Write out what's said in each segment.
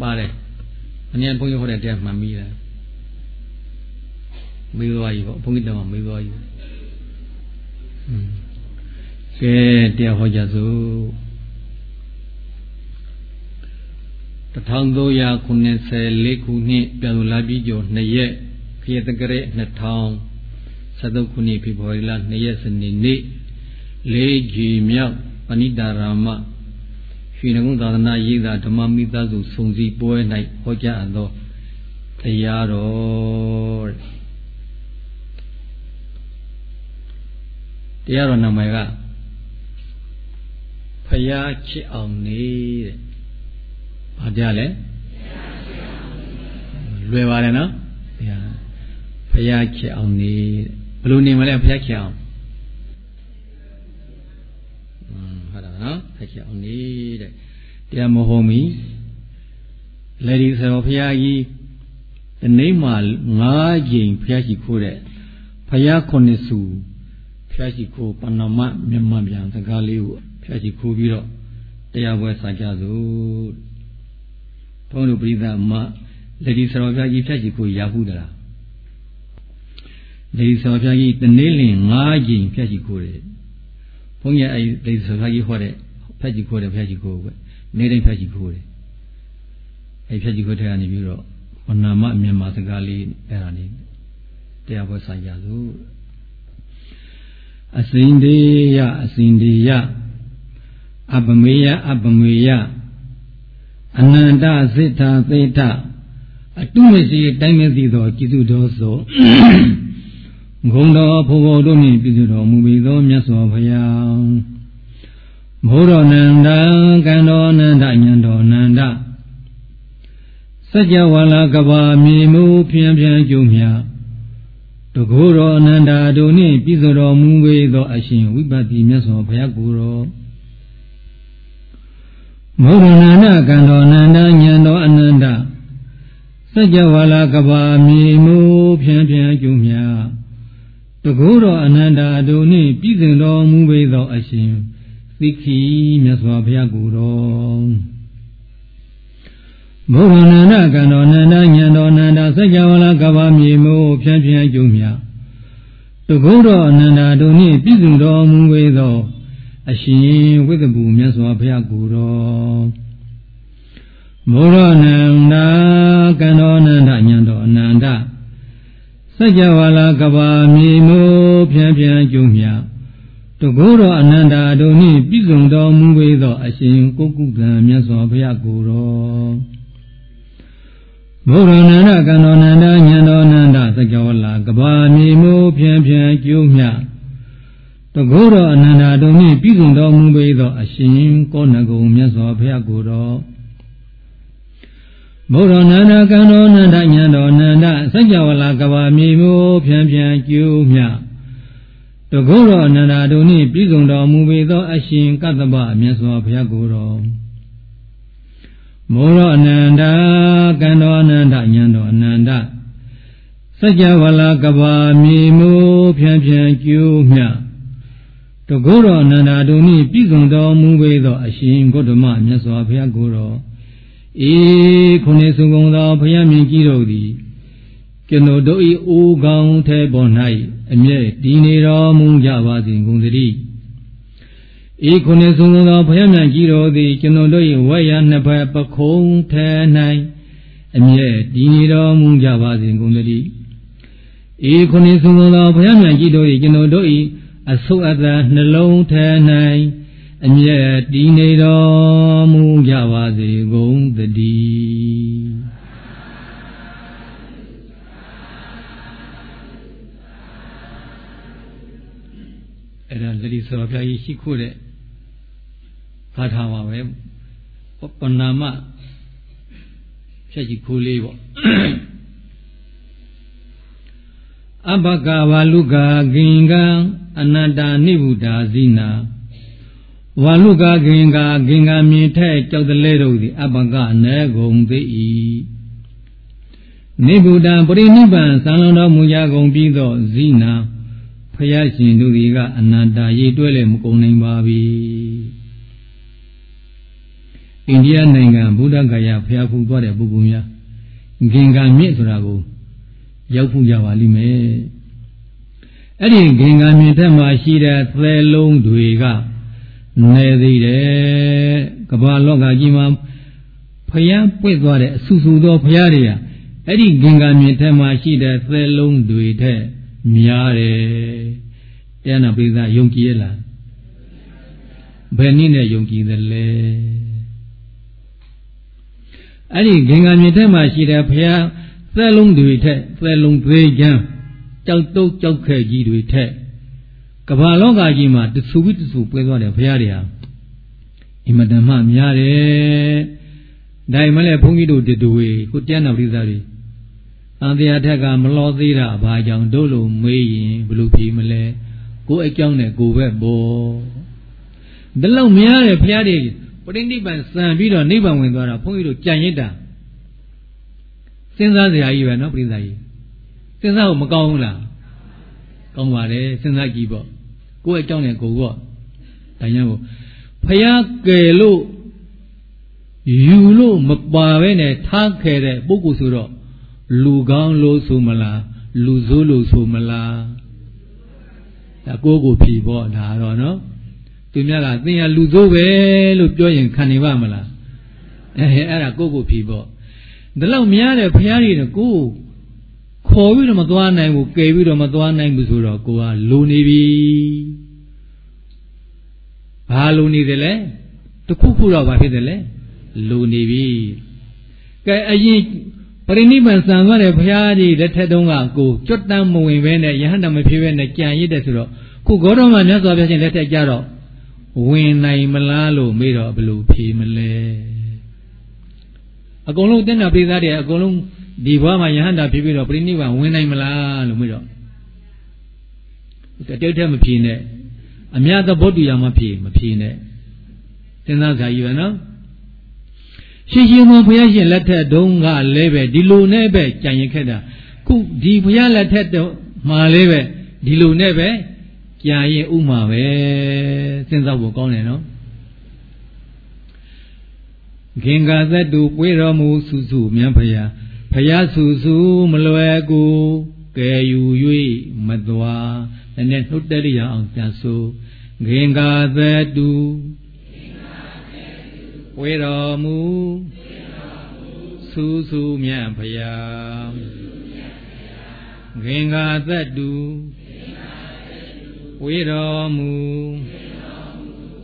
ပါတယ်အနည်းဘုန်းကြီးဟောတဲ့တရားမှန်ပြီလားမေးသွားပြီပေါ့ဘုန်းကြီးတောင်မေးသွားပြီอืมကဲတရားဟောကြစို့1394ခုနှစ်ပြန်လာပြီးကျော်2ရက်ခရတကရက်2013ခုနှစ်ဖေဖော်ဝါရီလ2ရက်စနေနေ့လေးကြီးမြောက်ပဏိတာရာမ ရွှေနဂုံသာသနာရေးသာဓမ္မမိသားစုစုံစည်းပွဲ၌ဟောကြားအပ်သောတရားတော်တရားတော်နာမည်ကဖယားချစ်အောင်နေတဲ့။ဘာတရားလဲ။လွယ်ပါတယ်နော်။ဘုရားဖယားချစ်အောင်နေတဲ့ဘယ်လိုနေမလဲဖယားချစ်အောင် နော်ဖက်ချအောင်နေတဲ့တရားမဟုတ်မီလေဒီဆရာဘုရားကြီးတနေ့မှ၅ကြိမ်ဘုရားရှိခိုးတဲ့ဘုရားခုနှစ်စုဘုရားရှိခိုးပဏမမြန်မာပြန်စကားလေးကိုဘုရားရှိခိုးပြီးတော့တရားပွဲစာကြစို့ဘုန်းတော်ပရိသတ်မလေဒီဆရာဘုရားကြီးဘုရားရှိခိုးရဘူးသလားလေဒီဆရာဘုရားကြီးတနေ့လင်၅ကြိမ်ဘုရားရှိခိုးတယ် ဘုန်းကြီးအဲ့ဒီစကားကြီးဟောတဲ့ဖက်ကြီးခိုးတယ်ဖက်ကြီးခိုးပဲနေတိုင်းဖက်ကြီးခိုးတယ်အဲ့ဖက်ကြီးခိုးတဲ့ကနေပြီးတော့ဝဏမမြန်မာစကားလေးအဲ့ဒါလေးတရားပွဲဆိုင်ကြစို့အစင်တေယအစင်တေယအပမေယအပမေယအနန္တစိတ္ထာသေထအတုမရှိတိုင်းမသိသောจิตุတော်ဆို ဂုံတော်ဘုဘောတို့နှင့်ပြည့်စုံတော်မူပြီးသောမြတ်စွာဘုရားမိုးတော်နန္ဒကံတော်နန္ဒညံတော်နန္ဒစัจ java လာကဘာမြေမူဖြန်းဖြန်းကျုံမြတကူတော်အနန္ဒာတို့နှင့်ပြည့်စုံတော်မူပေသောအရှင်ဝိပဿီမြတ်စွာဘုရားကိုယ်တော်မောရဏနာကံတော်နန္ဒညံတော်အနန္ဒစัจ java လာကဘာမြေမူဖြန်းဖြန်းကျုံမြ တကူတော်အနန္ဒာတို့နှင့်ပြည့်စုံတော်မူပေသောအရှင်သိခိမြတ်စွာဘုရားကိုယ်တော်ဘုရားနန္ဒကံတော်နန္ဒညံတော်နန္ဒစัจ java လာကဘာမြေမို့ဖြန်းဖြန်းကျုံမြတကုတော်အနန္ဒာတို့နှင့်ပြည့်စုံတော်မူဝေသောအရှင်ဝိသဘူမြတ်စွာဘုရားကိုယ်တော်မောရနန္ဒကံတော်နန္ဒညံတော်အနန္ဒ စัจ java လာကဘာမြေမို့ဖြန်းဖြန်းကျုံမြတကောတော်အနန္တာတို့နှင့်ပြည့်စုံတော်မူပေသော အရှင်ကိုကုကံမြတ်စွာဘုရားကိုယ်တော်ဘုရားနန္ဒကံတော်နန္ဒညံတော်နန္ဒသကြောလာကဘာမြေမိုးဖြန်းဖြန်းကျိုးမြတကောတော်အနန္တာတို့နှင့်ပြည့်စုံတော်မူပေသော အရှင်ကောဏဂုံမြတ်စွာဘုရားကိုယ်တော် ဘုရားနန္ဒကံတော်နန္ဒညံတော်နန္ဒသကြောလာကဘာမြေမိုးဖြန်းဖြန်းကျိုးမြတကုတော်အနန္တာတို့နှင့်ပြည့်စုံတော်မူပေသော အရှင်ကတ္တဗမြတ်စွာဘုရားကိုယ်တော်မောရောအနန္တကံတော်အနန္တဉာဏ်တော်အနန္တစัจ java လာကဘာမြေမိုးဖြန်းဖြန်းကျိုးမြတကုတော်အနန္တာတို့နှင့်ပြည့်စုံတော်မူပေသော အရှင်ဂုတ္တမမြတ်စွာဘုရားကိုယ်တော် အေခုနှစ်စုံကုန်သောဘုရားမြင်ကြီးတော်သည်ကျွန်တော်တို့ဤအိုးကောင်းထဲပေါ်၌အမြဲတည်နေတော်မူကြပါစေကုန်သတည်းဤခုနှစ်ဆုံးသောဘုရားမြတ်ကြီးတော်သည်ကျွန်တော်တို့၏ဝါရနှစ်ဖက်ပခုံးထဲ၌အမြဲတည်နေတော်မူကြပါစေကုန်သတည်းဤခုနှစ်ဆုံးသောဘုရားမြတ်ကြီးတော်၏ကျွန်တော်တို့၏အဆုအသက်နှလုံးထဲ၌ အမြဲတည်နေတော်မူကြပါစေကုန်သတည်းအဲ့ဒါလက်ဒီဆိုဘုရားကြီးရှိခိုးတဲ့ဂါထာပါပဲပဏာမဖြတ်ကြီးခိုးလေးပေါ့အဘကဝါလုကာဂင်္ဂအနန္တာနိဗ္ဗုဒ္ဓဇိနာ ဝါလုကာဂင်္ဂဂင်္ဂမြင်ထဲကြောက်တလဲတို့သည်အဘကအနည်းကုန်သိ၏နိဗ္ဗုဒ္ဓပရိနိဗ္ဗာန်သံလုံးတော်မူရာကုန်ပြီးသောဇိနာဖယားရှင်တို့ဒီကအနန္တာရည်တွဲလည်းမကုန်နိုင်ပါပြီအိန္ဒိယနိုင်ငံဗုဒ္ဓဂယာဖျားဖူးသွားတဲ့ပုဂ္ဂိုလ်များဂင်္ဂါမြစ်ဆိုတာကိုရောက်ဖူးကြပါလိမ့်မယ်အဲ့ဒီဂင်္ဂါမြစ်ထက်မှာရှိတဲ့သဲလုံးတွေက နေသေးတယ်ကမ္ဘာလောကကြီးမှာဖျားပွင့်သွားတဲ့အဆူဆူသောဖျားတွေကအဲ့ဒီဂင်္ဂါမြစ်ထက်မှာရှိတဲ့သဲလုံးတွေထက်များတယ်တရားနာပိသယုံကြည်ရလားဘယ်နည်းနဲ့ယုံကြည်သလဲအဲ့ဒီဂင်္ဂါမြေထဲမှာရှိတဲ့ဘုရားသဲလုံးတွေထက်သဲလုံးသေးချမ်းကြောက်တုတ်ကြောက်ခဲကြီးတွေထက် ကဘာလောကကြီးမှာတဆူပြီးတဆူပွဲသွားတယ်ဘုရားတွေဟာအင်မတန်မှများတယ်ဒါမှလည်းဘုန်းကြီးတို့တတူဝေကိုတရားနာပရိသတ်တွေအန်တရားထက်ကမလောသေးတာဘာကြောင့်တို့လိုမေးရင်ဘလို့ဖြေမလဲကိုအကြောင်းနဲ့ကိုပဲပေါ်ဒီလောက်များတယ်ဘုရားတွေပရိနိဗ္ဗာန်စံပြီးတော့နိဗ္ဗာန်ဝင်သွားတာဘုန်းကြီးတို့ကြံရစ်တာစဉ်းစားစရာကြီးပဲနော်ပြိဿကြီးစဉ်းစားဖို့မကောင်းဘူးလားကောင်းပါတယ်စဉ်းစားကြည့်ပေါ့ ကိုယ့်အကြောင်းနဲ့ကိုယ်ပေါ့ဒါကြောင့်ဘုရားကယ်လို့ယူလို့မပါပဲနဲ့ထားခဲ့တဲ့ပုဂ္ဂိုလ်ဆိုတော့လူကောင်းလို့ဆိုမလားလူဆိုးလို့ဆိုမလားဒါကိုယ့်ကိုဖြေပေါ့ဒါတော့နော်သူများကသင်ရလူဆိုးပဲလို့ပြောရင်ခံနေပါမလားအဲအဲ့ဒါကိုယ့်ကိုဖြေပေါ့ဒီလောက်များတဲ့ဘုရားကြီးကကိုယ်ခေါ်ပြီးတော့မသွားနိုင်ဘူးကယ်ပြီးတော့မသွားနိုင်ဘူးဆိုတော့ကိုကလိုနေပြီ ဘာလိုနေတယ်လဲတခုခုတော့ဘာဖြစ်တယ်လဲလိုနေပြီကဲအရင်ပရိနိဗ္ဗာန်စံသွားတဲ့ဘုရားကြီးလက်ထက်တုန်းကကိုကြွတ်တမ်းမဝင်ပဲနဲ့ယဟန္တာမဖြစ်ပဲနဲ့ကြံရစ်တယ်ဆိုတော့ခုဂေါတော်မှာမြတ်စွာဘုရားရှင်လက်ထက်ကြတော့ဝင်နိုင်မလားလို့မေးတော့ဘယ်လိုဖြေမလဲအကုန်လုံးတက်နာပိသားတွေအကုန်လုံးဒီဘဝမှာယဟန္တာဖြစ်ပြီးတော့ပြိဋိဘဝင်နိုင်မလားလို့မေးတော့တတိတ်ထက်မဖြေနဲ့ အများသဘောတူရမှဖြေမဖြေနဲ့စဉ်းစားကြရည်ပဲနော်ရှင်ရှင်မောဘုရားရှင်လက်ထက်တုန်းကလည်းပဲဒီလိုနဲ့ပဲကြံရင်ခဲ့တာခုဒီဘုရားလက်ထက်တုန်းမှာလည်းပဲဒီလိုနဲ့ပဲကြံရင်ဥမာပဲစဉ်းစားဖို့ကောင်းတယ်နော်ခင်္ဃသက်တူပွေတော်မူစုစုမြတ်ဖရာဖရာစုစုမလွယ်ကူကယ်ယူ၍မသွား နည်းနည်းနှုတ်တရိယာအောင်ပြန်ဆိုခင်္ဃသက်တူပွေတော်မူစုစုမြတ်ဖရာခင်္ဃသက်တူဝေတော်မူ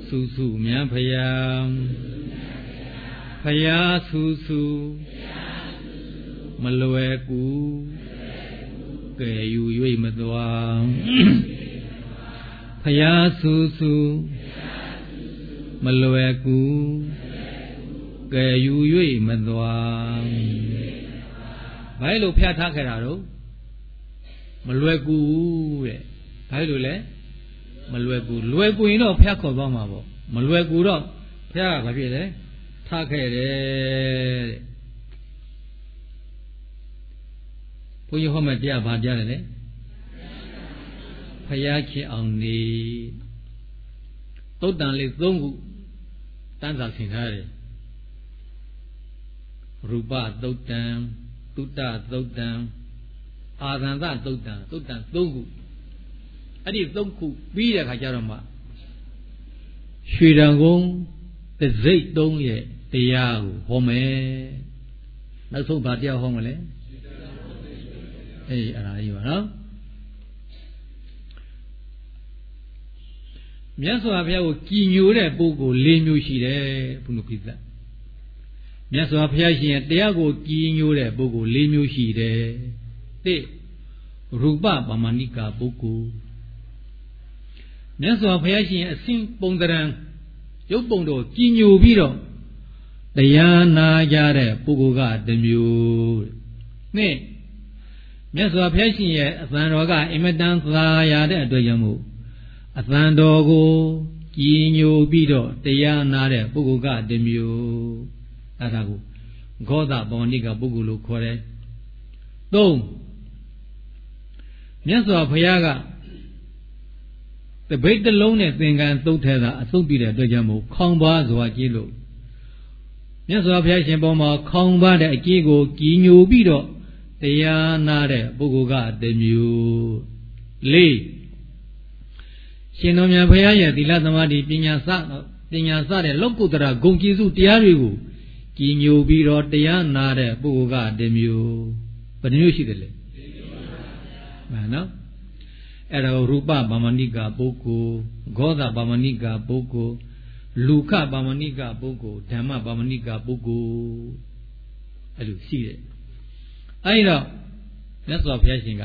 စုစုမြတ်ဖရာဖယားဆူဆူမလွယ်ကူ ကဲယူ၍မသွားဖယားဆူဆူမလွယ်ကူကဲယူ၍မသွားဘာလို့ဖျားထားခဲ့တာတော့မလွယ်ကူတဲ့ဘာလို့လဲမလွယ်ကူလွယ်ကူရင်တော့ဖျားခေါ်သွားမှာပေါ့မလွယ်ကူတော့ဖျားကဘာဖြစ်လဲထားခဲ့တယ်တဲ့ ဘုန်းကြီးဟောမဲ့တရားဘာတရားလဲလဲဖယားချစ်အောင်နေသုတ်တန်လေး၃ခုတန်းစာဆင်ထားတယ်ရူပသုတ်တံတုတ္တသုတ်တံအာသန္တသုတ်တံသုတ်တံ၃ခုအဲ့ဒီ၃ခုပြီးတဲ့ခါကျတော့မှရွှေတံကုန်းတစိတ်၃ရဲ့တရားကိုဟောမယ်နောက်ဆုံးဗာတရားဟောမလဲ အေးအဲ့ဒါကြီးပါနော်မြတ်စွာဘုရားကိုကြည်ညိုတဲ့ပုဂ္ဂိုလ်၄မျိုးရှိတယ်ဘုလိုပိသမြတ်စွာဘုရားရှင်ရဲ့တရားကိုကြည်ညိုတဲ့ပုဂ္ဂိုလ်၄မျိုးရှိတယ်တစ်ရူပပမဏိကာပုဂ္ဂိုလ်မြတ်စွာဘုရားရှင်ရဲ့အစဉ်ပုံသဏ္ဍာန်ရုပ်ပုံတော်ကြည်ညိုပြီးတော့တရားနာကြတဲ့ပုဂ္ဂိုလ်ကတမျိုးနှစ် မြတ်စွာဘုရားရှင်ရဲ့အသံတော်ကအင်မတန်သာယာတဲ့အတွက်ကြောင့်မို့အသံတော်ကိုကြည်ညိုပြီးတော့တရားနာတဲ့ပုဂ္ဂိုလ်ကတမျိုးအဲဒါကိုဂောသဘောဏိကပုဂ္ဂိုလ်လို့ခေါ်တယ်သုံးမြတ်စွာဘုရားကတပိတ်တလုံးနဲ့သင်္ကန်းသုတ်ထဲသာအသုတ်ပြတဲ့အတွက်ကြောင့်မို့ခေါင်ပါစွာကြည့်လို့မြတ်စွာဘုရားရှင်ပေါ်မှာခေါင်းပါတဲ့အကြီးကိုကြည်ညိုပြီးတော့ တရားနာတဲ့ပုဂ္ဂိုလ်ကတမျိုးလေးရှင်တော်မြတ်ဘုရားရဲ့သီလသမာဓိပညာစပညာစတဲ့လောကုတ္တရာဂုံကျေးဇူးတရားတွေကိုကြည်ညိုပြီးတော့တရားနာတဲ့ပုဂ္ဂိုလ်ကတမျိုးဘယ်နှမျိုးရှိတယ်လဲမှန်နော်အဲ့ဒါရူပဗမဏိကပုဂ္ဂိုလ်ဂောသဗမဏိကပုဂ္ဂိုလ်လူခဗမဏိကပုဂ္ဂိုလ်ဓမ္မဗမဏိကပုဂ္ဂိုလ်အဲ့လိုရှိတယ် အဲ့တော့မြတ်စွာဘုရားရှင်က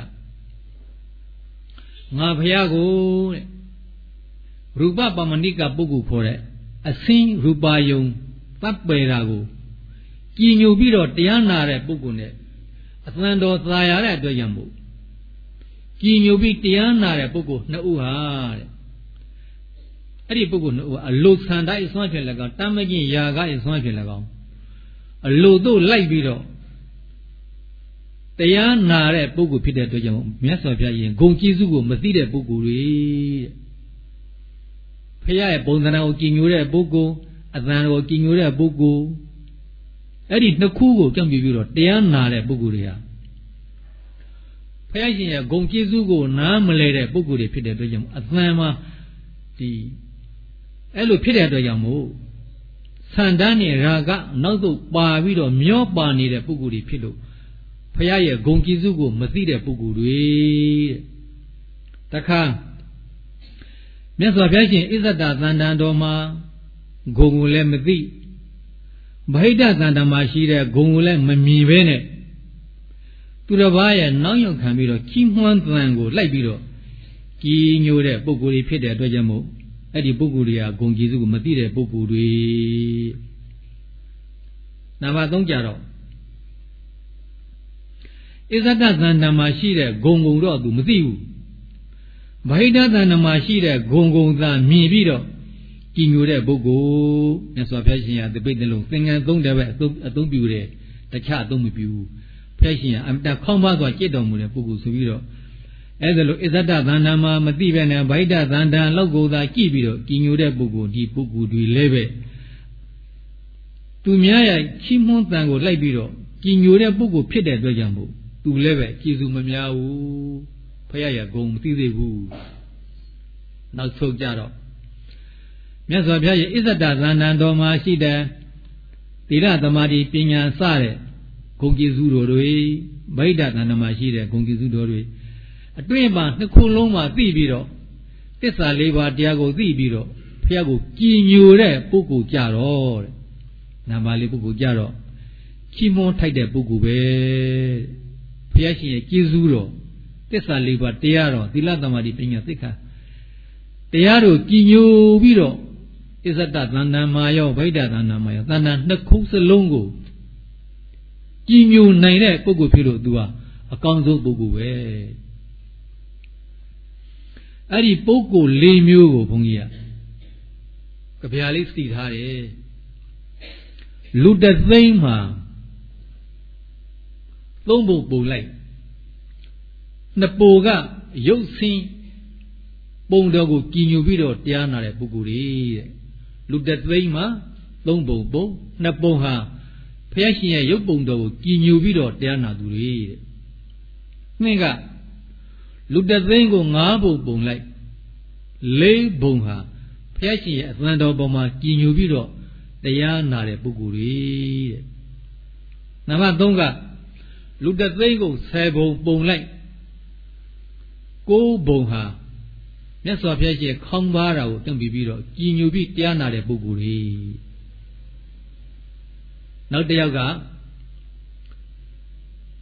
ငါဘုရားကိုတဲ့ရူပပမဏိကပုဂ္ဂိုလ်ခေါ်တဲ့အစင်းရူပါယုံတပ်ပယ်တာကိုကြည်ညိုပြီးတော့တရားနာတဲ့ပုဂ္ဂိုလ်နဲ့အသံတော်သာရတဲ့အတွက်ကြောင့်မို့ကြည်ညိုပြီးတရားနာတဲ့ပုဂ္ဂိုလ်နှစ်ဦးဟာတဲ့အဲ့ဒီပုဂ္ဂိုလ်နှစ်ဦးအလိုဆန္ဒအစွမ်းဖြင့်လည်းကောင်းတမ်းမကျင်ယာကအစွမ်းဖြင့်လည်းကောင်းအလိုတို့လိုက်ပြီးတော့ တရားနာတဲ့ပုဂ္ဂိုလ်ဖြစ်တဲ့အတွက်ကြောင့်မြတ်စွာဘုရားရင်ဂုံကျေးဇူးကိုမသိတဲ့ပုဂ္ဂိုလ်တွေတဲ့ဖခင်ရဲ့ပုံသဏ္ဍာန်ကိုကြည်ညိုတဲ့ပုဂ္ဂိုလ်အသံကိုကြည်ညိုတဲ့ပုဂ္ဂိုလ်အဲ့ဒီနှစ်ခုကိုကြောင့်ပြပြီးတော့တရားနာတဲ့ပုဂ္ဂိုလ်တွေဟာဖခင်ရှင်ရဲ့ဂုံကျေးဇူးကိုနားမလဲတဲ့ပုဂ္ဂိုလ်တွေဖြစ်တဲ့အတွက်ကြောင့်အသံမှာဒီအဲ့လိုဖြစ်တဲ့အတွက်ကြောင့်မို့ဆန္ဒနဲ့ရာဂနောက်သို့ပါပြီးတော့မျောပါနေတဲ့ပုဂ္ဂိုလ်တွေဖြစ်လို့ ဖခင်ရဲ့ဂုံကျေးဇူးကိုမသိတဲ့ပုဂ္ဂိုလ်တွေတဲ့တခါမြတ်စွာဘုရားရှင်ဣဇဒ္ဒသန္တန်တော်မှာဂုံကိုလည်းမသိဗဟိတသန္တမှာရှိတဲ့ဂုံကိုလည်းမမြင်ပဲနဲ့သူတစ်ပါးရဲ့နောက်ရောက်ခံပြီးတော့ကြီးမွှမ်းသံကိုလိုက်ပြီးတော့ကြီးညိုတဲ့ပုဂ္ဂိုလ်တွေဖြစ်တဲ့အတွက်ကြောင့်မို့အဲ့ဒီပုဂ္ဂိုလ်တွေကဂုံကျေးဇူးကိုမသိတဲ့ပုဂ္ဂိုလ်တွေနံပါတ်3ကြတော့ ဣဇဒသန္တမှာရှိတဲ့ဂုံဂုံတော့သူမသိဘူးဗဟိတသန္တမှာရှိတဲ့ဂုံဂုံသာမြင်ပြီးတော့ကြည်ညိုတဲ့ပုဂ္ဂိုလ်မြတ်စွာဘုရားရှင်ကတပိတ်တလုံးသင်္ကန်းသုံးတယ်ပဲအသုံးအသုံးပြုတယ်တခြားအသုံးမပြုဘူးဘုရားရှင်ကအမတခေါင်းပါသွားကြည်တော်မူတဲ့ပုဂ္ဂိုလ်ဆိုပြီးတော့အဲ့ဒါလို့အစ္ဆဒသန္တာမှာမသိပဲနဲ့ဗိဒ္ဓသန္တာလောက်ကိုသာကြည့်ပြီးတော့ကြည်ညိုတဲ့ပုဂ္ဂိုလ်ဒီပုဂ္ဂိုလ်တွေလည်းပဲသူများရဲ့ချီးမွမ်းတန်ကိုလိုက်ပြီးတော့ကြည်ညိုတဲ့ပုဂ္ဂိုလ်ဖြစ်တဲ့အတွက်ကြောင့်မို့ သူလည်းပဲကျေစုမများဘူးဖရရဂုံမသိသေးဘူးနောက်ဆုံးကြတော့မြတ်စွာဘုရားရဲ့အစ္ဆဒသန္တန်တော်မှာရှိတဲ့သီလသမာဓိပညာစတဲ့ဂုံကျေးဇူးတော်တွေဗိဒ္ဓသန္တမှာရှိတဲ့ဂုံကျေးဇူးတော်တွေအတွင်းမှာနှစ်ခုလုံးမှာသိပြီးတော့တစ္ဆာလေးပါးတရားကိုသိပြီးတော့ဘုရားကိုကြည်ညိုတဲ့ပုဂ္ဂိုလ်ကြတော့တဲ့နံပါတ်လေးပုဂ္ဂိုလ်ကြတော့ချီးမွမ်းထိုက်တဲ့ပုဂ္ဂိုလ်ပဲဘု ရားရှင်ရဲ့ကျေးဇူးတော်တစ္ဆာလေးပါးတရားတော်သီလသမာဓိပညာသိက္ခာတရားတို့ကြည်ညိုပြီးတော့အစ္ဆတသန္တန်မာရောဗိဒ္ဓသန္တန်မာရောသန္တန်နှစ်ခုစလုံးကိုကြည်ညိုနိုင်တဲ့ပုဂ္ဂိုလ်ဖြစ်လို့ तू ဟာအကောင်းဆုံးပုဂ္ဂိုလ်ပဲအဲ့ဒီပုဂ္ဂိုလ်၄မျိုးကိုဘုန်းကြီးကကြပြာလေးစီထားတယ်လူတသိန်းမှာ သုံးပုံပုံလိုက်နှစ်ပိုကရုပ်ဆင်းပုံတော်ကိုကြည်ညိုပြီးတော့တရားနာတဲ့ပုဂ္ဂိုလ်တွေတဲ့လူတသိန်းမှာသုံးပုံပုံနှစ်ပုံဟာဘုရားရှင်ရဲ့ရုပ်ပုံတော်ကိုကြည်ညိုပြီးတော့တရားနာသူတွေတဲ့နှင်းကလူတသိန်းကို၅ပုံပုံလိုက်လေးပုံဟာဘုရားရှင်ရဲ့အသံတော်ပေါ်မှာကြည်ညိုပြီးတော့တရားနာတဲ့ပုဂ္ဂိုလ်တွေတဲ့နံပါတ်3က လူတသိန်းကို10ပုံပုံလိုက်9ပုံဟာမြတ်စွာဘုရားရှင်ခေါင်းပါတာကိုတံပြီးပြီးတော့ကြည်ညိုပြီးတရားနာတဲ့ပုဂ္ဂိုလ်တွေနောက်တစ်ယောက်က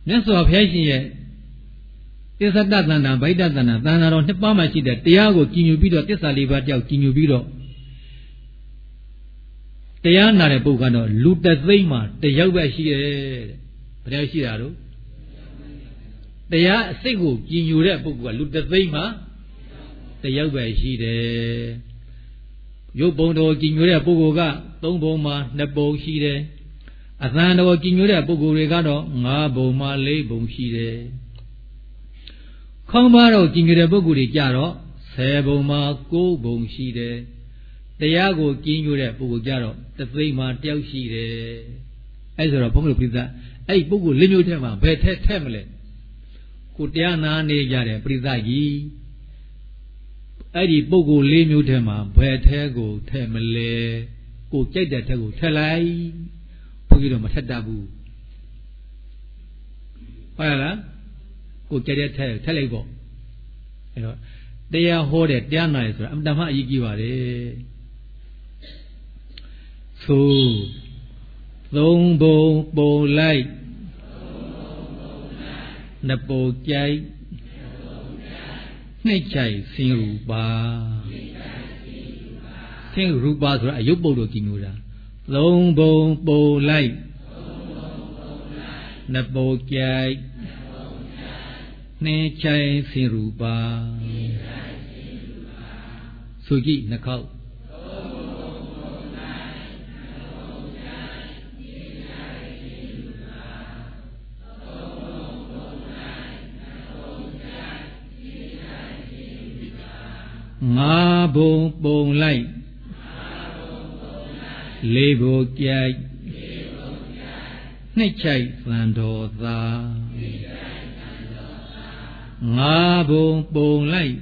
မြတ်စွာဘုရားရှင်ရဲ့သစ္ဆတသန္တာဗိဒ္ဓသန္တာသန္တာတော်နှစ်ပါးမှရှိတဲ့တရားကိုကြည်ညိုပြီးတော့သစ္စာလေးပါးတယောက်ကြည်ညိုပြီးတော့တရားနာတဲ့ပုဂ္ဂိုလ်ကတော့လူတသိမ့်မှတယောက်ပဲရှိတယ်တဲ့ဘယ်လိုရှိတာတော့ တရားအစိတ်ကိုကြည်ညိုတဲ့ပုဂ္ဂိုလ်ကလူတသိမ့်မှတယောက်ပဲရှိတယ်ရုပ်ပုံတော်ကြည်ညိုတဲ့ပုဂ္ဂိုလ်ကသုံးပုံမှနှစ်ပုံရှိတယ်အသံတော်ကြည်ညိုတဲ့ပုဂ္ဂိုလ်တွေကတော့၅ပုံမှ၄ပုံရှိတယ်ခေါင်းပါတော့ကြည်ညိုတဲ့ပုဂ္ဂိုလ်တွေကြတော့10ပုံမှ9ပုံရှိတယ်တရားကိုကျင်းညိုတဲ့ပုဂ္ဂိုလ်ကြတော့တသိမ့်မှာတယောက်ရှိတယ်အဲ့ဆိုတော့ဘုန်းကြီးတို့ပြိဿအဲ့ဒီပုဂ္ဂိုလ်လေးမျိုးထဲမှာဘယ်ထက်ထက်မလဲ ကိုတရားနာနေကြတယ်ပြိဿကြီးအဲ့ဒီပုဂ္ဂိုလ်လေးမျိုးထဲမှာဘယ်ထဲကိုထဲမလဲကိုကြိုက်တဲ့ထက်ကိုထက်လိုက်ဘုန်းကြီးတို့မထက်တတ်ဘူးဟုတ်လားကိုကြိုက်တဲ့ထက်ထက်လိုက်ပေါ့အဲ့တော့တရားဟောတဲ့တရားနာရဆိုတာအမှန်တမ်းအရေးကြီးပါတယ်သို့သုံးဘုံပုံလိုက် နှစ်ပုံကြိုက်နှစ်ကြိုက်ဆင်းရူပါဆင်းရူပါဆိုတာအယုတ်ပုတ်လို့ကြည်ညိုတာသုံးဘုံပုံလိုက်နှစ်ပုံကြိုက်နှင်းချိုင်ဆင်းရူပါဆိုကြည့်နှခေါက် ဘုံပုံလိုက်လေးဘုံကြိုက်နှစ်ချိုက်သံတော်သာငါဘုံပုံလိုက်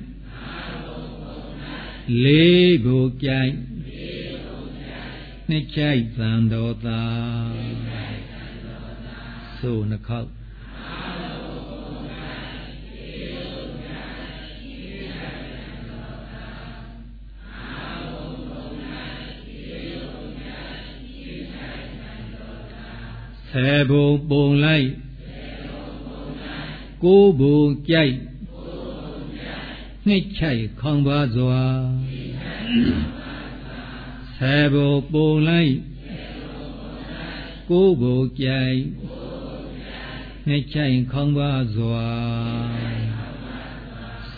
လေးဘုံကြိုက်နှစ်ချိုက်သံတော်သာသို့နှခေါ ဆယ်ဘုံပုံလိုက်ကိုးဘုံကြိုက်နှစ်ချိုက်ခေါင်ပါစွာဆယ်ဘုံပုံလိုက်ကိုးဘုံကြိုက်နှစ်ချိုက်ခေါင်ပါစွာ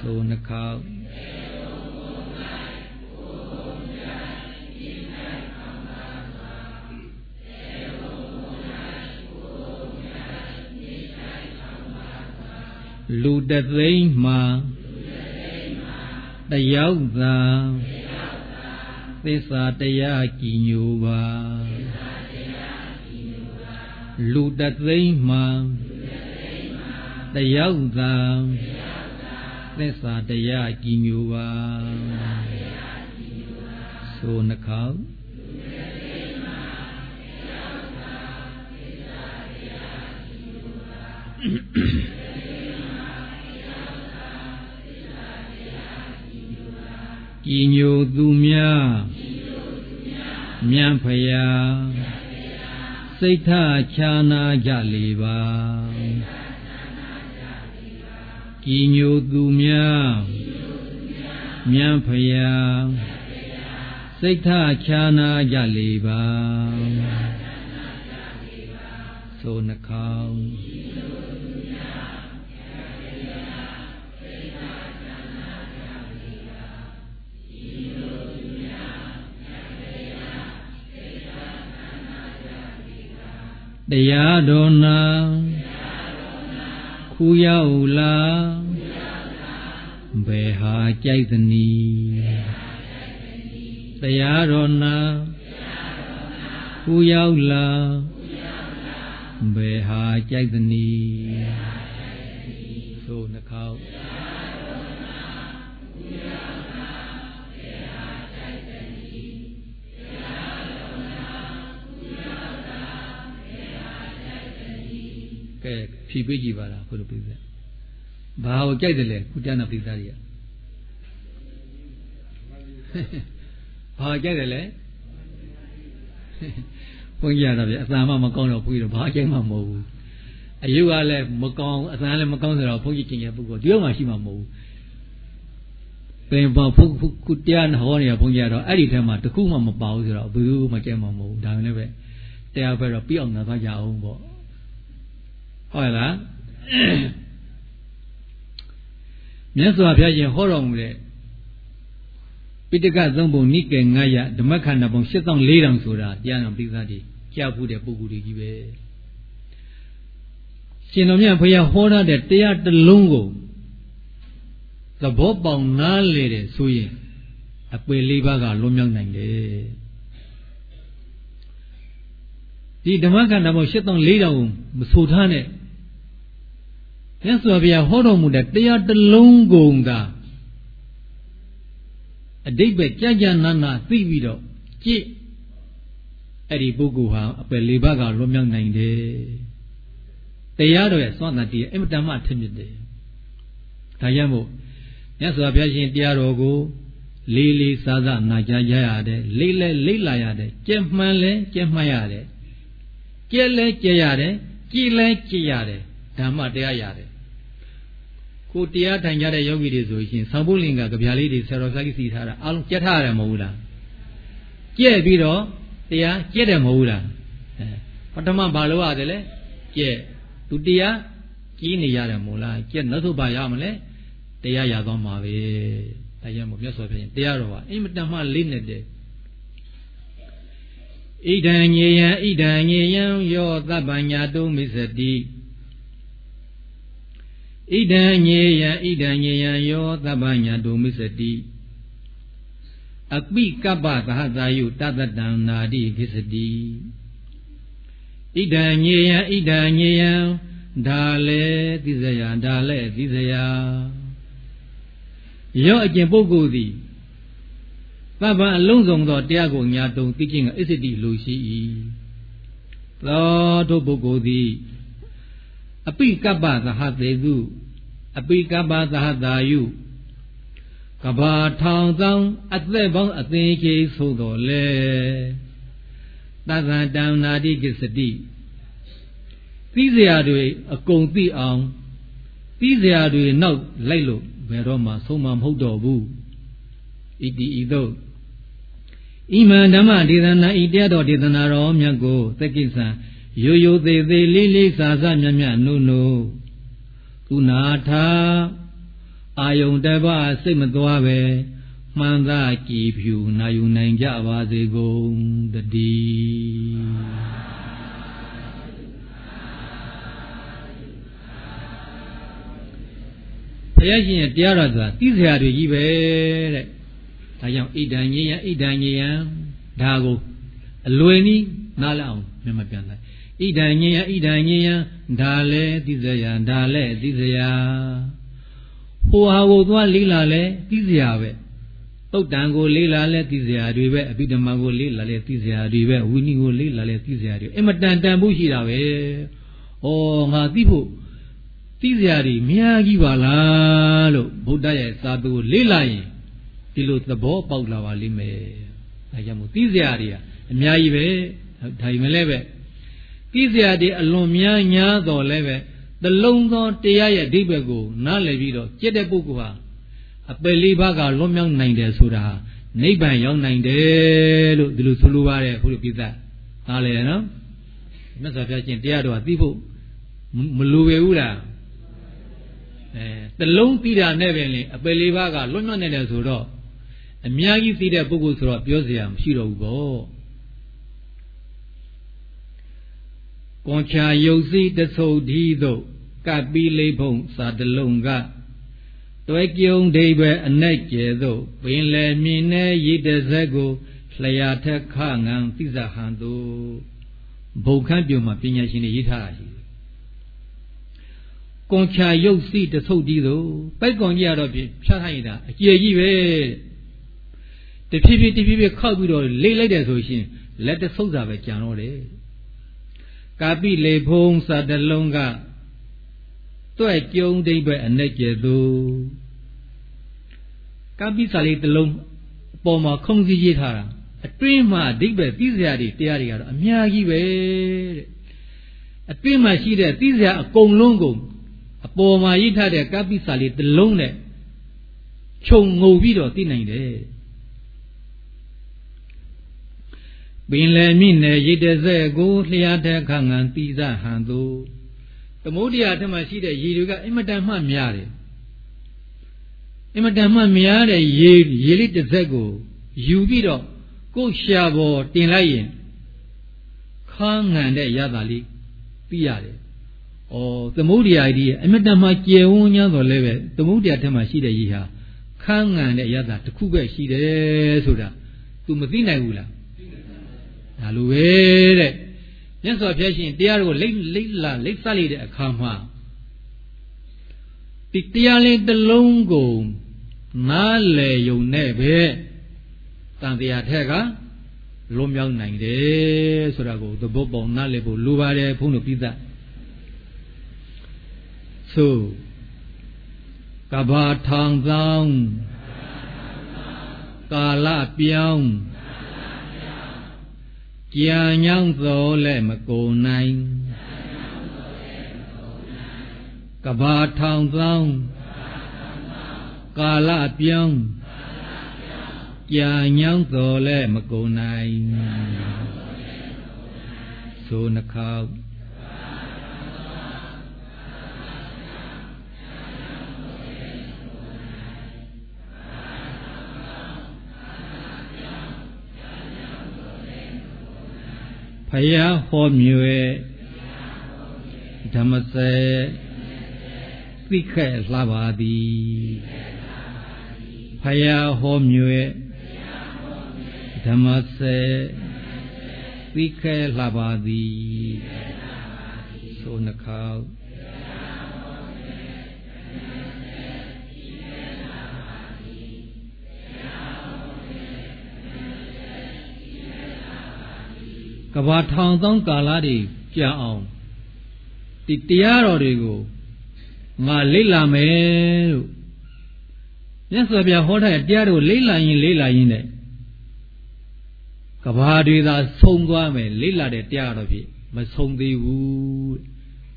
သို့နှခေါက် လူတသိန်းမှာတယောက်သာသစ္စာတရားကြည်ညိုပါလူတသိန်းမှာတယောက်သာသစ္စာတရားကြည်ညိုပါဆိုနှခေါက်ကြည်ညို သူများမြတ်ဖရာစိတ်ထချာနာကြလေပါကြည်ညိုသူများမြတ်ဖရာစိတ်ထချာနာကြလေပါသို့နှခေါင်း တရားတော်နာခူရောက်လာဘယ်ဟာကြိုက်သနည်းတရားတော်နာခူရောက်လာဘယ်ဟာကြိုက်သနည်းသို့နှခေါ က်ကဲဖြီးပေးကြည့်ပါလားဘုလိုပြည့်စက်ဘာကိုကြိုက်တယ်လဲကုတ္တနာပိသတွေကဘာကြိုက်တယ်လဲဘုန်းကြီးရတာဗျအသာမှမကောင်းတော့ဘုန်းကြီးတို့ဘာအကျိုးမှမဟုတ်ဘူးအယုကလည်းမကောင်းအသာလည်းမကောင်းဆိုတော့ဘုန်းကြီးကျင်ရပုဂ္ဂိုလ်ဒီတော့မှရှိမှာမဟုတ်ဘူးပင်ပါဖုကုတရားဟောနေရဘုန်းကြီးကတော့အဲ့ဒီထဲမှာတခုမှမပါဘူးဆိုတော့ဘယ်သူမှကြိုက်မှာမဟုတ်ဘူးဒါလည်းပဲတရားပဲတော့ပြီးအောင်နာသွားကြအောင်ပေါ့ ဟုတ်လားမြတ်စွာဘုရားရှင်ဟောတော်မူတဲ့ပိဋကသုံးပုံနိကေ900ဓမ္မခန္ဓာပုံ7400ဆိုတာတရားနာပိသတိကြားဖို့တဲ့ပုဂ္ဂိုလ်တွေကြီးပဲရှင်တော်မြတ်ဘုရားဟောထားတဲ့တရားတစ်လုံးကိုသဘောပေါက်နားလေတယ်ဆိုရင်အပယ်လေးပါးကလွန်မြောက်နိုင်တယ်ဒီဓမ္မကန္တမော၈တောင်၄တောင်မဆိုထားနဲ့ မြတ်စွာဘုရားဟောတော်မူတဲ့တရားတစ်လုံးကုန်သာအတိတ်ပဲကြကြနာနာသိပြီးတော့ကြည့်အဲ့ဒီပုဂ္ဂိုလ်ဟာအပယ်လေးပါးကလွန်မြောက်နိုင်တယ်တရားတော်ရဲ့စွမ်းတန်တရားအင်မတန်မှထင်မြစ်တယ်ဒါကြောင့်မို့မြတ်စွာဘုရားရှင်တရားတော်ကိုလေးလေးစားစားနာကြားရရတယ်လိမ့်လဲလိမ့်လာရတယ်ကြက်မှန်လဲကြက်မှန်ရတယ်ကြက်လဲကြက်ရတယ်ကြည်လဲကြည်ရတယ်ဓမ္မတရားရတယ် ကိုတရားထိုင်ကြတဲ့ယောဂီတွေဆိုရင်သံဖို့လင်္ကာကြပြားလေးတွေဆရာတော်စာကြီးစီထားတာအလုံးကြက်ထားရတယ်မဟုတ်ဘူးလားကြက်ပြီးတော့တရားကြက်တယ်မဟုတ်ဘူးလားအဲပထမဘာလို့ရတယ်လဲကြက်သူတရားကြီးနေရတယ်မို့လားကြက်နောက်ဆုံးဘာရမလဲတရားရသွားမှာပဲဒါကြောင့်မို့မြတ်စွာဘုရားတရားတော်ကအင်မတန်မှလေးနဲ့တဲ့ဣဒံညေယံဣဒံညေယံယောသဗ္ဗညာတုမိစတိ ဣဒံညေယံဣဒံညေယံယောသဗ္ဗညာတုမိစတိအပိကပ္ပသဟတာယုတတတံနာတိခိစတိဣဒံညေယံဣဒံညေယံဒါလေသိစရာဒါလေသိစရာရော့အကျင့်ပုဂ္ဂိုလ်သည်သဗ္ဗံအလုံးစုံသောတရားကိုညာတုံသိခြင်းကအစ္စတိလိုရှိ၏သောထိုပုဂ္ဂိုလ်သည်အပိကပ္ပသဟတေသူ အပိကပ္ပသဟတာယုကဘာထောင်သောအသက်ပေါင်းအသေးကြီးဆိုတော်လေသဗ္ဗတံနာတိကိစ္စတိသိစရာတွေအကုန်သိအောင်သိစရာတွေနောက်လိုက်လို့ဘယ်တော့မှဆုံးမမဟုတ်တော့ဘူးဣတိဤသို့ဣမံဓမ္မဒေသနာဤတရားတော်ဒေသနာတော်မြတ်ကိုသက္ကိစ္စံရိုးရိုးသေးသေးလေးလေးစာစမြတ်မြတ်နုနု ကုနာထာအာယုန်တပစိတ်မသွားပဲမှန်သာကြည်ဖြူနာယူနိုင်ကြပါစေကုန်တည်းဘုရားရှင်ရဲ့တရားတော်ဆိုတာသိစရာတွေကြီးပဲတဲ့ဒါကြောင့်ဣဒံညေယံဣဒံညေယံဒါကိုအလွယ်နည်းနားလအောင်မြန်မာပြန်လိုက် ဣဒံညေယံဣဒံညေယံဒါလည်းသိစရာဒါလည်းသိစရာဟိုဟာကိုသွားလေးလာလဲသိစရာပဲတုတ်တန်ကိုလေးလာလဲသိစရာတွေပဲအဘိဓမ္မာကိုလေးလာလဲသိစရာတွေပဲဝိနည်းကိုလေးလာလဲသိစရာတွေအမတန်တန်ဖို့ရှိတာပဲဩငါသိဖို့သိစရာတွေများကြီးပါလားလို့ဗုဒ္ဓရဲ့သာသူကိုလေ့လာရင်ဒီလိုသဘောပေါက်လာပါလိမ့်မယ်။ဒါကြောင့်မို့သိစရာတွေကအများကြီးပဲဒါပေမဲ့လည်းပဲ သိစရာတွေအလွန်များညာတော်လည်းပဲသလုံးသောတရားရဲ့အဓိပ္ပာယ်ကိုနားလည်ပြီးတော့ကြက်တဲ့ပုဂ္ဂိုလ်ဟာအပယ်လေးပါးကလွန်မြောက်နိုင်တယ်ဆိုတာနိဗ္ဗာန်ရောက်နိုင်တယ်လို့ဒီလိုဆိုလိုပါတယ်ဘုရားပြသနားလည်ရနော်မြတ်စွာဘုရားရှင်တရားတော်ကသိဖို့မလိုပဲဘူးလားအဲတလုံးသိတာနဲ့ပဲလေအပယ်လေးပါးကလွတ်မြောက်နေတယ်ဆိုတော့အများကြီးသိတဲ့ပုဂ္ဂိုလ်ဆိုတော့ပြောစရာမရှိတော့ဘူးပေါ့ ကွန်ချာယုတ်စီတဆုပ်ဒီသို့ကပ်ပြီးလေးဖုံစာတလုံးကတွဲကြုံဒိဗေအနက်ကျဲသို့ပင်လေမြင်နေရည်တစက်ကိုလျာထက်ခငံသိဇဟန်သို့ဘုံခန့်ပြုံမှာပညာရှင်တွေရေးထားတာရှိတယ်ကွန်ချာရုပ်စီတဆုပ်ကြီးသို့ပိုက်ကွန်ကြီးကတော့ဖြဖြတ်ခိုင်းတာအကျယ်ကြီးပဲတဖြည်းဖြည်းတဖြည်းဖြည်းခောက်ပြီးတော့လိမ့်လိုက်တယ်ဆိုရှင်လက်တဆုပ်စာပဲကြံတော့တယ် ကာပိလေဖုံးစာတလုံးကတွဲ့ကျုံဒိဗ္ဗအ내ကျသူကာပိစာလေးတလုံးအပေါ်မှာခုံစည်းရေးထားတာအတွင်းမှာဒိဗ္ဗသိစရာတွေတရားတွေကတော့အများကြီးပဲတဲ့အတွင်းမှာရှိတဲ့သိစရာအကုန်လုံးကုန်အပေါ်မှာရိထားတဲ့ကပိစာလေးတစ်လုံးနဲ့ခြုံငုံပြီးတော့သိနိုင်တယ် ပင်လယ်မြင့်နယ်ရိတ်တဲ့စက်ကိုလျှာတဲ့ခငံတိဇဟန်သူသမုဒ္ဒရာထက်မှရှိတဲ့ရေတွေကအင်မတန်မှများတယ်အင်မတန်မှများတဲ့ရေရေလေးတစ်စက်ကိုယူပြီးတော့ကိုယ်ရှာပေါ်တင်လိုက်ရင်ခါငံတဲ့ရတာလေးပြီးရတယ်ဩသမုဒ္ဒရာကြီးအမတန်မှကျယ်ဝန်းညာတော်လည်းပဲသမုဒ္ဒရာထက်မှရှိတဲ့ရေဟာခန်းငံတဲ့ရတာတစ်ခုပဲရှိတယ်ဆိုတာ तू မသိနိုင်ဘူးလား ဒါလိုပဲတဲ့မြတ်စွာဘုရားရှင်တရားကိုလိမ့်လိမ့်လာလိမ့်ဆက်လိုက်တဲ့အခါမှာဒီတရားလေးတစ်လုံးကိုနားလေယုံနဲ့ပဲတန်တရားထက်ကလွန်မြောက်နိုင်တယ်ဆိုတာကိုသဘောပေါက်နားလည်ဖို့လိုပါတယ်ဘုန်းတော်ပြည်သားသို့ကဘာထောင်ဆောင်ကာလပြောင်း ကြာညောင်းသောလည်းမကုန်နိုင်ကဘာထောင်ဆောင်ကာလပြောင်းကြာညောင်းသောလည်းမကုန်နိုင်သို့နှခေါ ဖယားဟောမြွယ်ဓမ္မစေသိခဲ့လှပါသည်ဖယားဟောမြွယ်ဓမ္မစေသိခဲ့လှပါသည်ဆိုနှခေါ က်ကဘာထောင်သောကာလတွေကြာအောင်ဒီတရားတော်တွေကိုငါလေ့လာမယ်လို့မြတ်စွာဘုရားဟောထားတဲ့တရားတွေကိုလေ့လာရင်လေ့လာရင်နဲ့ကဘာတွေသာဆုံးသွားမယ်လေ့လာတဲ့တရားတော်ဖြစ်မဆုံးသေးဘူး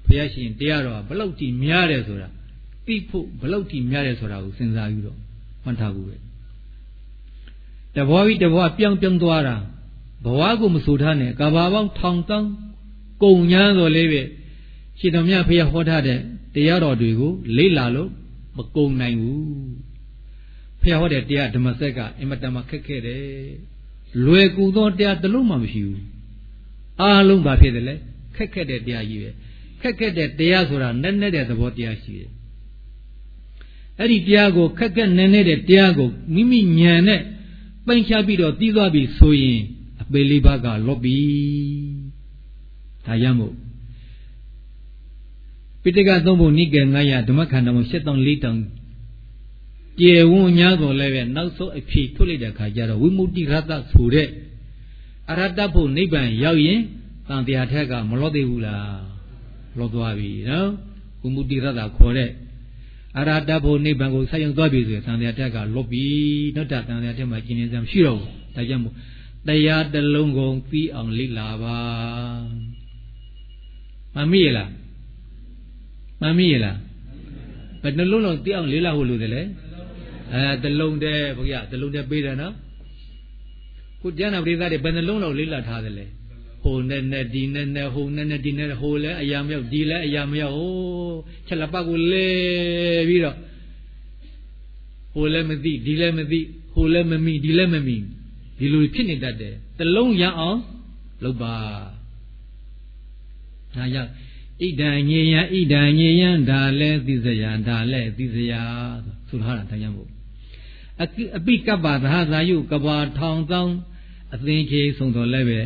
ဘုရားရှင်တရားတော်ကဘလောက်ကြည်များတယ်ဆိုတာသိဖို့ဘလောက်ကြည်များတယ်ဆိုတာကိုစဉ်းစားပြီးတော့မှတ်ထားဖို့ပဲတဘောပြီးတဘောပြောင်းပြောင်းသွားတာ ဘဝကိုမဆိုထားနဲ့ကဘာပေါင်းထောင်တောင်းကုံညာတော်လေးပဲရှင်တော်မြတ်ဖះဟောထားတဲ့တရားတော်တွေကိုလေ့လာလို့မကုံနိုင်ဘူးဖះဟောတဲ့တရားဓမ္မစက်ကအင်မတန်မှခက်ခဲ့တယ်လွယ်ကူသောတရားတစ်လုံးမှမရှိဘူးအားလုံးဘာဖြစ်တယ်လဲခက်ခက်တဲ့တရားကြီးပဲခက်ခက်တဲ့တရားဆိုတာနက်နက်တဲ့သဘောတရားရှိတယ်အဲ့ဒီတရားကိုခက်ခက်နက်နက်တဲ့တရားကိုမိမိဉာဏ်နဲ့ပိုင်ချပြီးတော့သိသွားပြီဆိုရင်အ ပေလေးပါးကလွတ်ပြီဒါရမို့ပိဋကသုံးဖို့နိကေ900ဓမ္မခန္ဓာမှာ74တောင်ကျေဝန်းညာတော်လည်းပဲနောက်ဆုံးအဖြေထုတ်လိုက်တဲ့အခါကျတော့ဝိမု ക്തി ရတ္တဆိုတဲ့အရတ္တဖို့နိဗ္ဗာန်ရောက်ရင်တန်တရားထက်ကမလော့သေးဘူးလားလော့သွားပြီနော်ဝိမု ക്തി ရတ္တခေါ်တဲ့အရတ္တဖို့နိဗ္ဗာန်ကိုဆက်ရောက်သွားပြီဆိုရင်တန်တရားထက်ကလော့ပြီနောက်တာတန်တရားထက်မှာကျင်နေစရာမရှိတော့ဘူးဒါကြောင့်မို့ တရားတစ်လုံးကုန်ပြီးအောင်လေ့လာပါမမိရလားမမိရလားဘယ်နှလုံးလုံးသိအောင်လေ့လာဖို့လိုတယ်လေအဲတလုံးတည်းဘုရားတလုံးတည်းပေးတယ်နော်ခုကျမ်းနာပရိသတ်တွေဘယ်နှလုံးလုံးလေ့လာထားတယ်လဲဟိုနဲ့နဲ့ဒီနဲ့နဲ့ဟိုနဲ့နဲ့ဒီနဲ့ဟိုလဲအရာမရောက်ဒီလဲအရာမရောက်ဟိုချက်လက်ပတ်ကိုလဲပြီးတော့ဟိုလဲမသိဒီလဲမသိဟိုလဲမမိဒီလဲမမိ ဒီလိုဖြစ်နေတတ်တယ်တလုံးရအောင်လုပ်ပါဒါကြောင့်ဣဒံညေယံဣဒံညေယံဒါလဲသိစရာဒါလဲသိစရာဆိုထားတာတရားမို့အပိကပ္ပသဟသာယုကဘာထောင်သောအသင်္ခေဆုံးတော်လည်းပဲ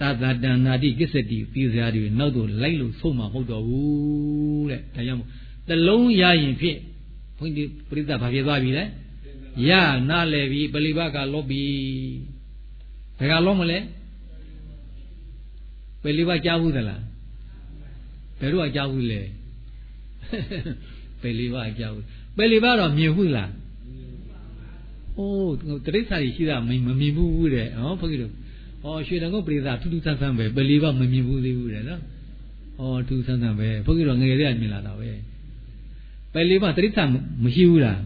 သာသတဏနာတိကိစ္စတိသိစရာတွေနောက်တော့လိုက်လို့ဆုံးမှာမဟုတ်တော့ဘူးတဲ့ဒါကြောင့်မို့တလုံးရရင်ဖြင့်ဘုန်းကြီးပြိဿဘာဖြစ်သွားပြီလဲ ရနာလဲပြီပလိဘကလောပြီဘယ်ကလောမလဲပလိဘကြားဘူးသလားဘယ်တော့ကြားဘူးလဲပလိဘကြားဘူးပလိဘတော့မြင်ဘူးလားအိုးတရိစ္ဆာကြီးရှိတာမမြင်ဘူးတဲ့ဟောဘုန်းကြီးတို့ဟောရွှေတန်ကုတ်ပရိသထူးထူးဆန်းဆန်းပဲပလိဘမမြင်ဘူးသေးဘူးတဲ့နော်ဟောထူးဆန်းဆန်းပဲဘုန်းကြီးတို့ငယ်လေးကမြင်လာတာပဲပလိဘတရိစ္ဆာမရှိဘူးလား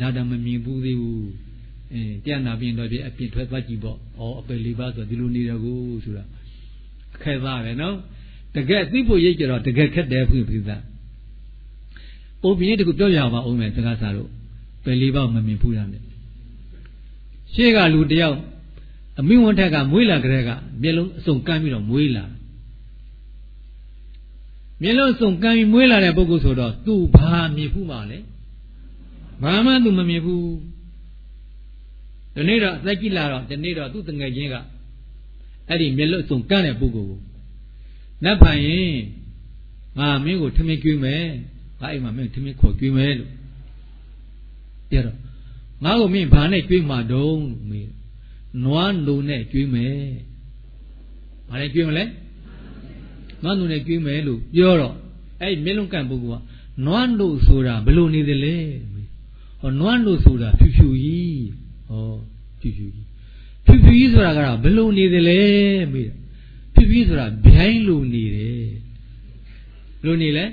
ဒါတော့မမြင်ဘူးသေးဘူးအင်းတရားနာပြင်တော့ပြအပြင်ထွက်သွားကြည့်ပေါ့ဩအပယ်လေးပါဆိုဒီလိုနေတော့ကိုဆိုတာခဲသားပဲနော်တကယ်သိဖို့ရိတ်ကြတော့တကယ်ခက်တယ်ဖွင့်ပြသပုံပြင်းတခုပြောပြပါအောင်မယ်စကားစားလို့ပယ်လေးပါမမြင်ဘူးရတယ်ရှေ့ကလူတယောက်အမိဝန်ထက်ကမွေးလာကြတဲ့ကမျက်လုံးအစုံကမ်းပြီးတော့မွေးလာမျက်လုံးအစုံကမ်းပြီးမွေးလာတဲ့ပုဂ္ဂိုလ်ဆိုတော့သူ့ဘာမြင်ဘူးမှလဲ ဘာမှသူမမြင်ဘူးဒီနေ့တော့အသက်ကြီးလာတော့ဒီနေ့တော့သူ့တငယ်ချင်းကအဲ့ဒီမျက်လွတ်စုံကန့်တဲ့ပုဂ္ဂိုလ်ကိုနတ်ဖန်ရင်ငါမင်းကိုထမင်းကျွေးမယ်ငါအိမ်မှာမင်းထမင်းခေါ်ကျွေးမယ်လို့ပြောတော့ငါ့ကိုမင်းဘာနဲ့ကျွေးမှာတုံးမေးနွားနိုနဲ့ကျွေးမယ်ဘာနဲ့ကျွေးမလဲနွားနိုနဲ့ကျွေးမယ်လို့ပြောတော့အဲ့မျက်လုံးကန့်ပုဂ္ဂိုလ်ကနွားနိုဆိုတာဘယ်လိုနေသလဲ ဟောနွားနိုဆိုတာဖြူဖြူကြီးဟောဖြူဖြူကြီးဖြူဖြူကြီးဆိုတာကတော့ဘယ်လိုနေသလဲမေးဖြူဖြူဆိုတာဗျိုင်းလိုနေတယ်ဘယ်လိုနေလဲ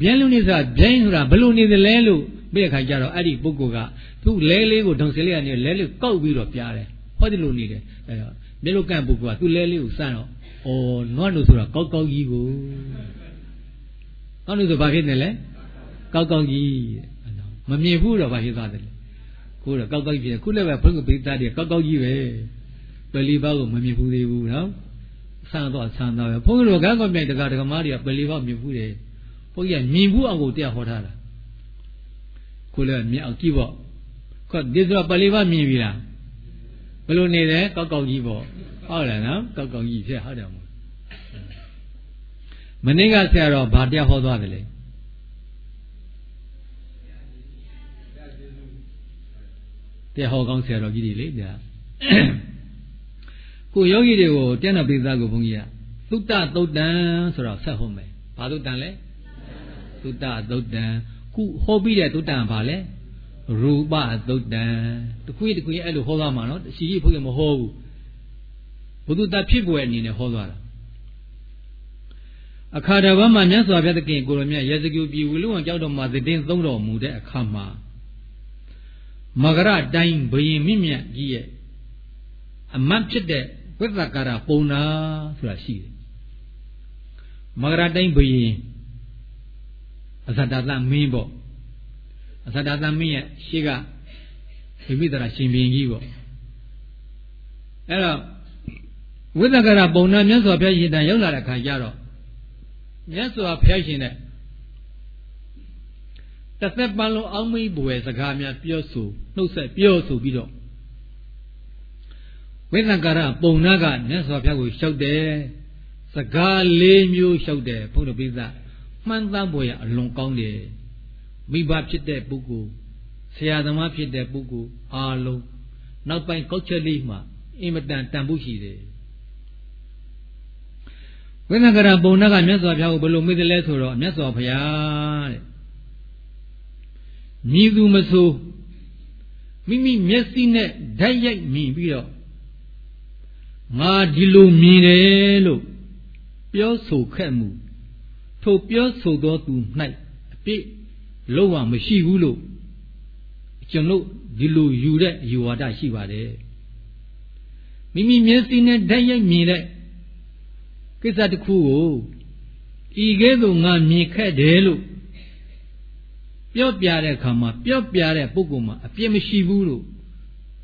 ဗျိုင်းလိုနေဆိုတာဗျိုင်းဆိုတာဘယ်လိုနေသလဲလို့ပြီးတဲ့ခါကျတော့အဲ့ဒီပုဂ္ဂိုလ်ကသူ့လဲလေးကိုဒုံစလေးကနေလဲလေးကောက်ပြီးတော့ပြားတယ်ဟောဒီလိုနေတယ်အဲတော့မျက်လုံးကန့်ပုဂ္ဂိုလ်ကသူ့လဲလေးကိုစမ်းတော့ဩနွားနိုဆိုတာကောက်ကောက်ကြီးကိုကောက်နိုဆိုဘာဖြစ်နေလဲကောက်ကောက်ကြီး မမြင်ဘူးတော့ဘာဖြစ်သွားတယ်လဲကိုတော့ကောက်ကောက်ကြီးခုလည်းပဲဘုန်းကြီးပိသားတွေကောက်ကောက်ကြီးပဲပယ်လီပါကိုမမြင်ဘူးသေးဘူးနော်ဆန်းတော့ဆန်းတော့ပဲဘုန်းကြီးတို့ကကောက်မြိုင်တကာတကမားတွေကပယ်လီပါမြင်ဘူးတယ်ဘုန်းကြီးကမြင်ဘူးအောင်ကိုတရားဟောထားတာကိုလည်းမြင်အောင်ကြည့်ပေါ့ခွတ်ဒီဆိုပယ်လီပါမြင်ပြီလားဘယ်လိုနေလဲကောက်ကောက်ကြီးပေါ့ဟုတ်တယ်နော်ကောက်ကောက်ကြီးဖြစ်ဟုတ်တယ်မို့မနေ့ကဆရာတော်ဗာတရားဟောသွားတယ်လေ တရားဟောကောင်းဆရာတော်ကြီးတွေလေကြာကိုယောဂီတွေကိုတရားနာပိသကိုဘုန်းကြီးကသုတသုတ်တံဆိုတော့ဆက်ဟုတ်မယ်ဘာသုတ်တံလဲသုတသုတ်တံခုဟောပြီးတဲ့သုတ်တံဘာလဲရူပသုတ်တံတခုတခုအဲ့လိုဟောသွားမှာနော်ရှိကြီးဘုန်းကြီးမဟောဘူးဘုသူတဖြစ်ပွဲအနေနဲ့ဟောသွားတာအခါတော်မှာမြတ်စွာဘုရားသခင်ကိုရမြတ်ရေစကြူပြည်ဝီလူဝံကြောက်တော်မှာသတင်းသုံးတော်မူတဲ့အခါမှာ မဂရတိုင်းဘယင်မြင့်မြတ်ကြီးရဲ့အမတ်ဖြစ်တဲ့ဝိသကာရပုံနာဆိုတာရှိတယ်မဂရတိုင်းဘယင်အဇတသမင်းပေါ့အဇတသမင်းရဲ့ရှေ့ကဝိမိတရာရှင်ဘင်ကြီးပေါ့အဲ့တော့ဝိသကရပုံနာမြတ်စွာဘုရားရှင်တန်ရောက်လာတဲ့ခါကျတော့မြတ်စွာဘုရားရှင်တဲ့ တစ်သက်ပန်းလုံးအောင်းမိဘွယ်စကားများပြောဆိုနှုတ်ဆက်ပြောဆိုပြီးတော့ဝိသကရပုံနာကမြတ်စွာဘုရားကိုလျှောက်တယ်စကားလေးမျိုးလျှောက်တယ်ဘုရားပိသမှန်သားဘွယ်ရအလွန်ကောင်းတယ်မိဘဖြစ်တဲ့ပုဂ္ဂိုလ်ဆရာသမားဖြစ်တဲ့ပုဂ္ဂိုလ်အားလုံးနောက်ပိုင်းကောက်ချက်လေးမှာအင်မတန်တန်ဖို့ရှိတယ်ဝိသကရပုံနာကမြတ်စွာဘုရားကိုဘယ်လိုမေ့တယ်လဲဆိုတော့မြတ်စွာဘုရားတဲ့ မြည်သူမဆိုမိမိမျက်စိနဲ့ဓာတ်ရိုက်မြင်ပြီးတော့ငါဒီလိုမြင်တယ်လို့ပြောဆိုခဲ့မှုထိုပြောဆိုသောသူ၌အပြစ်လုံးဝမရှိဘူးလို့ကျွန်တို့ဒီလိုယူတဲ့ယူဝါဒရှိပါတယ်မိမိမျက်စိနဲ့ဓာတ်ရိုက်မြင်တဲ့ကိစ္စတစ်ခုကိုဤကဲ့သို့ငါမြင်ခဲ့တယ်လို့ ပြောပြတဲ့အခါမှာပြောပြတဲ့ပုဂ္ဂိုလ်မှာအပြစ်မရှိဘူးလို့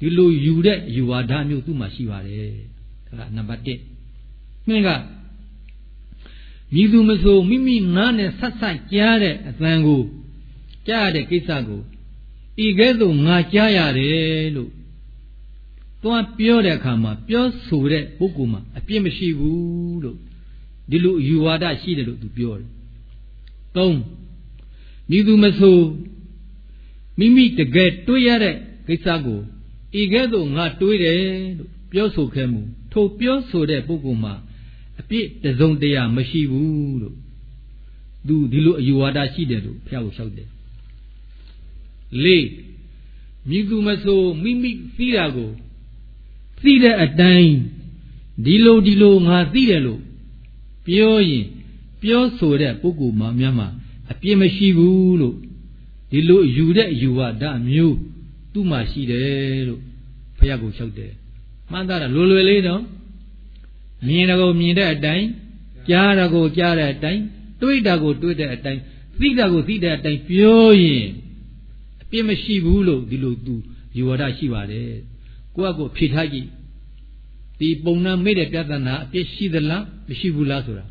ဒီလိုယူတဲ့ယူဝါဒမျိုးသူ့မှာရှိပါတယ်ဒါကနံပါတ်1မင်းကမိသူမဆိုမိမိနားနဲ့ဆက်ဆက်ကြားတဲ့အသံကိုကြားရတဲ့ကိစ္စကိုဤကဲ့သို့ငါကြားရတယ်လို့သွားပြောတဲ့အခါမှာပြောဆိုတဲ့ပုဂ္ဂိုလ်မှာအပြစ်မရှိဘူးလို့ဒီလိုယူဝါဒရှိတယ်လို့သူပြောတယ် ၃မိသူမဆိုမိမိတကယ်တွေးရတဲ့ကိစ္စကိုဤကဲ့သို့ငါတွေးတယ်လို့ပြောဆိုခဲ့မှုထိုပြောဆိုတဲ့ပုဂ္ဂိုလ်မှာအပြစ်တစုံတရာမရှိဘူးလို့သူဒီလိုအယူဝါဒရှိတယ်လို့ဘုရားကိုလျှောက်တယ်၄မိသူမဆိုမိမိသိတာကိုသိတဲ့အတိုင်းဒီလိုဒီလိုငါသိတယ်လို့ပြောရင်ပြောဆိုတဲ့ပုဂ္ဂိုလ်မှများမှာ အပြစ်မရှိဘူးလို့ဒီလိုယူတဲ့ယူဝါဒမျိုးသူ့မှာရှိတယ်လို့ဘုရားကိုလျှောက်တယ်မှန်သားတာလွယ်လွယ်လေးတော့မြင်တာကိုမြင်တဲ့အတိုင်းကြားတာကိုကြားတဲ့အတိုင်းတွေးတာကိုတွေးတဲ့အတိုင်းသိတာကိုသိတဲ့အတိုင်းပြောရင်အပြစ်မရှိဘူးလို့ဒီလိုသူယူဝါဒရှိပါတယ်ကိုယ့်အကိုဖြေထားကြည့်ဒီပုံနာမေ့တဲ့ပြဿနာအပြစ်ရှိသလားမရှိဘူးလားဆိုတာ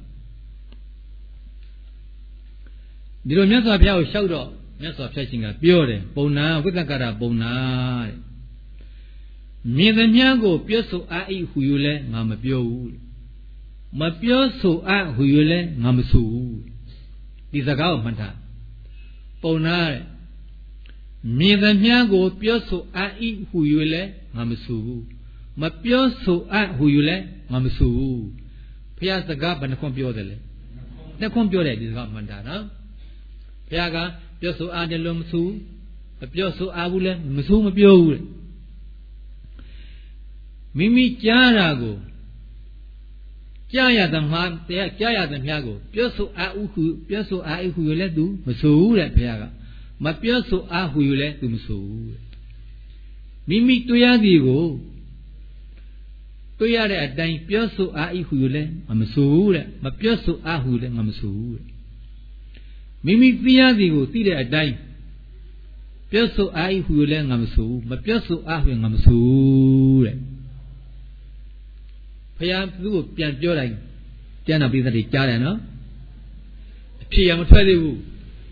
ဒီလိုမြတ်စွာဘုရားကိုလျှောက်တော့မြတ်စွာဘုရားရှင်ကပြောတယ်ပုံနာဝိသကရပုံနာတဲ့မြင်သမျှကိုပြောဆိုအားဤဟူ၍လဲငါမပြောဘူးမပြောဆိုအားဟူ၍လဲငါမဆိုဘူးဒီစကားကိုမှတ်ထားပုံနာတဲ့မြင်သမျှကိုပြောဆိုအားဤဟူ၍လဲငါမဆိုဘူးမပြောဆိုအားဟူ၍လဲငါမဆိုဘူးဘုရားစကားဘယ်နှခွန်းပြောတယ်လဲနှစ်ခွန်းပြောတယ်ဒီစကားမှန်တာနော် ဘုရားကပြောဆိုအားတယ်လို့မဆိုမပြောဆိုအားဘူးလဲမဆိုမပြောဘူးမိမိကြားတာကိုကြားရသမှာတရားကြားရသမျှကို ပြောဆိုအားဥဟုပြောဆိုအားဥဟုရလဲသူမဆိုဘူးတဲ့ဘုရားကမပြောဆိုအားဟုရလဲသူမဆိုဘူးတဲ့မိမိတွေ့ရသည်ကိုတွေ့ရတဲ့အတိုင်းပြောဆိုအားဤဟုရလဲမဆိုဘူးတဲ့မပြောဆိုအားဟုလဲငါမဆိုဘူးတဲ့ မိမိသိရသည်ကိုသိတဲ့အတိုင်းပြောဆိုအားဤဟူလည်းငါမဆိုဘူးမပြောဆိုအားဟူငါမဆိုဘူးတဲ့ဖခင်သူ့ကိုပြန်ပြောတိုင်းပြန်တော်ပိသတိကြားတယ်နော်အဖြစ်ရမထွက်သေးဘူး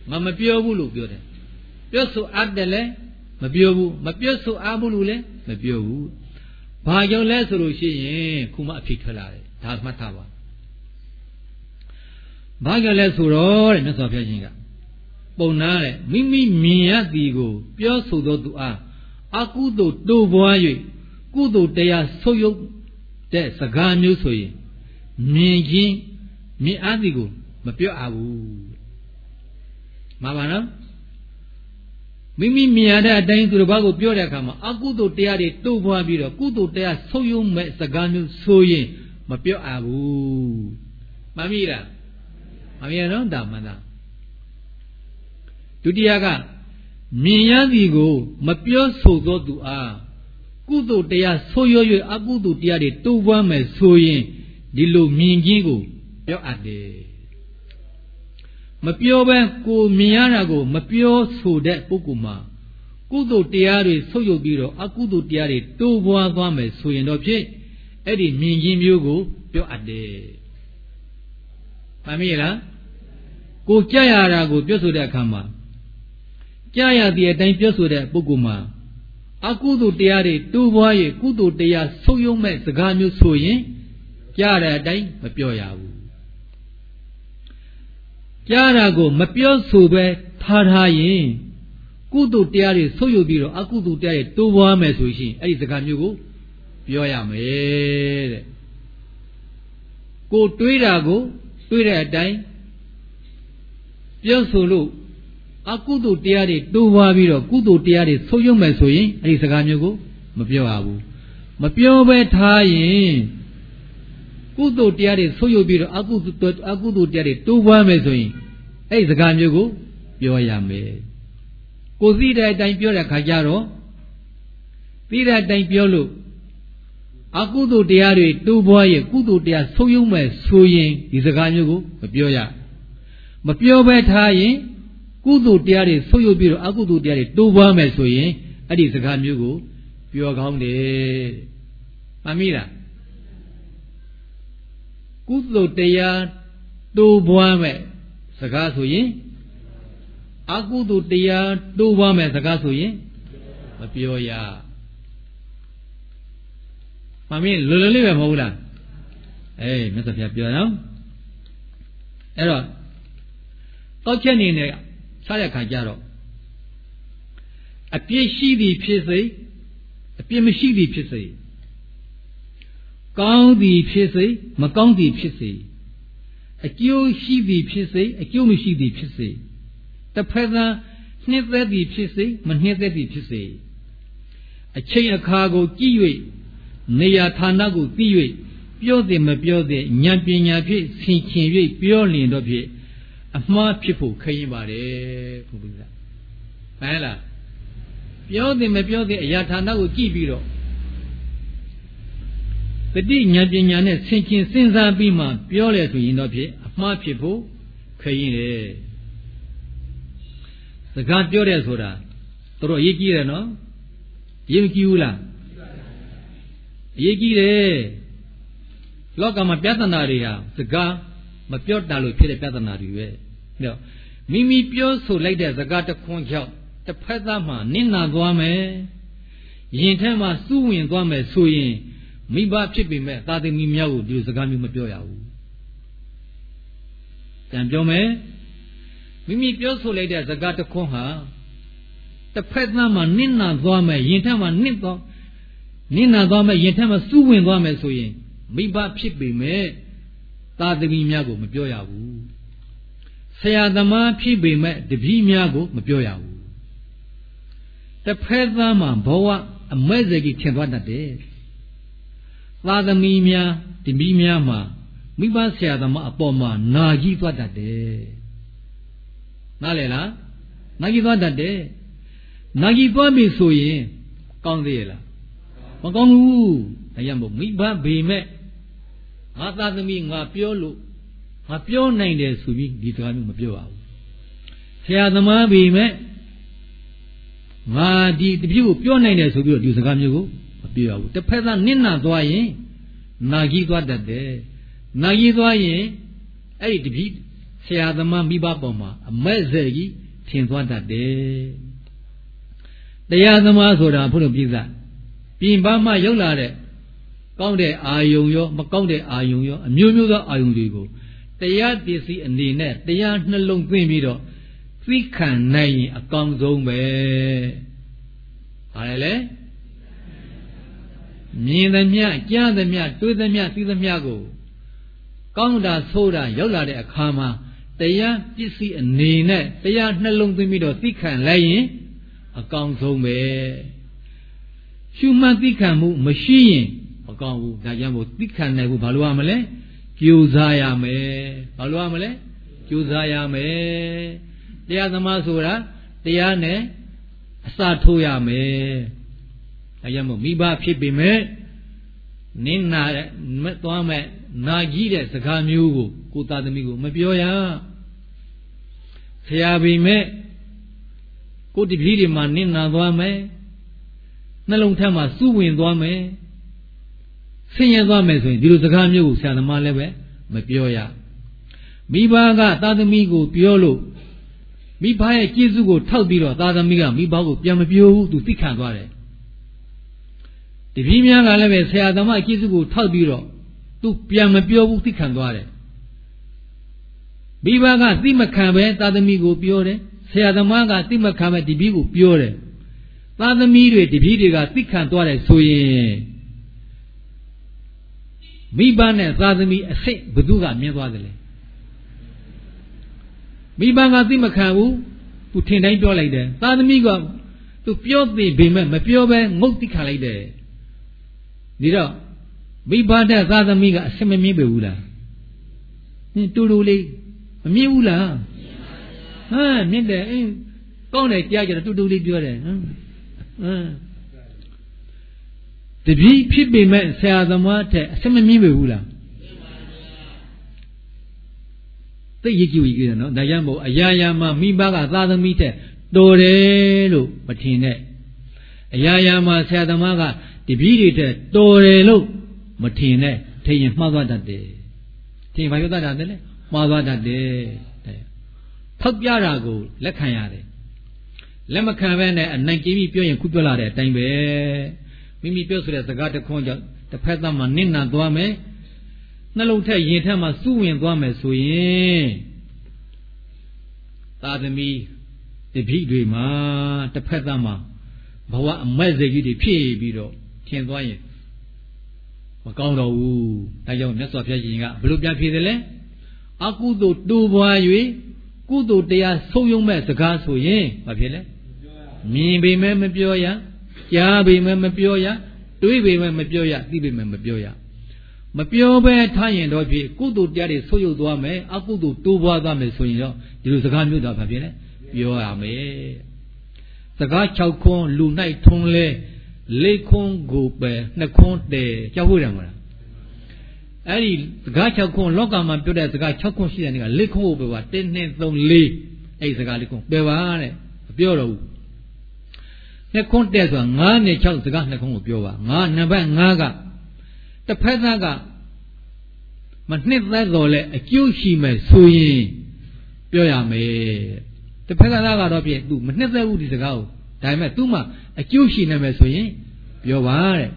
ငါမပြောဘူးလို့ပြောတယ်ပြောဆိုအားတယ်လဲမပြောဘူးမပြောဆိုအားဘူးလို့လည်းမပြောဘူးဘာကြောင့်လဲဆိုလို့ရှိရင်ခုမှအဖြစ်ထွက်လာတယ်ဒါမှတ်ထားပါ ဘာကြောင့်လဲဆိုတော့တဲ့မြတ်စွာဘုရားရှင်ကပုံနာတဲ့မိမိမြင်ရသည်ကို ပြောဆိုသောသူအားအကုသို့တိုးပွား၍ကုသိုလ်တရားဆုပ်ယုပ်တဲ့စကားမျိုးဆိုရင်မြင်ခြင်းမြင်အားသည်ကို မပြောအပ်ဘူးမှာပါနော်မိမိမြင်ရတဲ့အတိုင်းသူတစ်ပါးကိုပြောတဲ့အခါမှာအကုသိုလ်တရားတွေတိုးပွားပြီးတော့ကုသိုလ်တရားဆုပ်ယုပ်မဲ့စကားမျိုးဆိုရင်မပြောအပ်ဘူးမှန်ပြီလား မမြင်တော့ဒါမှန်တာဒုတိယကမြင်ရသည်ကို မပြောဆိုသောသူအားကုသိုလ်တရားဆိုးရွ၍အကုသိုလ်တရားတွေတိုးပွားမယ်ဆိုရင်ဒီလိုမြင်ခြင်းကိုပြောအပ်တယ်မပြောဘဲကိုမြင်ရတာကို မပြောဆိုတဲ့ပုဂ္ဂိုလ်မှာကုသိုလ်တရားတွေဆုပ်ယုပ်ပြီးတော့အကုသိုလ်တရားတွေတိုးပွားသွားမယ်ဆိုရင်တော့ဖြင့်အဲ့ဒီမြင်ခြင်းမျိုးကို ပြောအပ်တယ်မှန်ပြီလား ကိုကြက်ရတာကိုပြောဆိုတဲ့အခါမှာကြရတဲ့အတိုင်းပြောဆိုတဲ့ပုဂ္ဂိုလ်မှာအကုသိုလ်တရားတွေတိုးပွား၍ကုသိုလ်တရားဆုံးယုံမဲ့စကားမျိုးဆိုရင်ကြားတဲ့အတိုင်းမပြောရဘူးကြားတာကိုမပြောဆိုပဲထားထားရင်ကုသိုလ်တရားတွေဆုံးယုံပြီးတော့အကုသိုလ်တရားတွေတိုးပွားမယ်ဆိုရှင်အဲ့ဒီစကားမျိုးကိုပြောရမယ်တဲ့ကိုတွေးတာကိုတွေးတဲ့အတိုင်း ပြောဆိုလို့အကုသိုလ်တရားတွေတိုးပွားပြီးတော့ကုသိုလ်တရားတွေဆုံးယုံမယ်ဆိုရင်အဲ့ဒီစကားမျိုးကိုမပြောရဘူးမပြောဘဲထားရင်ကုသိုလ်တရားတွေဆုံးယုံပြီးတော့အကုသိုလ်အကုသိုလ်တရားတွေတိုးပွားမယ်ဆိုရင်အဲ့ဒီစကားမျိုးကိုပြောရမယ်ကိုသိတဲ့အတိုင်းပြောတဲ့ခါကျတော့သိတဲ့အတိုင်းပြောလို့အကုသိုလ်တရားတွေတိုးပွားရဲ့ကုသိုလ်တရားဆုံးယုံမယ်ဆိုရင်ဒီစကားမျိုးကိုမပြောရ မပြောဘဲထားရင်ကုသိုလ်တရားတွေဆုပ်ယုပ်ပြီးတော့အကုသိုလ်တရားတွေတိုးပွားမယ်ဆိုရင်အဲ့ဒီစကားမျိုးကိုပြောကောင်းတယ်မှန်ပြီလားကုသိုလ်တရားတိုးပွားမယ်စကားဆိုရင်အကုသိုလ်တရားတိုးပွားမယ်စကားဆိုရင်မပြောရမှန်ပြီလွယ်လွယ်လေးပဲမဟုတ်လားအေးမြတ်စွာဘုရားပြောနော်အဲ့တော့ တောက်ချက်နေနဲ့စားတဲ့ခါကျတော့အပြစ်ရှိသည်ဖြစ်စေအပြစ်မရှိသည်ဖြစ်စေကောင်းသည်ဖြစ်စေမကောင်းသည်ဖြစ်စေအကျိုးရှိသည်ဖြစ်စေအကျိုးမရှိသည်ဖြစ်စေတစ်ဖက်သာနှစ်သက်သည်ဖြစ်စေမနှစ်သက်သည်ဖြစ်စေအချိန်အခါကိုကြည့်၍နေရာဌာနကိုသိ၍ပြောသည်မပြောသည်ဉာဏ်ပညာဖြင့်ဆင်ခြင်၍ပြောလျင်တော့ဖြင့် အမှားဖြစ်ဖို့ခရင်ပါတယ်ဘုရားဟဲ့လားပြောတယ်မပြောတယ်အရာဌာနကိုကြည့်ပြီးတော့တတိညာပညာနဲ့ဆင်ခြင်စဉ်းစားပြီးမှပြောလေဆိုရင်တော့ဖြစ်အမှားဖြစ်ဖို့ခရင်တယ်စကားပြောတယ်ဆိုတာတော်တော်အရေးကြီးတယ်နော်ရေးမကြည့်ဘူးလားအရေးကြီးတယ်လောကမှာပြဿနာတွေဟာစကားမပြောတာလို့ဖြစ်တဲ့ပြဿနာတွေပဲ နော်မိမိပြောဆိုလိုက်တဲ့စကားတစ်ခွန်းကြောင့်တစ်ဖက်သားမှနင့်နာသွားမယ်ရင်ထဲမှာစူးဝင်သွားမယ်ဆိုရင်မိဘဖြစ်ပေမဲ့သာသမီများကိုဒီလိုစကားမျိုးမပြောရဘူး။ကြံပြောမယ်မိမိပြောဆိုလိုက်တဲ့စကားတစ်ခွန်းဟာတစ်ဖက်သားမှာနင့်နာသွားမယ်ရင်ထဲမှာနင့်သွားနင့်နာသွားမယ်ရင်ထဲမှာစူးဝင်သွားမယ်ဆိုရင်မိဘဖြစ်ပေမဲ့သာသမီများကိုမပြောရဘူး။ ဆရာသမားဖြစ်ပေမဲ့တပည့်များကိုမပြောရဘူး။တစ်ဖက်သားမှာဘဝအမဲ့စေကြီးထင်သွားတတ်တယ်။သာသမီများတပည့်များမှာမိဘဆရာသမားအပေါ်မှာနာကြီးသွားတတ်တယ်။နားလည်လား။နာကြီးသွားတတ်တယ်။နာကြီးသွားပြီဆိုရင်ကောင်းသေးရဲ့လား။မကောင်းဘူး။ဒါကြောင့်မို့မိဘဘေမဲ့ငါသာသမီငါပြောလို့ ငါပြောနိုင်တယ်ဆိုပြီးဒီစကားမျိုးမပြောပါဘူး။ဆရာသမားဘေမဲ့ငါဒီတပြည့်ကိုပြောနိုင်တယ်ဆိုပြီးတော့ဒီစကားမျိုးကိုမပြောရဘူးတစ်ဖက်သားနင့်နာသွားရင်နာကြီးသွားတတ်တယ်နာကြီးသွားရင်အဲ့ဒီတပြည့်ဆရာသမားမိဘပေါ်မှာအမဲ့စေကြီးထင်သွားတတ်တယ်တရားသမားဆိုတာဘုရားပြည့်စပြင်ပမှရောက်လာတဲ့ကောင်းတဲ့အာယုံရောမကောင်းတဲ့အာယုံရောအမျိုးမျိုးသောအာယုံတွေကို တရားပစ္စည်းအနေနဲ့တရားနှလုံးသွင်းပြီးတော့သိခံနိုင်ရင်အကောင်းဆုံးပဲဘာလဲလဲမြင်သမျှကြားသမျှတွေးသမျှသိသမျှကိုကောင်းတာဆိုးတာရောက်လာတဲ့အခါမှာတရားပစ္စည်းအနေနဲ့တရားနှလုံးသွင်းပြီးတော့သိခံလိုက်ရင်အကောင်းဆုံးပဲရှုမှတ်သိခံမှုမရှိရင်မကောင်းဘူးဒါကြောင့်မို့သိခံနိုင်ဖို့ဘာလို့ရမလဲ ကြိုးစားရမယ်ဘာလို့ရမလဲကြိုးစားရမယ်တရားသမားဆိုတာတရားနဲ့အစာထိုးရမယ်ဒါကြောင့်မို့မိဘဖြစ်ပေမဲ့နင်းနာမဲ့သွားမဲ့နာကြီးတဲ့စကားမျိုးကိုကိုသားသမီးကိုမပြောရဆရာပေမဲ့ကိုတပည့်တွေမှာနင်းနာသွားမယ်နှလုံးထဲမှာစူးဝင်သွားမယ် ဆင်းရဲသွားမယ်ဆိုရင်ဒီလိုစကားမျိုးကိုဆရာသမားလည်းပဲမပြောရမိဘကသားသမီးကိုပြောလို့မိဘရဲ့ကျေးဇူးကိုထောက်ပြီးတော့သားသမီးကမိဘကိုပြန်မပြောဘူးသူသိခံသွားတယ်တပည့်များကလည်းပဲဆရာသမားကျေးဇူးကိုထောက်ပြီးတော့သူပြန်မပြောဘူးသိခံသွားတယ်မိဘကသိမခံပဲသားသမီးကိုပြောတယ်ဆရာသမားကသိမခံပဲတပည့်ကိုပြောတယ်သားသမီးတွေတပည့်တွေကသိခံသွားတယ်ဆိုရင် မိဘနဲ့သားသမီးအစိတ်ဘသူကမြင်သွားတယ်လေမိဘကသိမခံဘူးသူထင်တိုင်းပြောလိုက်တယ်သားသမီးကသူပြောသိပေမဲ့မပြောပဲငုတ်တိခံလိုက်တယ်ဒီတော့မိဘတဲ့သားသမီးကအစမမြင်ပေဘူးလားဟင်တူတူလေးမမြင်ဘူးလားဟမ်မြင်တယ်အင်းကောင်းတယ်ကြားကြတယ်တူတူလေးပြောတယ်ဟမ်ဟမ် တပည့်ဖြစ်ပေမဲ့ဆရာသမားတဲ့အစမမြင်ပေဘူးလားသိရကြည့်ကြည့်နော်ဒါကြောင့်မို့အရာရာမှာမိဘကသာသမီတဲ့တော်တယ်လို့မထင်နဲ့အရာရာမှာဆရာသမားကတပည့်တွေတဲ့တော်တယ်လို့မထင်နဲ့ထင်ရင်မှားသွားတတ်တယ်ထင်ဘာပြောတတ်တာလဲမှားသွားတတ်တယ်ထောက်ပြတာကိုလက်ခံရတယ်လက်မခံဘဲနဲ့အနိုင်ကျင်းပြီးပြောရင်ခုပြောလာတဲ့အတိုင်းပဲ မိမိပြောဆိုတဲ့စကားတစ်ခွန်းကြောင့်တစ်ဖက်သားမှာနင့်နာသွားမယ်နှလုံးထက်ရင်ထက်မှာစူးဝင်သွားမယ်ဆိုရင်သာသမီတပိတွေမှာတစ်ဖက်သားမှာဘဝအမက်စိတ်ကြီးတွေဖြစ်ပြီးတော့ထင်သွားရင်မကောင်းတော့ဘူးဒါကြောင့်မြတ်စွာဘုရားရှင်ကဘလို့ပြန်ဖြေတယ်လဲအကုသို့တူပွား၍ကုသိုလ်တရားဆုံးယုံမဲ့စကားဆိုရင်ဘာဖြစ်လဲမြင်ပေမဲ့မပြောရ ကြားပေမဲ့မပြောရတွေးပေမဲ့မပြောရသိပေမဲ့မပြောရမပြောဘဲထားရင်တော့ဖြစ်ကုသိုလ်တရားတွေဆုပ်ယုပ်သွားမယ်အကုသိုလ်တိုးပွားသွားမယ်ဆိုရင်တော့ဒီလိုစကားမျိုးတော့ဘာဖြစ်လဲပြောရမယ်စကား6ခွန်းလူ၌ထုံးလဲလေးခွန်းကိုပဲနှစ်ခွန်းတည်ကြောက်ဖို့တယ်မလားအဲ့ဒီစကား6ခွန်းလောကမှာပြောတဲ့စကား6ခွန်းရှိတဲ့နေ့ကလေးခွန်းကိုပဲပါ1 2 3 4အဲ့ဒီစကားလေးခွန်းပဲပါတဲ့မပြောတော့ဘူး နှစ်ခွန်းတဲ့ဆိုတာ9နဲ့6စကားနှစ်ခွန်းကိုပြောပါ9နံပါတ်5ကတစ်ဖက်သားကမနှစ်သက်တော်လဲအကျိုးရှိမယ်ဆိုရင်ပြောရမယ်တစ်ဖက်ကသားကတော့ဖြင့်သူမနှစ်သက်ဘူးဒီစကားကိုဒါပေမဲ့သူ့မှာအကျိုးရှိနေမယ်ဆိုရင်ပြောပါတဲ့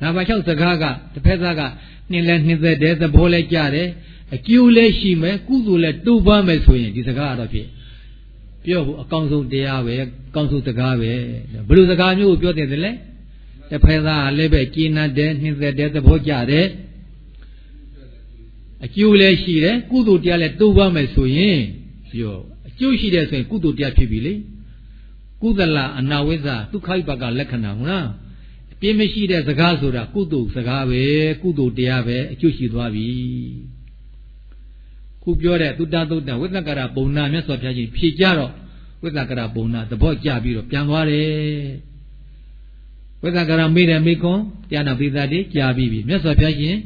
နံပါတ်6စကားကတစ်ဖက်သားကနှင်းလဲနှင်းသက်တယ်သဘောလဲကြတယ်အကျိုးလဲရှိမယ်ကုသိုလ်လဲတိုးပွားမယ်ဆိုရင်ဒီစကားကတော့ဖြင့် ပြောဖို့အကောင်းဆုံးတရားပဲအကောင်းဆုံးစကားပဲဘယ်လိုစကားမျိုးကိုပြောတယ်လဲတစ်ဖက်သားလည်းပဲကျင်းတဲ့နှင်းသက်တဲ့သဘောကြတယ်အကျိုးလည်းရှိတယ်ကုသိုလ်တရားလည်းတိုးပွားမယ်ဆိုရင်ပြောအကျိုးရှိတယ်ဆိုရင်ကုသိုလ်တရားဖြစ်ပြီလေကုသလအနာဝိဇ္ဇဒုက္ခိပကလက္ခဏာဟုတ်လားအပြင်းမရှိတဲ့စကားဆိုတာကုသိုလ်စကားပဲကုသိုလ်တရားပဲအကျိုးရှိသွားပြီ ခုပြောတဲ့သုတ္တသုတ္တဝိသကရပုံနာမြတ်စွာဘုရားကြီးဖြေကြတော့ဝိသကရပုံနာသဘောကျပြီးတော့ပြန်သွားတယ်ဝိသကရမေးတယ်မေခွန်းတရားနာပိသတိကြာပြီးပြီမြတ်စွာဘုရားရှင်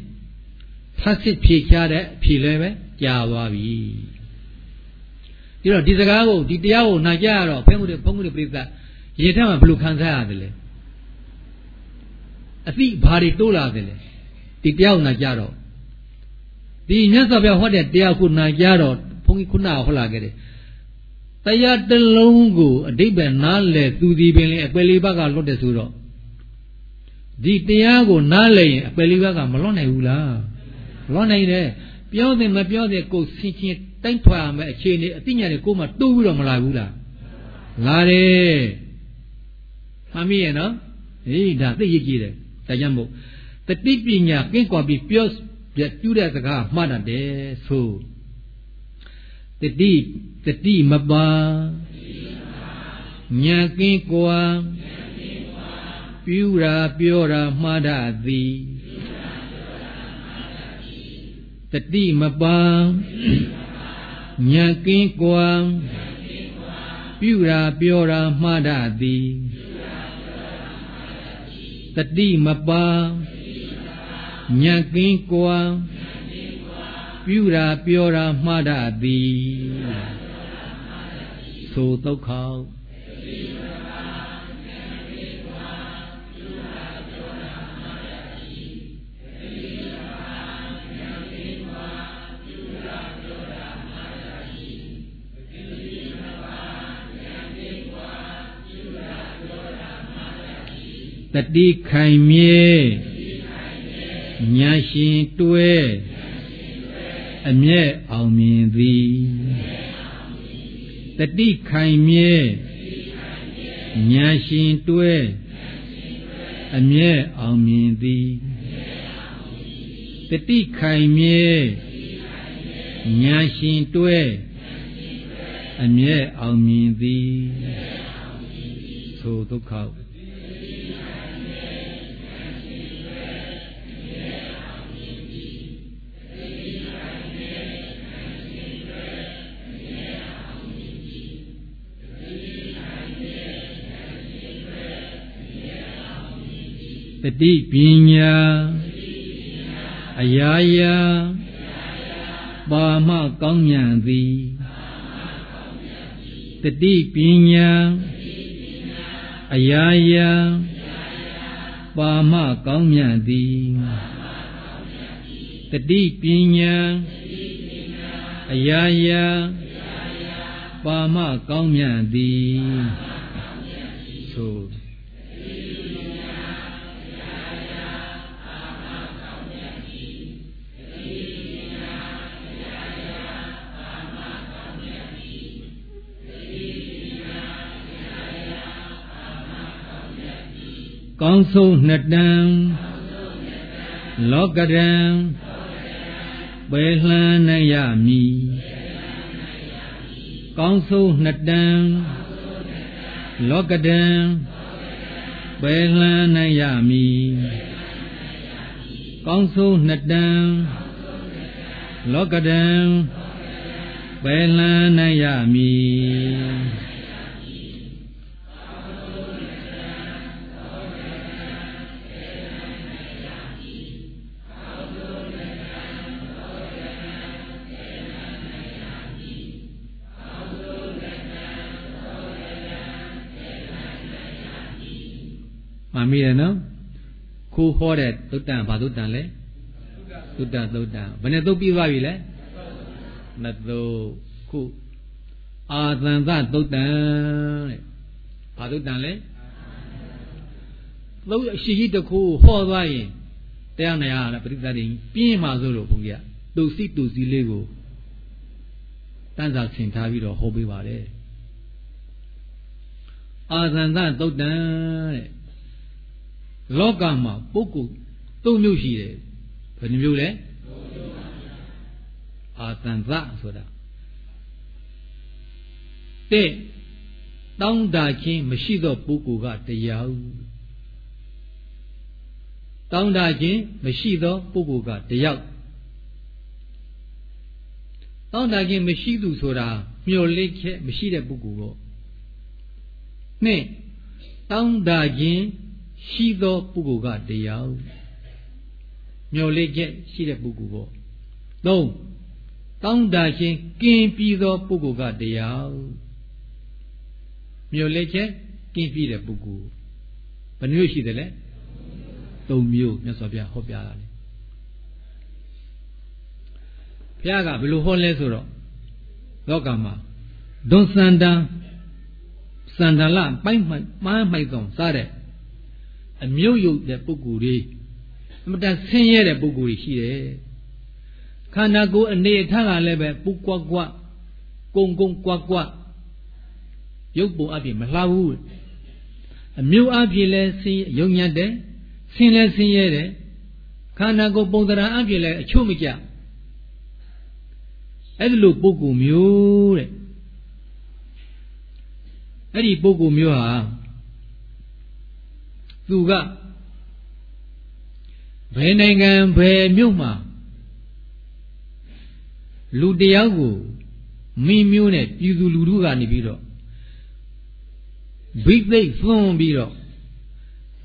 ဖတ်စစ်ဖြေချတဲ့ဖြေလဲပဲကြာသွားပြီဒီတော့ဒီစကားကိုဒီတရားကိုနာကြရတော့ဘုန်းကြီးဘုန်းကြီးပြိဿရေထက်မှာဘယ်လိုခံစားရတယ်လဲအသိဘာတွေတိုးလာတယ်လဲဒီတရားကိုနာကြတော့ ဒီမြတ်စွာဘုရားဟောတဲ့တရားကိုနာကြတော့ဘုန်းကြီးခုနကဟောလာခဲ့တယ်တရားတလုံးကိုအတိပ္ပယ်နားလဲသူဒီပင်လေအပယ်လေးဘက်ကလွတ်တယ်ဆိုတော့ဒီတရားကိုနားလဲရင်အပယ်လေးဘက်ကမလွတ်နိုင်ဘူးလားလွတ်နိုင်တယ်ပြောတယ်မပြောတယ်ကိုဆင်ချင်းတိုင်းထွာရမယ်အခြေအနေအသိဉာဏ်တွေကိုမှတိုးပြီးတော့မလာဘူးလားလာတယ်မှတ်မိရဲ့နော်ဟေးဒါသိရကြည့်တယ်ဒါကြောင့်မို့တတိပညာကင်းကွာပြီးပြော ပြကျူးတဲ့စကားမှတ်တတ်တယ်ဆိုတတိတတိမပါညာကင်းကွာပြူရာပြောတာမှားတတ်သည်တတိမပါညာကင်းကွာပြူရာပြောတာမှားတတ်သည်တတိမပါ ညာကင်းကွာပြူရာပြောတာမှားတတ်သည်သို့ဒုက္ခတတိခိုင်မြဲ ညာရှင်တွဲအမျက်အောင်မြင်သည်တတိခိုင်မြဲညာရှင်တွဲအမျက်အောင်မြင်သည်တတိခိုင်မြဲညာရှင်တွဲအမျက်အောင်မြင်သည်သို့ဒုက္ခ တတိပညာအရာရာပါမကောင်းမြတ်သည်တတိပညာအရာရာပါမကောင်းမြတ်သည်တတိပညာအရာရာပါမကောင်းမြတ်သည်သို့ ကောင်းဆုံးနှစ်တန်လောကရန်ပယ်လှမ်းနိုင်ရမည်ကောင်းဆုံးနှစ်တန်လောကရန်ပယ်လှမ်းနိုင်ရမည်ကောင်းဆုံးနှစ်တန်လောကရန်ပယ်လှမ်းနိုင်ရမည် မိတယ်နော်ခိုးဟောတဲ့သုတ်တန်ဘာသုတ်တန်လဲသုတ္တသုတ်တန်ဘယ်နဲ့သုတ်ပြီးသွားပြီလဲနှစ်သုတ်ခိုခုအာသံသသုတ်တံတဲ့ဘာသုတ်တံလဲသုတ်အရှိကြီးတစ်ခုဟောသွားရင်တရားနာရလားပရိသတ်တွေပြင်းမှာဆိုလို့ဘုန်းကြီးကတူစီတူစီလေးကိုတန်းစာဆင်ထားပြီးတော့ဟောပေးပါတယ်အာသံသသုတ်တံတဲ့ လောကမှာပုဂ္ဂိုလ်သုံးမျိုးရှိတယ်ဘယ်နှမျိုးလဲအာသံသဆိုတာတဲ့တောင်းတာခြင်းမရှိသောပုဂ္ဂိုလ်ကတရားတောင်းတာခြင်းမရှိသောပုဂ္ဂိုလ်ကတယောက်တောင်းတာခြင်းမရှိသူဆိုတာမျော်လင့်ချက်မရှိတဲ့ပုဂ္ဂိုလ်ပေါ့နှစ်တောင်းတာခြင်း ရှိသောပုဂ္ဂိုလ်ကတရားမျော်လင့်ချက်ရှိတဲ့ပုဂ္ဂိုလ်ပေါ့သုံးတောင်းတာခြင်းကင်းပြီးသောပုဂ္ဂိုလ်ကတရားမျော်လင့်ချက်ကင်းပြီးတဲ့ပုဂ္ဂိုလ်ဘယ်မျိုးရှိတယ်လဲသုံးမျိုးမြတ်စွာဘုရားဟောပြတာလေဘုရားကဘယ်လိုဟောလဲဆိုတော့လောကမှာဒွန်စန္ဒံစန္ဒလပိုင်းမှပန်းမိုက်သောစားတဲ့ အမျိုးယုတ်တဲ့ပုဂ္ဂိုလ်တွေအမတန်ဆင်းရဲတဲ့ပုဂ္ဂိုလ်တွေရှိတယ်ခန္ဓာကိုယ်အနေအထားကလည်းပဲပူကွက်ကွက်ကုံကုံကွက်ကွက်ရုပ်ပုံအပြင်မလှဘူးအမျိုးအပြင်လည်းဆင်းယုံညံ့တယ်ဆင်းလဲဆင်းရဲတယ်ခန္ဓာကိုယ်ပုံသဏ္ဍာန်အပြင်လည်းအချို့မကြအဲ့ဒီလိုပုဂ္ဂိုလ်မျိုးတဲ့အဲ့ဒီပုဂ္ဂိုလ်မျိုးဟာ သူကဘယ်နိုင်ငံဘယ်မြို့မှာလူတယောက်ကိုမိမျိုးနဲ့ပြည်သူလူထုကနေပြီးတော့ဘိသိက်သွန်းပြီးတော့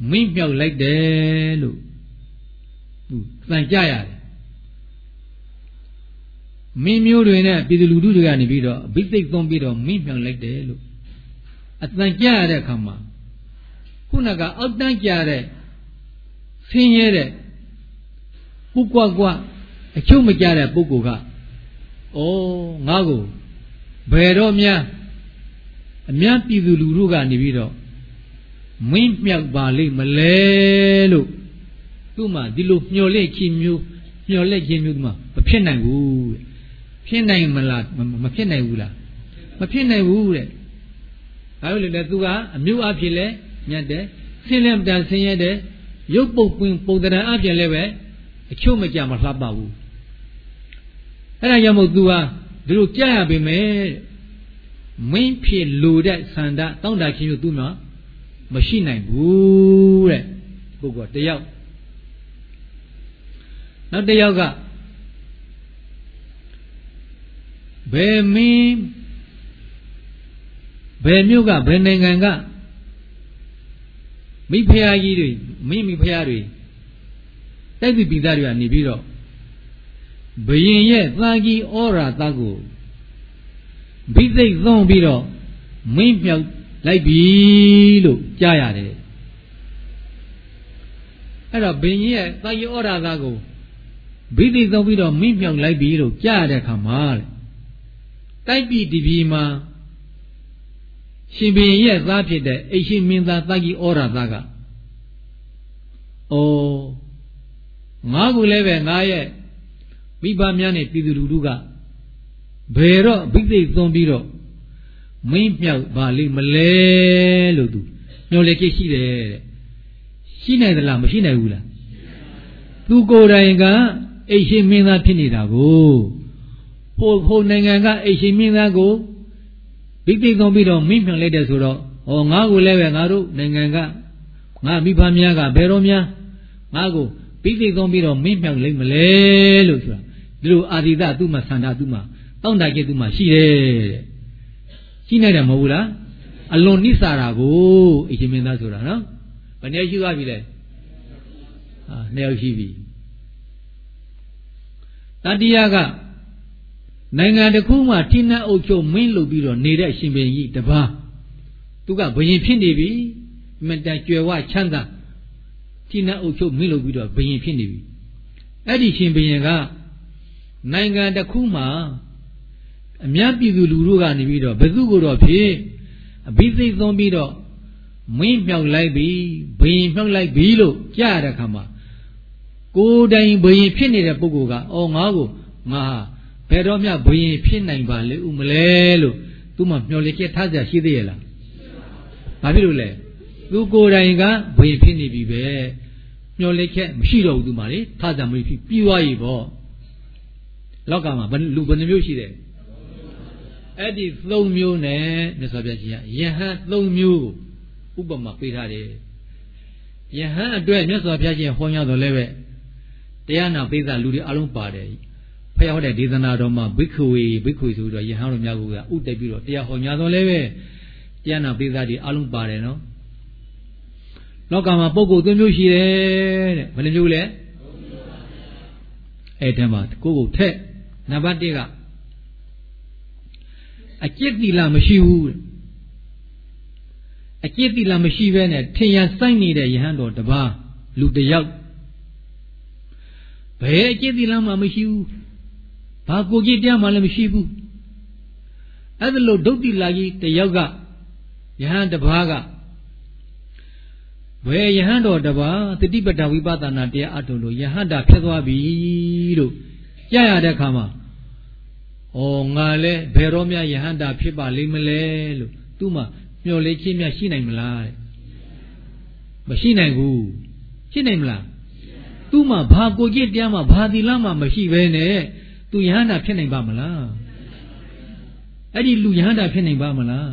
မိမြောက်လိုက်တယ်လို့သူသံကြရတယ်မင်းမျိုးတွေနဲ့ပြည်သူလူထုတွေကနေပြီးတော့ဘိသိက်သွန်းပြီးတော့မိမြောက်လိုက်တယ်လို့အတန်ကြရတဲ့အခါမှာ ခုနကအောက်တန်းကြတဲ့ဆင်းရဲတဲ့ပုကွကွအချုပ်မကြတဲ့ပုဂ္ဂိုလ်ကဩငါ့ကိုဘယ်တော့များအများပြည်သူလူထုကနေပြီးတော့မင်းမြောက်ပါလိမ့်မလဲလို့သူ့မှာဒီလိုမျော်လင့်ခြင်းမျိုးမျော်လင့်ခြင်းမျိုးဒီမှာမဖြစ်နိုင်ဘူးဖြစ်နိုင်မလားမဖြစ်နိုင်ဘူးလားမဖြစ်နိုင်ဘူးတဲ့ဘာလို့လဲသူကအမျိုးအဖြစ်လဲ ညတ်တယ်ဆင်းလဲမတန်ဆင်းရဲတယ်ရုပ်ပုတ်ပွင့်ပုံတရံအပြင်လည်းပဲအချို့မကြမလှပဘူးအဲ့ဒါကြောင့်မို့ तू ဟာဒီလိုကြားရပေမဲ့မင်းဖြစ်လူတဲ့ဆန္ဒတောင်းတခြင်းမျိုးသူ့မှာမရှိနိုင်ဘူးတဲ့ပုဂ္ဂိုလ်တယောက်နောက်တယောက်ကဘယ်မင်းဘယ်မြို့ကဘယ်နိုင်ငံက မိဖုရားကြီးတွေမိမိဖုရားတွေတိုက်သူပြည်သားတွေကနေပြီးတော့ဘယင်ရဲ့သာကြီးဩရာသကိုဘိသိက်သွန်းပြီးတော့မင်းမြောက်လိုက်ပြီလို့ကြားရတယ်အဲ့တော့ဘယင်ရဲ့သာကြီးဩရာသကိုဘိသိက်သွန်းပြီးတော့မင်းမြောက်လိုက်ပြီလို့ကြားရတဲ့အခါမှာတဲ့တိုက်ပြည်တပြည်မှာ ရှင်ဘရင်ရဲ့သားဖြစ်တဲ့အိရှင်မင်းသားသာကြီးဩရာသကဩငါကူလည်းပဲငါရဲ့မိဘများနဲ့ပြည်သူလူထုကဘယ်တော့ဘိသိက်သွန်းပြီးတော့မင်းမြောက်ပါလိမ့်မလဲလို့သူမျောလေကြည့်ရှိတယ်တဲ့ရှိနိုင်သလားမရှိနိုင်ဘူးလားသူကိုယ်တိုင်ကအိရှင်မင်းသားဖြစ်နေတာကိုပို့ဖို့နိုင်ငံကအိရှင်မင်းသားကို ဘိသိက်သွန်းပြီးတော့မင်းမြောက်လိုက်တယ်ဆိုတော့ဟောငါကိုလည်းပဲငါတို့နိုင်ငံကငါမိဘများကဘယ်တော့များငါကိုပြီးသိသုံးပြီးတော့မင်းမြောက်လိမ့်မလဲလို့ဆိုတာဒီလိုအာဒီသသူ့မှာဆန္ဒသူ့မှာတောင်းတကြသူ့မှာရှိတယ်တဲ့ရှိနိုင်တယ်မဟုတ်ဘူးလားအလွန်နိစာတာကိုအရှင်မင်းသားဆိုတာနော်ဘယ်နည်းရှိသွားပြီလဲဟာနှစ်ယောက်ရှိပြီတတိယက နိုင်ငံတစ်ခုမှထိနှက်အုပ်ချုပ်မင်းလုပ်ပြီးတော့နေတဲ့ရှင်ဘင်ကြီးတပါးသူကဘယင်ဖြစ်နေပြီမတန်ကြွယ်ဝချမ်းသာကြီးနှံအုပ်ချုပ်မိလို့ပြီးတော့ဘယင်ဖြစ်နေပြီအဲ့ဒီရှင်ဘယင်ကနိုင်ငံတစ်ခုမှာအများပြည်သူလူတို့ကနေပြီးတော့ဘသူကိုတော့ဖြစ်အဘိသိက်သွန်းပြီးတော့မင်းမြောက်လိုက်ပြီဘယင်မြောက်လိုက်ပြီလို့ကြားရတဲ့ခါမှာကိုယ်တိုင်ဘယင်ဖြစ်နေတဲ့ပုဂ္ဂိုလ်ကအော်ငါ့ကိုငါ ဘယ်တော့မှဘယင်ဖြစ်နိုင်ပါလေဥမလဲလို့သူမှမျော်လင့်ချက်ထားကြရှိသေးရဲ့လားဘာဖြစ်လို့လဲသူကိုယ်တိုင်ကဘယင်ဖြစ်နေပြီပဲမျော်လင့်ချက်မရှိတော့ဘူးသူမှလေထားကြမလို့ဖြစ်ပြီးသွားပြီပေါ့လောကမှာလူဘယ်နှမျိုးရှိတယ်အဲ့ဒီ၃မျိုးနဲ့မြတ်စွာဘုရားကြီးကယဟန်၃မျိုးကိုဥပမာပေးထားတယ်ယဟန်အတွက်မြတ်စွာဘုရားကြီးဟောရတော်လဲပဲတရားနာပိဿလူတွေအလုံးပါတယ် ဖျားဟောတဲ့ဒေသနာတော်မှာဘိက္ခဝေဘိက္ခဝေဆိုပြီးတော့ယဟန်တော်များကဥတက်ပြီးတော့တရားဟောညာတော်လဲပဲတရားနာပိဿတွေအလုံးပါတယ်နော်လောကမှာပုဂ္ဂိုလ်သွမျိုးရှိတယ်တဲ့ဘယ်နှမျိုးလဲအဲ့ထဲမှာကိုကိုထက်နံပါတ်1ကအကျင့်သီလမရှိဘူးအကျင့်သီလမရှိဘဲနဲ့ထင်ရစိုက်နေတဲ့ယဟန်တော်တပါးလူတယောက်ဘယ်အကျင့်သီလမှမရှိဘူး ဘာကိုကြည့်တရားမှလည်းမရှိဘူးအဲ့ဒါလို့ဒုတိလာကြီးတယောက်ကယဟန်တပါးကဘယ်ယဟန်တော်တပါးတတိပဋ္ဌာဝိပဿနာတရားအထုလို့ယဟန်တာဖြစ်သွားပြီလို့ကြားရတဲ့အခါမှာဩငါလဲဘယ်တော့မှယဟန်တာဖြစ်ပါလိမ့်မလဲလို့သူ့မှာမျော်လေးချင်းမြရှိနိုင်မလားတဲ့မရှိနိုင်ဘူးရှိနိုင်မလားသူ့မှာဘာကိုကြည့်တရားမှာဘာသီလမှာမရှိဘဲနဲ့ သူယဟန္တာဖြစ်နိုင်ပါမလားအဲ့ဒီလူယဟန္တာဖြစ်နိုင်ပါမလား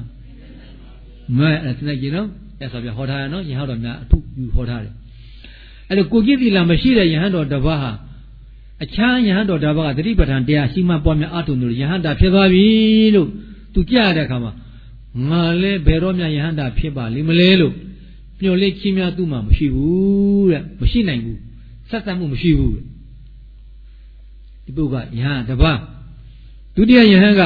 မဲအဲ့ဒါကြည့်နော်အဲ့ဆိုပြဟောထားရနော်ယဟန်တော်များအထုယူဟောထားတယ်အဲ့တော့ကိုကြည့်သီလမရှိတဲ့ယဟန်တော်တစ်ပါးဟာအခြားယဟန်တော်တစ်ပါးကသတိပဋ္ဌာန်တရားရှိမှပွားများအထုလို့ယဟန်တာဖြစ်သွားပြီလို့သူကြားရတဲ့အခါမှာငါလည်းဘယ်တော့မှယဟန္တာဖြစ်ပါလိမ့်မလဲလို့မျော်လင့်ချင်းများသူ့မှာမရှိဘူးတဲ့မရှိနိုင်ဘူးဆက်ဆံမှုမရှိဘူး ဒီပုဂ္ဂိုလ်ကယဟန်တပါးဒုတိယယဟန်က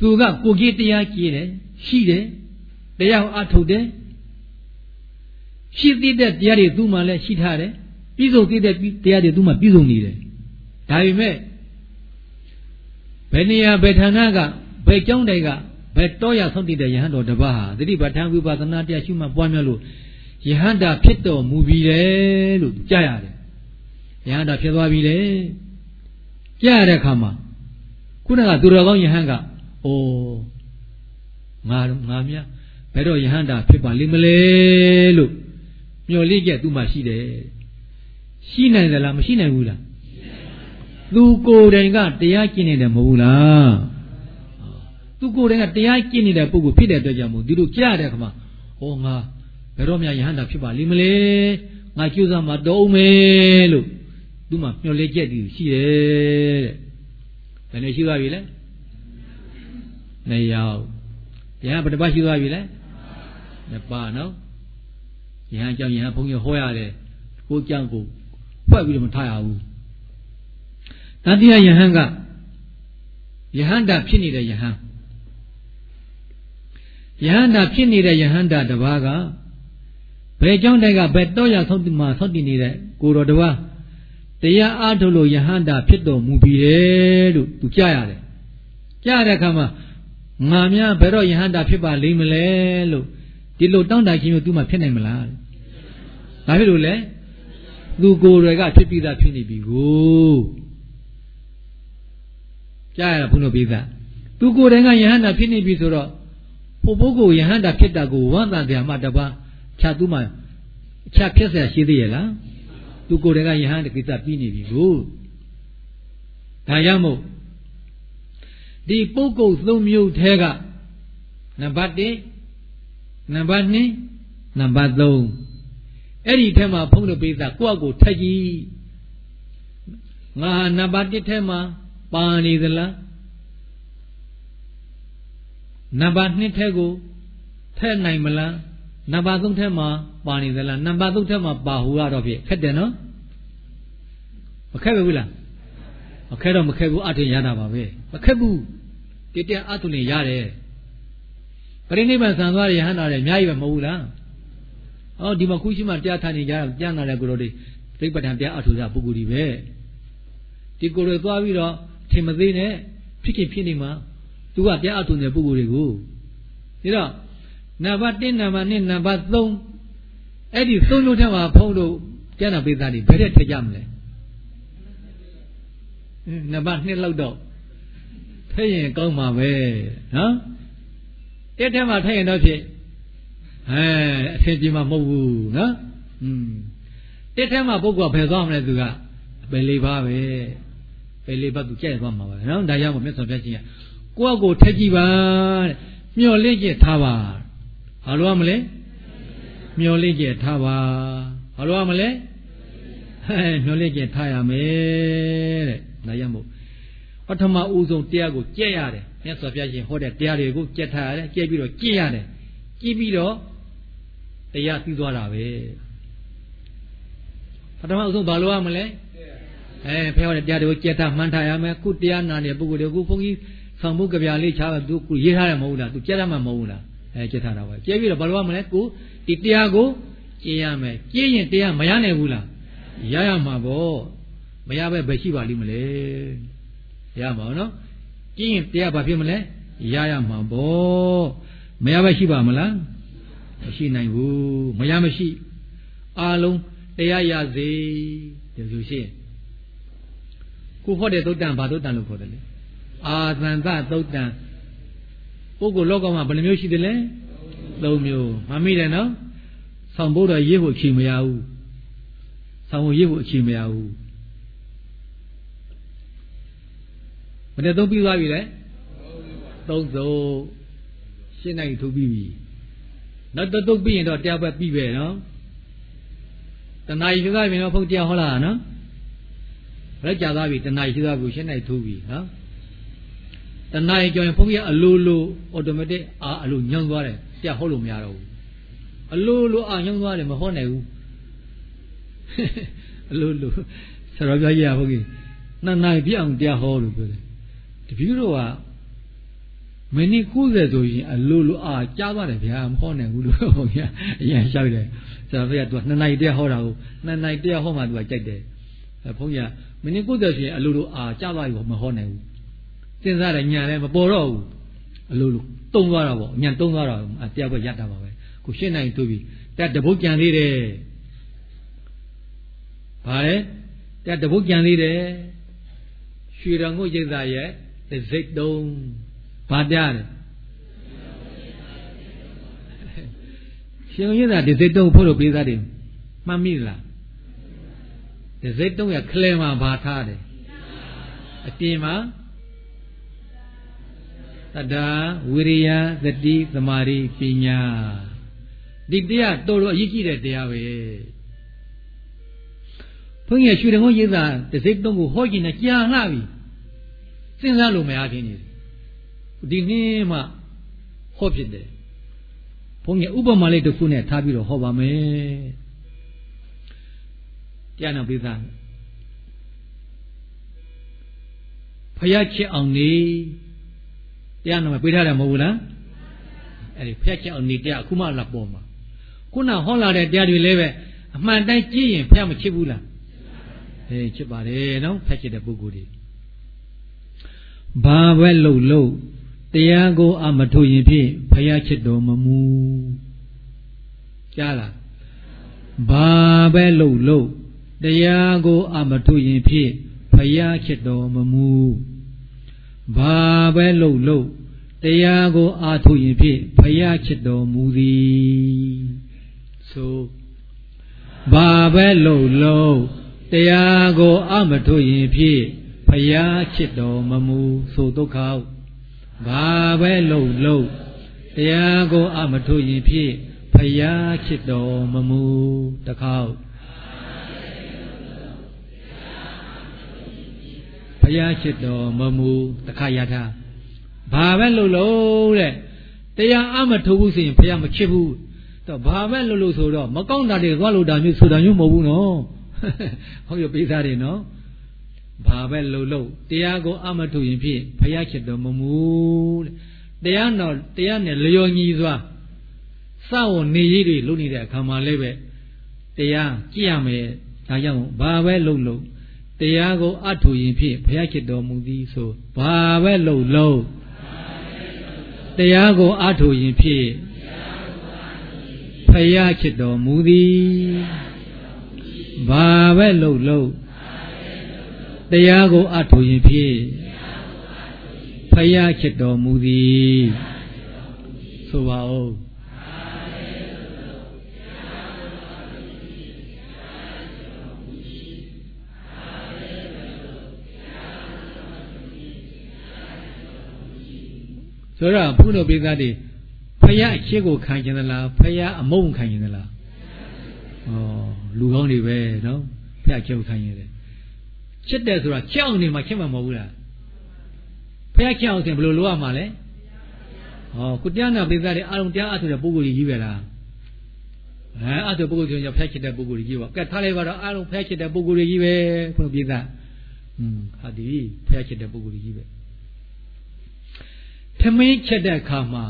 သူကကိုကြီးတရားကြီးတယ်ရှိတယ်တရားအထုတ်တယ်ရှိသေးတဲ့တရားတွေသူ့မှာလည်းရှိထားတယ်ပြည့်စုံသေးတဲ့တရားတွေသူ့မှာပြည့်စုံနေတယ်ဒါပေမဲ့ဘယ်နေရာဘယ်ဌာနကဘယ်ကျောင်းတိုင်ကဘယ်တောရဆုံးတည်တဲ့ယဟန်တော်တပါးဟာသတိပဋ္ဌာန်ဝိပဿနာတရားရှုမှတ်ပွားများလို့ယဟန္တာဖြစ်တော်မူပြီလေလို့ကြားရတယ် ယဟန္တာဖြစ်သွားပြီလေကြားရတဲ့အခါမှာခုနကသူတော်ကောင်းယဟန်ကအိုးငါငါမြဘယ်တော့ယဟန္တာဖြစ်ပါလိမ့်မလဲလို့မျော်လင့်ချက်သူ့မှာရှိတယ်ရှိနိုင်သလားမရှိနိုင်ဘူးလားသူကိုယ်တိုင်ကတရားကျင့်နေတယ်မဟုတ်ဘူးလားသူကိုယ်တိုင်ကတရားကျင့်နေတဲ့ပုဂ္ဂိုလ်ဖြစ်တဲ့အတွက်ကြောင့်မို့ဒီလိုကြားတဲ့အခါမှာဟောငါဘယ်တော့မှယဟန္တာဖြစ်ပါလိမ့်မလဲငါကြိုးစားမှတော့မယ်လို့ သူမှမျှော်လင့်ချက်တည်းရှိတယ်တဲ့ဘယ်နဲ့ရှိသွားပြီလဲနှစ်ယောက်ယဟန်ဘယ်တစ်ပတ်ရှိသွားပြီလဲနှစ်ပါးနော်ယဟန်ကြောင့်ယဟန်ဘုန်းကြီးဟောရတယ်ကိုကြောင့်ကိုဖွဲ့ပြီးတော့မထားရဘူးတတိယယဟန်ကယဟန္တာဖြစ်နေတဲ့ယဟန်ယဟန္တာဖြစ်နေတဲ့ယဟန္တာတပါးကဘယ်ကြောင့်တိုင်ကဘယ်တော့ရဆုံးမှာဆောက်တည်နေတဲ့ကိုတော်တပါး တရားအားထုတ်လို့ယဟန္တာဖြစ်တော်မူပြီလေလို့သူကြားရတယ်ကြားတဲ့အခါမှာငါများဘယ်တော့ယဟန္တာဖြစ်ပါလိမ့်မလဲလို့ဒီလိုတောင်းတခြင်းမျိုးသူမှဖြစ်နိုင်မလားဒါဖြစ်လို့လေသူကိုယ်တွေကဖြစ်ပြီးသားဖြစ်နေပြီကိုကြားရတာဘုန်းတော်ပိသသူကိုယ်တိုင်ကယဟန္တာဖြစ်နေပြီဆိုတော့ဖို့ပုဂ္ဂိုလ်ယဟန္တာဖြစ်တာကိုဝန္တန်တရားမှတပါခြားသူမှခြားဖြစ်เสียရှိသေးရဲ့လား သူကိုယ်တိုင်ကယဟန်တကိစ္စပြီးနေပြီကိုဒါကြောင့်မို့ဒီပုဂ္ဂိုလ်သုံးမျိုးထဲကနံပါတ်1နံပါတ်2နံပါတ်3အဲ့ဒီထဲမှာဖုံးလို့ပေးတာကိုယ့်အကိုထက်ကြီးငါနံပါတ်1ထဲမှာပါနေသလားနံပါတ်2ထဲကိုထက်နိုင်မလားနံပါတ်3ထဲမှာပါနေသလားနံပါတ်3ထဲမှာပါဟူရတော့ဖြစ်ခက်တယ်နော် မခက်ဘူးလားမခက်တော့မခက်ဘူးအထင်ရတာပါပဲမခက်ဘူးတည်တဲ့အထုလင်ရတယ်ပရိနိဗ္ဗာန်ဆံသွားရဟန္တာလည်းအများကြီးပဲမဟုတ်ဘူးလားဟောဒီမှာခုရှိမှတရားထိုင်နေကြပြန်လာတဲ့ကိုယ်တော်တွေသိပ္ပံတရားအထုကြပုဂ္ဂိုလ်ကြီးပဲဒီကိုယ်တွေသွားပြီးတော့ထင်မသေးနဲ့ဖြစ်ခင်ဖြစ်နေမှာသူကတရားအထုံတဲ့ပုဂ္ဂိုလ်တွေကိုဒါတော့နံပါတ်1နံပါတ်2နံပါတ်3အဲ့ဒီသုံးလုံးထက်မှာဖုံးလို့ကျန်တာပိသားတွေဘယ်တဲ့ထည့်ကြမလဲ နံပါတ်2လောက်တော့ထည့်ရင်ကောင်းမှာပဲနော်တက်ထဲမှာထည့်ရင်တော့ဖြစ်အဲအထင်ကြီးမှာမဟုတ်ဘူးနော်อืมတက်ထဲမှာပုဂ္ဂိုလ်ဖယ်သွားမလဲသူကပဲလေးပါပဲပဲလေးပါသူကြိုက်သွားမှာပဲနော်ဒါကြောင့်မြတ်စွာဘုရားရှင်ကကိုယ့်အကိုထက်ကြည့်ပါတဲ့မျော်လင့်ချက်ထားပါဘာလို့ရမလဲမျော်လင့်ချက်ထားပါဘာလို့ရမလဲဟဲ့မျော်လင့်ချက်ထားရမယ်တဲ့ ဒါကြောင့်မို့ပထမဦးဆုံးတရားကိုကြက်ရတယ်မြတ်စွာဘုရားရှင်ဟောတဲ့တရားတွေကိုကြက်ထားရတယ်ကြက်ပြီးတော့ကြည့်ရတယ်ကြည့်ပြီးတော့တရားသိသွားတာပဲပထမဦးဆုံးဘာလို့ရမလဲအဲဖះဟောတဲ့တရားတွေကိုကြက်ထားမှန်းထားရမယ်ခုတရားနာတဲ့ပုဂ္ဂိုလ်တွေကိုဘုန်းကြီးဆောင်မှုကြပြလေးချာသူခုရေးထားတယ်မဟုတ်လားသူကြက်ထားမှမဟုတ်လားအဲကြက်ထားတာပဲကြက်ပြီးတော့ဘာလို့ရမလဲကိုဒီတရားကိုကျင့်ရမယ်ကျင့်ရင်တရားမရနိုင်ဘူးလားရရမှာပေါ့ မရပဲဘယ်ရှိပါလိမ့်မလဲရမှာနော်ကျင့်ရင်တရားဘာဖြစ်မလဲရရမှာပေါ့မရပဲရှိပါမလားမရှိနိုင်ဘူးမရမရှိအာလုံးတရားရစေဒီလိုရှိရင်ကိုဟောတဲ့သုတ်တန်ဘာသုတ်တန်လို့ခေါ်တယ်လေအာသန္တသုတ်တန်ပုဂ္ဂိုလ်လောကမှာဘယ်နှမျိုးရှိတယ်လဲ၃မျိုးမမိတယ်နော်ဆောင်ဖို့တော့ရေးဖို့အချိန်မရဘူးဆောင်ဖို့ရေးဖို့အချိန်မရဘူးဘ ယ်နဲ့သုံးပြီးသွားပြီလဲသုံးစုံရှင်းနိုင်ထုတ်ပြီးပြီနောက်တော့တုတ်ပြီးရင်တော့တရားပဲပြီးပဲနော်တဏှာကြီးရှိသွားပြီနော်ဖုတ်တရားဟောလာတာနော်ဘယ်ကြာသွားပြီတဏှာကြီးရှိသွားပြီရှင်းနိုင်ထုတ်ပြီနော်တဏှာကြီးကြောင့်ဘုန်းကြီးအလိုလို automatic အာအလိုညောင်းသွားတယ်တရားဟောလို့မရတော့ဘူးအလိုလိုအာညောင်းသွားတယ်မဟောနိုင်ဘူးအလိုလိုဆရာပြောကြီးရဘုန်းကြီးနှစ်နိုင်ပြအောင်တရားဟောလို့ပြောတယ် တပည့်တော်ကမိနစ်90ဆိုရင်အလိုလိုအာကြားသွားတယ်ဗျာမဟောနိုင်ဘူးလို့ဟောဗျာအရင်လျှောက်တယ်ဆရာဖေကသူကနှစ်နိုင်တရားဟောတာကိုနှစ်နိုင်တရားဟောမှသူကကြိုက်တယ်ဘုန်းကြီးကမိနစ်90ဆိုရင်အလိုလိုအာကြားသွားပြီမဟောနိုင်ဘူးစဉ်းစားတယ်ညာလည်းမပေါ်တော့ဘူးအလိုလိုတုံသွားတာပေါ့ညာတုံသွားတာတရားပွဲရတာပါပဲကိုရှင်းနိုင်သူပြီတက်တပုတ်ကြံသေးတယ်ဗါလဲတက်တပုတ်ကြံသေးတယ်ရွှေတော်ငုတ်ရိပ်သာရဲ့ တစိတ်တုံးဘာတရားလဲရှင်ရိပ်သာတစိတ်တုံးဖို့လို့ပေးသားတယ်မှတ်မိလားတစိတ်တုံးရခလဲမှာဘာထားတယ်အပြင်မှာတတ္တာဝိရိယသတိသမာဓိပညာဒီတရားတော်တော်အရေးကြီးတဲ့တရားပဲဘုန်းကြီးရွှေတကုန်းရေးတာတစိမ့်တုံးကိုဟောကျင်နေကြာလှပြီ စဉ်းစားလို့မရဖြစ်နေဒီနေ့မှဟောဖြစ်တယ်ဘုန်းကြီးဥပမာလေးတစ်ခုနဲ့ထားပြီးတော့ဟောပါမယ်တရားနာပိသဖယားချစ်အောင်နေတရားနာမပေးထားတယ်မဟုတ်ဘူးလားအဲ့ဒီဖျက်ချက်အောင်နေတရားအခုမှလာပေါ်မှာခုနဟောလာတဲ့တရားတွေလည်းပဲအမှန်တိုင်းကြည့်ရင်ဖျက်မချစ်ဘူးလားအေးချစ်ပါတယ်နော်ဖျက်ချစ်တဲ့ပုဂ္ဂိုလ်တွေ ဘာပဲလှုပ်လှုပ်တရားကိုအမထုတ်ရင်ဖြင့်ဖျက်ချစ်တော်မမူကြားလားဘာပဲလှုပ်လှုပ်တရားကိုအမထုတ်ရင်ဖြင့်ဖျက်ချစ်တော်မမူဘာပဲလှုပ်လှုပ်တရားကိုအာထုရင်ဖြင့်ဖယားချစ်တော်မူသည်ဆိုဘာပဲလှုပ်လှုပ်တရားကိုအမထုရင်ဖြင့် ဖယားချစ်တော်မမူဆိုဒုက္ခဘာပဲလှုပ်လှုပ်တရားကိုအမထုရင်ဖြင့်ဖယားချစ်တော်မမူတခေါက်ဘုရားရှိတော်မမူတခါရထားဘာပဲလို့လို့တဲ့တရားအမထုတ်ဘူးဆိုရင်ဘုရားမချစ်ဘူးတော့ဘာပဲလို့လို့ဆိုတော့မကောင်းတာတွေသွားလို့တာမျိုးဆိုတာမျိုးမဟုတ်ဘူးနော်ဟုတ်ရပေးသားတယ်နော် ဘာပဲလို့လို့တရားကိုအမထုတ်ရင်ဖြင့်ဘုရားချစ်တော်မမူတဲ့တရားတော်တရားနဲ့လျော်ညီစွာစောင့်နေရည်တွေလုပ်နေတဲ့အခါမှာလည်းပဲတရားကြည့်ရမယ်ဒါကြောင့်ဘာပဲလုပ်လို့တတရားကိုအထုရင်ဖြင့်ဘုရားဖြစ်တော်မူသည်ဆိုဘာပဲလုံလုံးတရားကိုအထုရင်ဖြင့်ဘုရားဖြစ်တော်မူသည်ဘာပဲလုံလုံး တရားကိုအထုရင်ဖြင့်ဖယားချစ်တော်မူသည်ဆိုပါဦးဆိုတော့ဘုလိုပိသားတွေဖယားအချစ်ကိုခံခြင်းသလားဖယားအမုန်းခံခြင်းသလားဩလူကောင်းတွေပဲနော်ဖယားချစ်ကိုခံရတယ် ချစ်တယ်ဆိုတာကြောက်နေမှချစ်မှာမဟုတ်ဘူးလားဖះချအောင်ဆိုရင်ဘယ်လိုလုပ်ရမှာလဲဟောကုတရားနာပိသတွေအာရုံတရားအထုတဲ့ပုဂ္ဂိုလ်ကြီးပဲလားအဲအထုပုဂ္ဂိုလ်ဆိုရင်ဖះချစ်တဲ့ပုဂ္ဂိုလ်ကြီးပါကဲထားလိုက်ပါတော့အာရုံဖះချစ်တဲ့ပုဂ္ဂိုလ်ကြီးပဲဘုရားပိသอืมဟာဒီဖះချစ်တဲ့ပုဂ္ဂိုလ်ကြီးပဲထမင်းချက်တဲ့အခါမှာ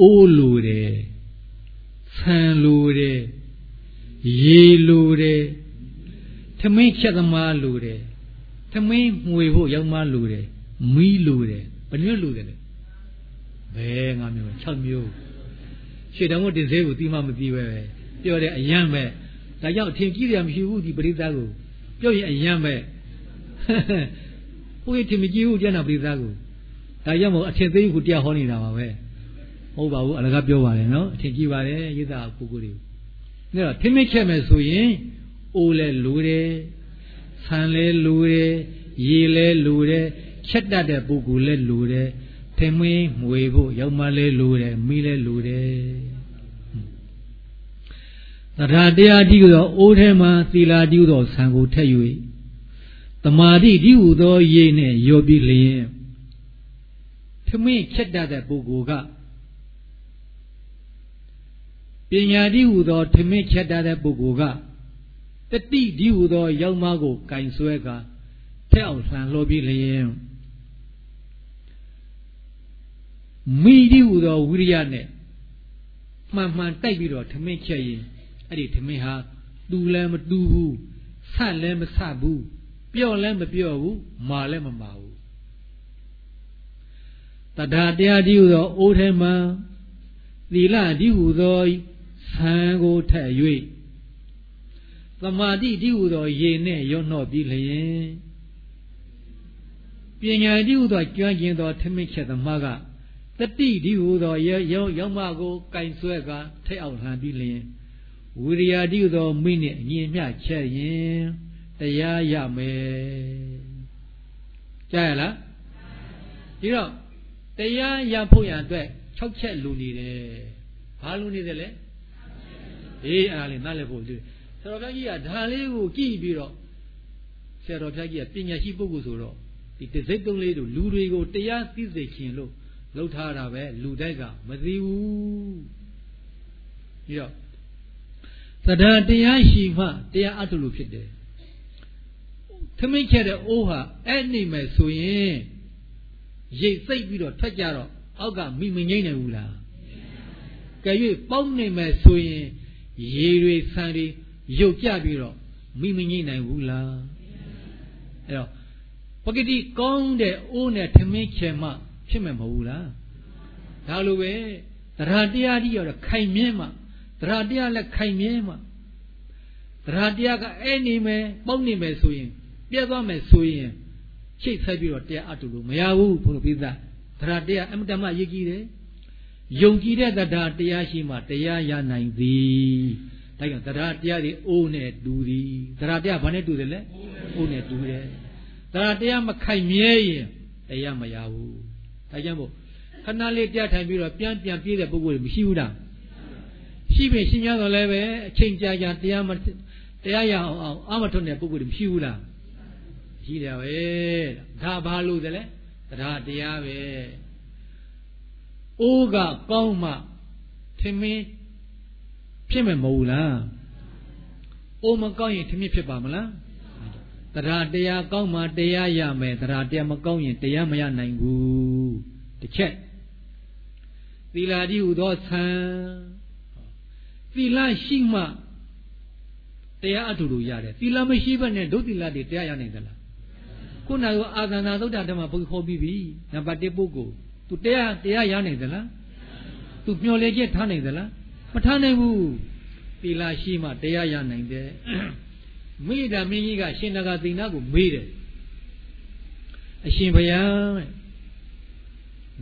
အိုးလိုတယ်ဆန်လိုတယ် ရေလိုတယ်ထမင်းချက်သမားလိုတယ်သမင်းငွေဖို့ရောက်မှလူတယ်မီးလူတယ်ဘယ်မျိုးလူတယ်လဲဘယ်ငါမျိုး6မျိုးရှေ့တောင်ကတင်စေးကိုတီးမှမပြီးပဲပြောတယ်အယံပဲဒါကြောင့်အထင်ကြီးတယ်မရှိဘူးဒီပရိသတ်ကိုပြောရင်အယံပဲဘုရားထင်မကြီးဘူးကျန်တာပရိသတ်ကိုဒါကြောင့်မို့အထင်သေးကိုတရားဟောနေတာပါပဲဟုတ်ပါဘူးအလကားပြောပါတယ်နော်အထင်ကြီးပါတယ်ရိသပုဂ္ဂိုလ်တွေ ဒါတော့ထင်မချက်မယ်ဆိုရင်အိုးလဲလူတယ်ဆန်လဲလူတယ်ရေလဲလူတယ်ချက်တတ်တဲ့ပုဂ္ဂိုလ်လဲလူတယ်ထမင်းငွေဖို့ရောက်မှလဲလူတယ်မိလဲလူတယ်သရတရားတိဟုသောအိုးထဲမှာသီလာတိဟုသောဆံကိုထက်၍တမာတိတိဟုသောရေနှင့်ရောပြီးလျင်ထမင်းချက်တတ်တဲ့ပုဂ္ဂိုလ်က ပညာတိဟုသောထမင်းချက်တတ်တဲ့ပုဂ္ဂိုလ်ကတတိဒီဟုသောရောက်မကိုကင်ဆွဲကထက်အောင်လှန်လှောပြီးလျင်မိဒီဟုသောဝိရိယနဲ့မှန်မှန်တိုက်ပြီးတော့ထမင်းချက်ရင်အဲ့ဒီထမင်းဟာတူလည်းမတူဘူးဆန့်လည်းမဆန့်ဘူးပြော့လည်းမပြော့ဘူးမာလည်းမမာဘူးတထာတရားဒီဟုသောအိုးထဲမှာသီလဒီဟုသော ဆံကိုထက်၍သမာဓိတိဟုသောရေနဲ့ရောနှော့ပြီးလျင်ပညာတိဟုသောကျွမ်းကျင်သောထမင်းချက်သမားကတတိတိဟုသောရောရောက်မကိုကင်ဆွဲကထိတ်အောင်လှန်ပြီးလျင်ဝိရိယတိဟုသောမိနှင့်အငြင်းမျှချက်ရင်တရားရမယ်ကြားရလားဒီတော့တရားရဖို့ရန်အတွက်6ချက်လူနေတယ်ဘာလူနေတယ်လဲ အေးအားလေးနားလည်ဖို့ဒီဆရာတော်ဘုရားကြီးကဒါလေးကိုကြည့်ပြီးတော့ဆရာတော်ဘုရားကြီးကပညာရှိပုဂ္ဂိုလ်ဆိုတော့ဒီတစိတ်သုံးလေးတို့လူတွေကိုတရားသိစေခြင်းလို့လှုပ်ထားတာပဲလူတိုက်ကမသိဘူးပြီးတော့သဒ္ဓတရားရှိမှတရားအထုလို့ဖြစ်တယ်သမိတ်ခဲ့တဲ့အိုးဟာအဲ့နေမယ်ဆိုရင်ရိတ်စိတ်ပြီးတော့ထွက်ကြတော့အောက်ကမိမငိမ့်နိုင်ဘူးလားကဲ၍ပေါက်နေမယ်ဆိုရင် ရေတွေဆန်တွေရုပ်ကြပြီးတော့မိမငိမ့်နိုင်ဘူးလားအဲ့တော့ပဂတိကောင်းတဲ့အိုးနဲ့ထမင်းချေမှဖြစ်မှာမဟုတ်ဘူးလားဒါလိုပဲတရားတရားကြီးရောခိုင်မြဲမှတရားတရားလည်းခိုင်မြဲမှတရားတရားကအဲ့နေမယ်ပေါက်နေမယ်ဆိုရင်ပြတ်သွားမယ်ဆိုရင်ချိတ်ဆက်ပြီးတော့တရားအတူလို့မရဘူးဘုလိုပိသတရားတရားအမတမရည်ကြည်တယ် ယုံကြည်တဲ့တရားတရားရှိမှတရားရနိုင်သည်ဒါကြောင့်တရားတရားတွေအိုးနဲ့တူသည်တရားတရားဘာနဲ့တူတယ်လဲအိုးနဲ့တူတယ်တရားတရားမခိုင်မြဲရင်တရားမရဘူးဒါကြောင့်မို့ခဏလေးတရားထိုင်ပြီးတော့ပြန်ပြန်ပြေးတဲ့ပုဂ္ဂိုလ်တွေမရှိဘူးလားရှိပြီရှင်းရတော့လည်းပဲအချိန်ကြာကြာတရားမတရားရအောင်အောင်အာမထွန်းတဲ့ပုဂ္ဂိုလ်တွေမရှိဘူးလားရှိတယ်ပဲဒါဘာလို့လဲတရားတရားပဲ အိုးကကောင်းမှထမင်းဖြစ်မယ်မဟုတ်လားအိုးမကောင်းရင်ထမင်းဖြစ်ပါမလားတရားတရားကောင်းမှတရားရမယ်တရားတရားမကောင်းရင်တရားမရနိုင်ဘူးတစ်ချက်သီလာတိဟူသောဆံသီလရှိမှတတရားအထုလို့ရတယ်သီလမရှိဘဲနဲ့ဒုသီလတွေတရားရနိုင်သလားခုနကအာသနာသုဒ္ဓဓမ္မဘုရားဟောပြီးပြီနံပါတ်1ပုဂ္ဂိုလ် သူတရားတရားရနိုင်သလားသူမျောလေချက်ထားနိုင်သလားမထားနိုင်ဘူးသီလရှိမှတရားရနိုင်တယ်မိဒာမင်းကြီးကရှင်နဂါသိနာကိုမေးတယ်အရှင်ဘုရား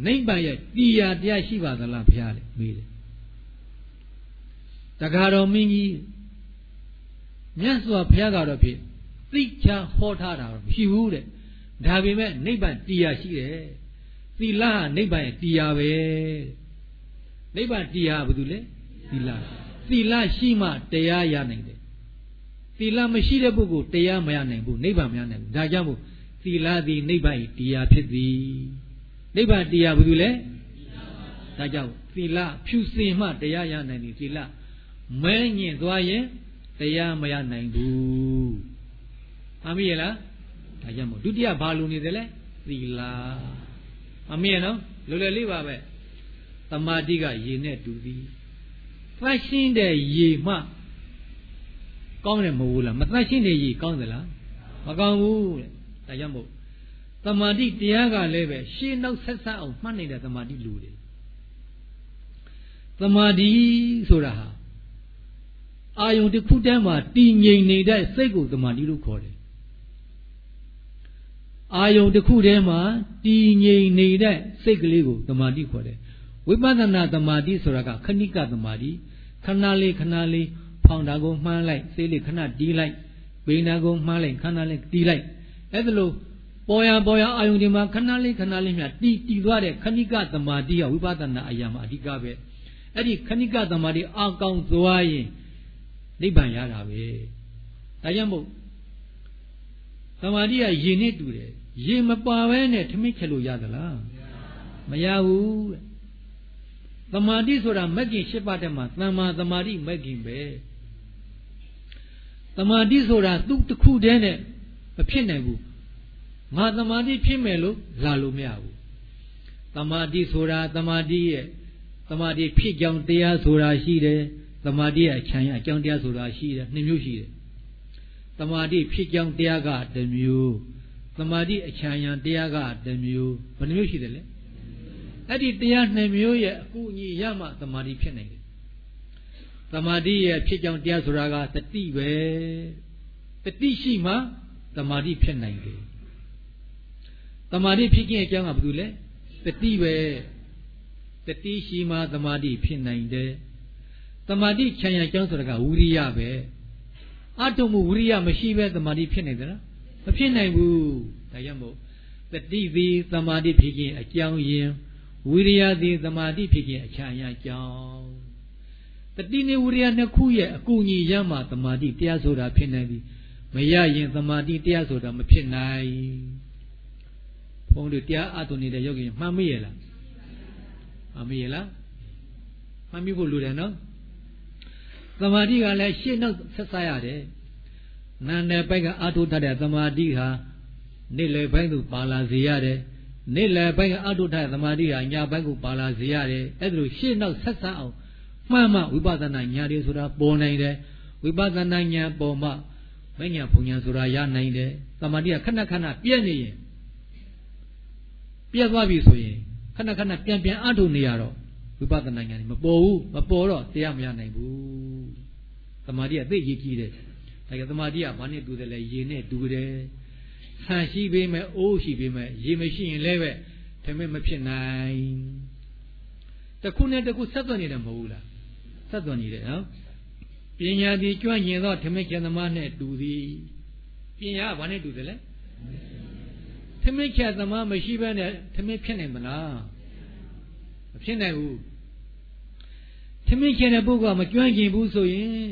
နိဗ္ဗာန်ရဲ့တရားတရားရှိပါသလားဘုရားလေမေးတယ်တခါတော်မင်းကြီးမြတ်စွာဘုရားကတော့ဖြစ်သိချာဟောထားတာတော့မရှိဘူးတဲ့ဒါပေမဲ့နိဗ္ဗာန်တရားရှိတယ် သီလဟာနိဗ္ဗာန်ရဲ့တရားပဲနိဗ္ဗာန်တရားဘာလို့လဲသီလသီလရှိမှတရားရနိုင်တယ်သီလမရှိတဲ့ပုဂ္ဂိုလ်တရားမရနိုင်ဘူးနိဗ္ဗာန်မရနိုင်ဘူးဒါကြောင့်မို့သီလသည်နိဗ္ဗာန်၏တရားဖြစ်သည်နိဗ္ဗာန်တရားဘာလို့လဲဒါကြောင့်သီလဖြူစင်မှတရားရနိုင်သည်သီလမဲညင်သွားရင်တရားမရနိုင်ဘူးအမေရလားဒါကြောင့်မို့ဒုတိယဘာလို့နေတယ်လဲသီလ အမေရနော်လွယ်လွယ်လေးပါပဲတမာတိကရေနဲ့တူသည်သတ်ရှင်းတဲ့ရေမှကောင်းတယ်မဟုတ်ဘူးလားမသတ်ရှင်းတဲ့ရေကောင်းသလားမကောင်းဘူးတဲ့ဒါကြောင့်မို့တမာတိတရားကလည်းပဲရှင်းနောက်ဆက်ဆက်အောင်မှတ်နေတဲ့တမာတိလူတွေတမာတိဆိုတာဟာအာယုန်တစ်ခုတည်းမှာတည်ငြိမ်နေတဲ့စိတ်ကိုတမာတိလို့ခေါ်တယ် အာယုန်တစ်ခုတည်းမှာတည်ငြိမ်နေတဲ့စိတ်ကလေးကိုတမာတိခေါ်တယ်ဝိပဿနာတမာတိဆိုတာကခဏိကတမာတိခဏလေးခဏလေးဖောင်တာကိုမှန်းလိုက်စိတ်လေးခဏတီးလိုက်ဘိနာကိုမှန်းလိုက်ခဏလေးတီးလိုက်အဲ့ဒါလို့ပေါ်ရပေါ်ရအာယုန်ဒီမှာခဏလေးခဏလေးမြတီးတီးသွားတဲ့ခဏိကတမာတိကဝိပဿနာအရာမှာအဓိကပဲအဲ့ဒီခဏိကတမာတိအကောင်သွားရင်နိဗ္ဗာန်ရတာပဲဒါကြောင့်မို့တမာတိကယင်နဲ့တူတယ် ရေမပါဘဲနဲ့ထမင်းချက်လို့ရသလားမရဘူးတဲ့သမာဓိဆိုတာမဂ္ဂင်၈ပါးတည်းမှာသမ္မာသမာဓိမဂ္ဂင်ပဲသမာဓိဆိုတာသူ့တစ်ခုတည်းနဲ့မဖြစ်နိုင်ဘူးငါသမာဓိဖြစ်မယ်လို့လာလို့မရဘူးသမာဓိဆိုတာသမာဓိရဲ့သမာဓိဖြစ်ကြောင်းတရားဆိုတာရှိတယ်သမာဓိရဲ့အချမ်းရအကြောင်းတရားဆိုတာရှိတယ်နှစ်မျိုးရှိတယ်သမာဓိဖြစ်ကြောင်းတရားကတစ်မျိုး သမာဓိအချမ်းရတရားကတစ်မျိုးဘယ်နှမျိုးရှိတယ်လဲအဲ့ဒီတရားနှစ်မျိုးရဲ့အကူအညီရမှသမာဓိဖြစ်နိုင်တယ်သမာဓိရဲ့ဖြစ်ကြောင်းတရားဆိုတာကတတိပဲတတိရှိမှသမာဓိဖြစ်နိုင်တယ်သမာဓိဖြစ်ခြင်းအကြောင်းကဘာလို့လဲတတိပဲတတိရှိမှသမာဓိဖြစ်နိုင်တယ်သမာဓိခြံရအကြောင်းဆိုတာကဝိရိယပဲအတုမှုဝိရိယမရှိပဲသမာဓိဖြစ်နိုင်သလား မဖြစ်နိုင်ဘူးဒါကြောင့်မို့တတိသည်သမာဓိဖြစ်ခြင်းအကြောင်းယင်ဝိရိယသည်သမာဓိဖြစ်ခြင်းအချာရအကြောင်းတတိနေဝိရိယနှစ်ခုရဲ့အကူအညီရမှသမာဓိတရားဆိုတာဖြစ်နိုင်ပြီမရရင်သမာဓိတရားဆိုတာမဖြစ်နိုင်ဘုန်းတို့တရားအထုံနေတဲ့ယောဂီမှန်မိရဲ့လားမှန်မိရဲ့လားမှန်မိဖို့လိုတယ်နော်သမာဓိကလည်းရှေ့နောက်ဆက်စားရတယ် နာနယ်ဘက်ကအာထုထတဲ့သမာဓိဟာနေ့လယ်ပိုင်းသို့ပါလာစေရတယ်နေ့လယ်ပိုင်းကအထုထတဲ့သမာဓိဟာညပိုင်းကိုပါလာစေရတယ်အဲ့ဒါလို့ရှေ့နောက်ဆက်စားအောင်မှန်မှဝိပဿနာဉာဏ်တွေဆိုတာပေါ်နိုင်တယ်ဝိပဿနာဉာဏ်ပေါ်မှမဉဏ်ဘုံဉာဏ်ဆိုတာရနိုင်တယ်သမာဓိကခဏခဏပြည့်နေရင်ပြည့်သွားပြီဆိုရင်ခဏခဏပြန်ပြန်အထုနေရတော့ဝိပဿနာဉာဏ်မပေါ်ဘူးမပေါ်တော့တရားမရနိုင်ဘူးသမာဓိကသိရည်ကြီးတယ် ဒါကသမာဓိကဘာနဲ့တူတယ်လဲရေနဲ့တူတယ်ဆန်ရှိပေမဲ့အိုးရှိပေမဲ့ရေမရှိရင်လည်းပဲထမင်းမဖြစ်နိုင်တခုနဲ့တခုဆက်သွယ်နေတယ်မဟုတ်ဘူးလားဆက်သွယ်နေတယ်နော်ပညာဒီကျွမ်းကျင်သောထမင်းကျန်သမားနဲ့တူသည်ပညာကဘာနဲ့တူတယ်လဲထမင်းကျန်သမားမရှိဘဲနဲ့ထမင်းဖြစ်နိုင်မလားမဖြစ်နိုင်ဘူးထမင်းကျန်တဲ့ပုဂ္ဂိုလ်ကမကျွမ်းကျင်ဘူးဆိုရင်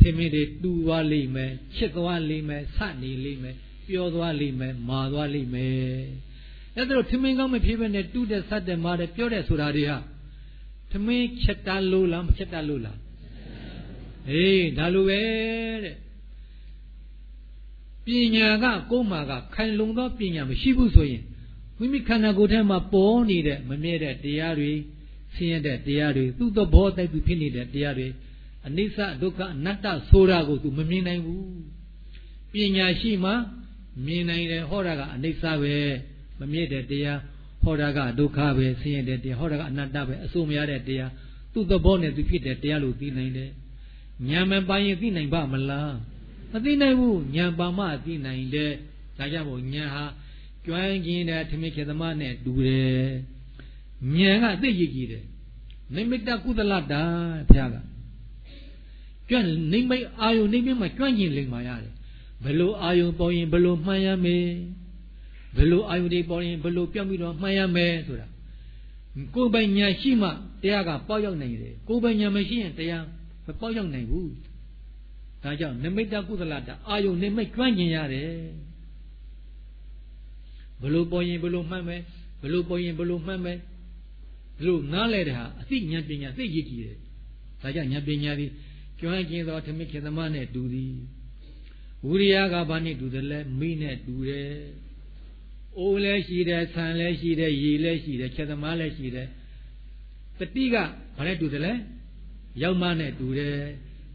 ထမင်းတွေတူသွားလိမ့်မယ်ချစ်သွားလိမ့်မယ်ဆနေလိမ့်မယ်ပျော်သွားလိမ့်မယ်မာသွားလိမ့်မယ်အဲ့ဒါလို့ထမင်းကောင်းမဖြစ်ဘဲနဲ့တူတဲ့ဆက်တဲ့မာတဲ့ပြောတဲ့ဆိုတာတွေဟာထမင်းချက်တလို့လားမချက်တလို့လားအေးဒါလိုပဲတဲ့ပညာကကိုယ်မှာကခိုင်လုံသောပညာမရှိဘူးဆိုရင်မိမိခန္ဓာကိုယ်ထဲမှာပေါ်နေတဲ့မမြဲတဲ့တရားတွေဆင်းရဲတဲ့တရားတွေသူ့သဘောတိုက်သူဖြစ်နေတဲ့တရားတွေ အနိစ္စဒုက္ခအနတ္တဆိုတာကို तू မမြင်နိုင်ဘူးပညာရှိမှမြင်နိုင်တယ်ဟောတာကအနိစ္စပဲမမြင့်တဲ့တရားဟောတာကဒုက္ခပဲဆင်းရဲတဲ့တရားဟောတာကအနတ္တပဲအစိုးမရတဲ့တရားသူ့သဘောနဲ့သူဖြစ်တဲ့တရားလို့သိနိုင်တယ်ဉာဏ်မပိုင်ရင်သိနိုင်ပါမလားမသိနိုင်ဘူးဉာဏ်ပါမှသိနိုင်တယ်ဒါကြောင့်မို့ဉာဏ်ဟာကျွမ်းကျင်တဲ့ထမင်းခေသမားနဲ့တူတယ်ဉာဏ်ကအသိရည်ကြီးတယ်နိမိတ်ကုသလတာဘုရားက ကျွမ်းနိမိတ်အာယုနိမိတ်မှာကျွမ်းကျင်လိမ္မာရတယ်ဘယ်လိုအာယုပေါ်ရင်ဘယ်လိုမှန်ရမယ်ဘယ်လိုအာယုတွေပေါ်ရင်ဘယ်လိုပြောင်းပြီးတော့မှန်ရမယ်ဆိုတာကိုယ်ပိုင်ညာရှိမှတရားကပေါက်ရောက်နိုင်တယ်ကိုယ်ပိုင်ညာမရှိရင်တရားမပေါက်ရောက်နိုင်ဘူးဒါကြောင့်နမိတ်ကုသလတာအာယုနိမိတ်ကျွမ်းကျင်ရတယ်ဘလို့ပေါ်ရင်ဘလို့မှတ်မယ်ဘလို့ပေါ်ရင်ဘလို့မှတ်မယ်ဘလို့နားလဲတဲ့ဟာအသိဉာဏ်ပညာသိရည်ကြည့်တယ်ဒါကြောင့်ဉာဏ်ပညာသည် ကျွမ်းကျင်သောဓမ္မခေသမနဲ့တူသည်ဝိရိယကဘာနဲ့တူတယ်လဲမိနဲ့တူတယ်အိုးလည်းရှိတယ်ဆန်လည်းရှိတယ်ရေလည်းရှိတယ်ခေသမားလည်းရှိတယ်တတိကဘာနဲ့တူတယ်လဲရောက်မနဲ့တူတယ်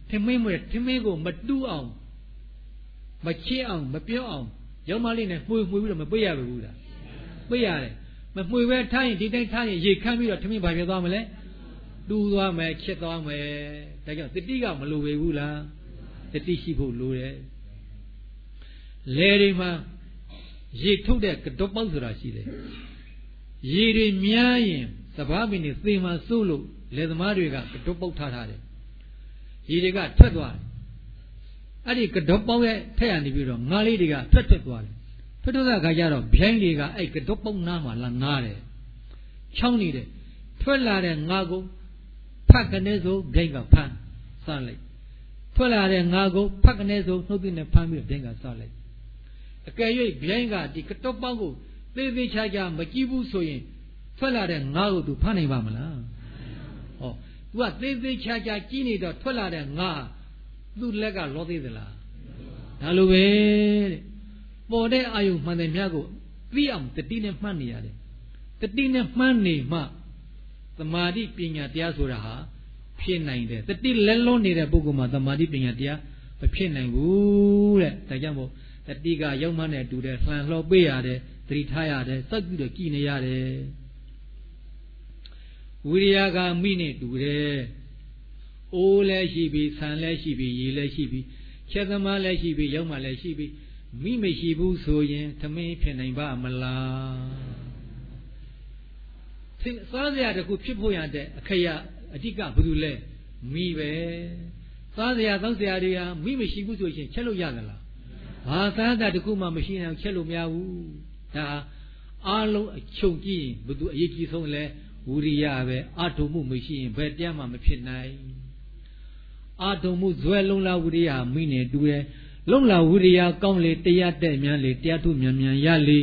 ထမင်းမွေထမင်းကိုမတူးအောင်မချစ်အောင်မပြောအောင်ရောက်မလေးနဲ့မှွေမှွေပြီးတော့မပိတ်ရဘူးလားပိတ်ရတယ်မမှွေပဲထားရင်ဒီတိုင်းထားရင်ရေခမ်းပြီးတော့ထမင်းဘာဖြစ်သွားမလဲ တူးသွားမယ်ချစ်သွားမယ်ဒါကြောင့်တတိကမလိုပေဘူးလားတတိရှိဖို့လိုတယ်လေတွေမှာရေထုတ်တဲ့ကတော့ပေါက်ဆိုတာရှိတယ်ရေတွေများရင်စဘာပင်တွေသေမှစိုးလို့လယ်သမားတွေကကတော့ပေါက်ထားထားတယ်ရေတွေကထွက်သွားတယ်အဲ့ဒီကတော့ပေါက်ရဲ့ထက်ရနေပြီးတော့ငါးလေးတွေကထွက်ထွက်သွားတယ်ထွက်ထွက်တဲ့အခါကျတော့ဗျိုင်းတွေကအဲ့ကတော့ပေါက်နားမှာလာငားတယ်ချောင်းနေတယ်ထွက်လာတဲ့ငါးကို ဖတ်ကနေဆိုဗျိုင်းကဖမ်းစလိုက်ထွက်လာတဲ့ငါးကိုဖတ်ကနေဆိုနှုတ်သနဲ့ဖမ်းပြီးဗျိုင်းကစလိုက်အကယ်၍ဗျိုင်းကဒီကတော့ပေါက်ကိုသေးသေးချာချာမကြည့်ဘူးဆိုရင်ထွက်လာတဲ့ငါးကိုသူဖမ်းနိုင်ပါမလားဟော तू ကသေးသေးချာချာကြည့်နေတော့ထွက်လာတဲ့ငါသူ့လက်ကလောသေးသလားဒါလိုပဲတဲ့ပေါ်တဲ့အာယုမှန်တယ်များကိုသိအောင်တတိနဲ့မှတ်နေရတယ်တတိနဲ့မှတ်နေမှ သမာဓိပညာတရားဆိုတာဟာဖြစ်နိုင်တယ်တတိလက်လုံးနေတဲ့ပုဂ္ဂိုလ်မှာသမာဓိပညာတရားမဖြစ်နိုင်ဘူးတဲ့ဒါကြောင့်မို့တတိကရောက်မှနဲ့တူတယ်လှန်လှော်ပေးရတယ်သတိထားရတယ်စက်ပြီးတော့ကြည်နေရတယ်ဝိရိယကမိနဲ့တူတယ်အိုးလည်းရှိပြီဆန်လည်းရှိပြီရေလည်းရှိပြီချက်သမားလည်းရှိပြီရောက်မှလည်းရှိပြီမိမရှိဘူးဆိုရင်သမင်းဖြစ်နိုင်ပါမလားသိ စားစရာတခုဖြစ်ဖို့ရတဲ့အခရအဓိကဘာလို့လဲမိပဲစားစရာသောက်စရာတွေဟာမိမရှိဘူးဆိုရင်ချက်လို့ရသလားဘာစားတာတခုမှမရှိနိုင်ချက်လို့မရဘူးဒါအားလုံးအချုပ်ကြည့်ရင်ဘသူအရေးကြီးဆုံးလဲဝိရိယပဲအာထုံမှုမရှိရင်ဘယ်တရားမှမဖြစ်နိုင်အာထုံမှုဇွဲလုံးလာဝိရိယမိနေတူတယ်လုံလာဝိရိယကောင်းလေတရားတဲ့မြန်လေတရားထုမြန်မြန်ရလေ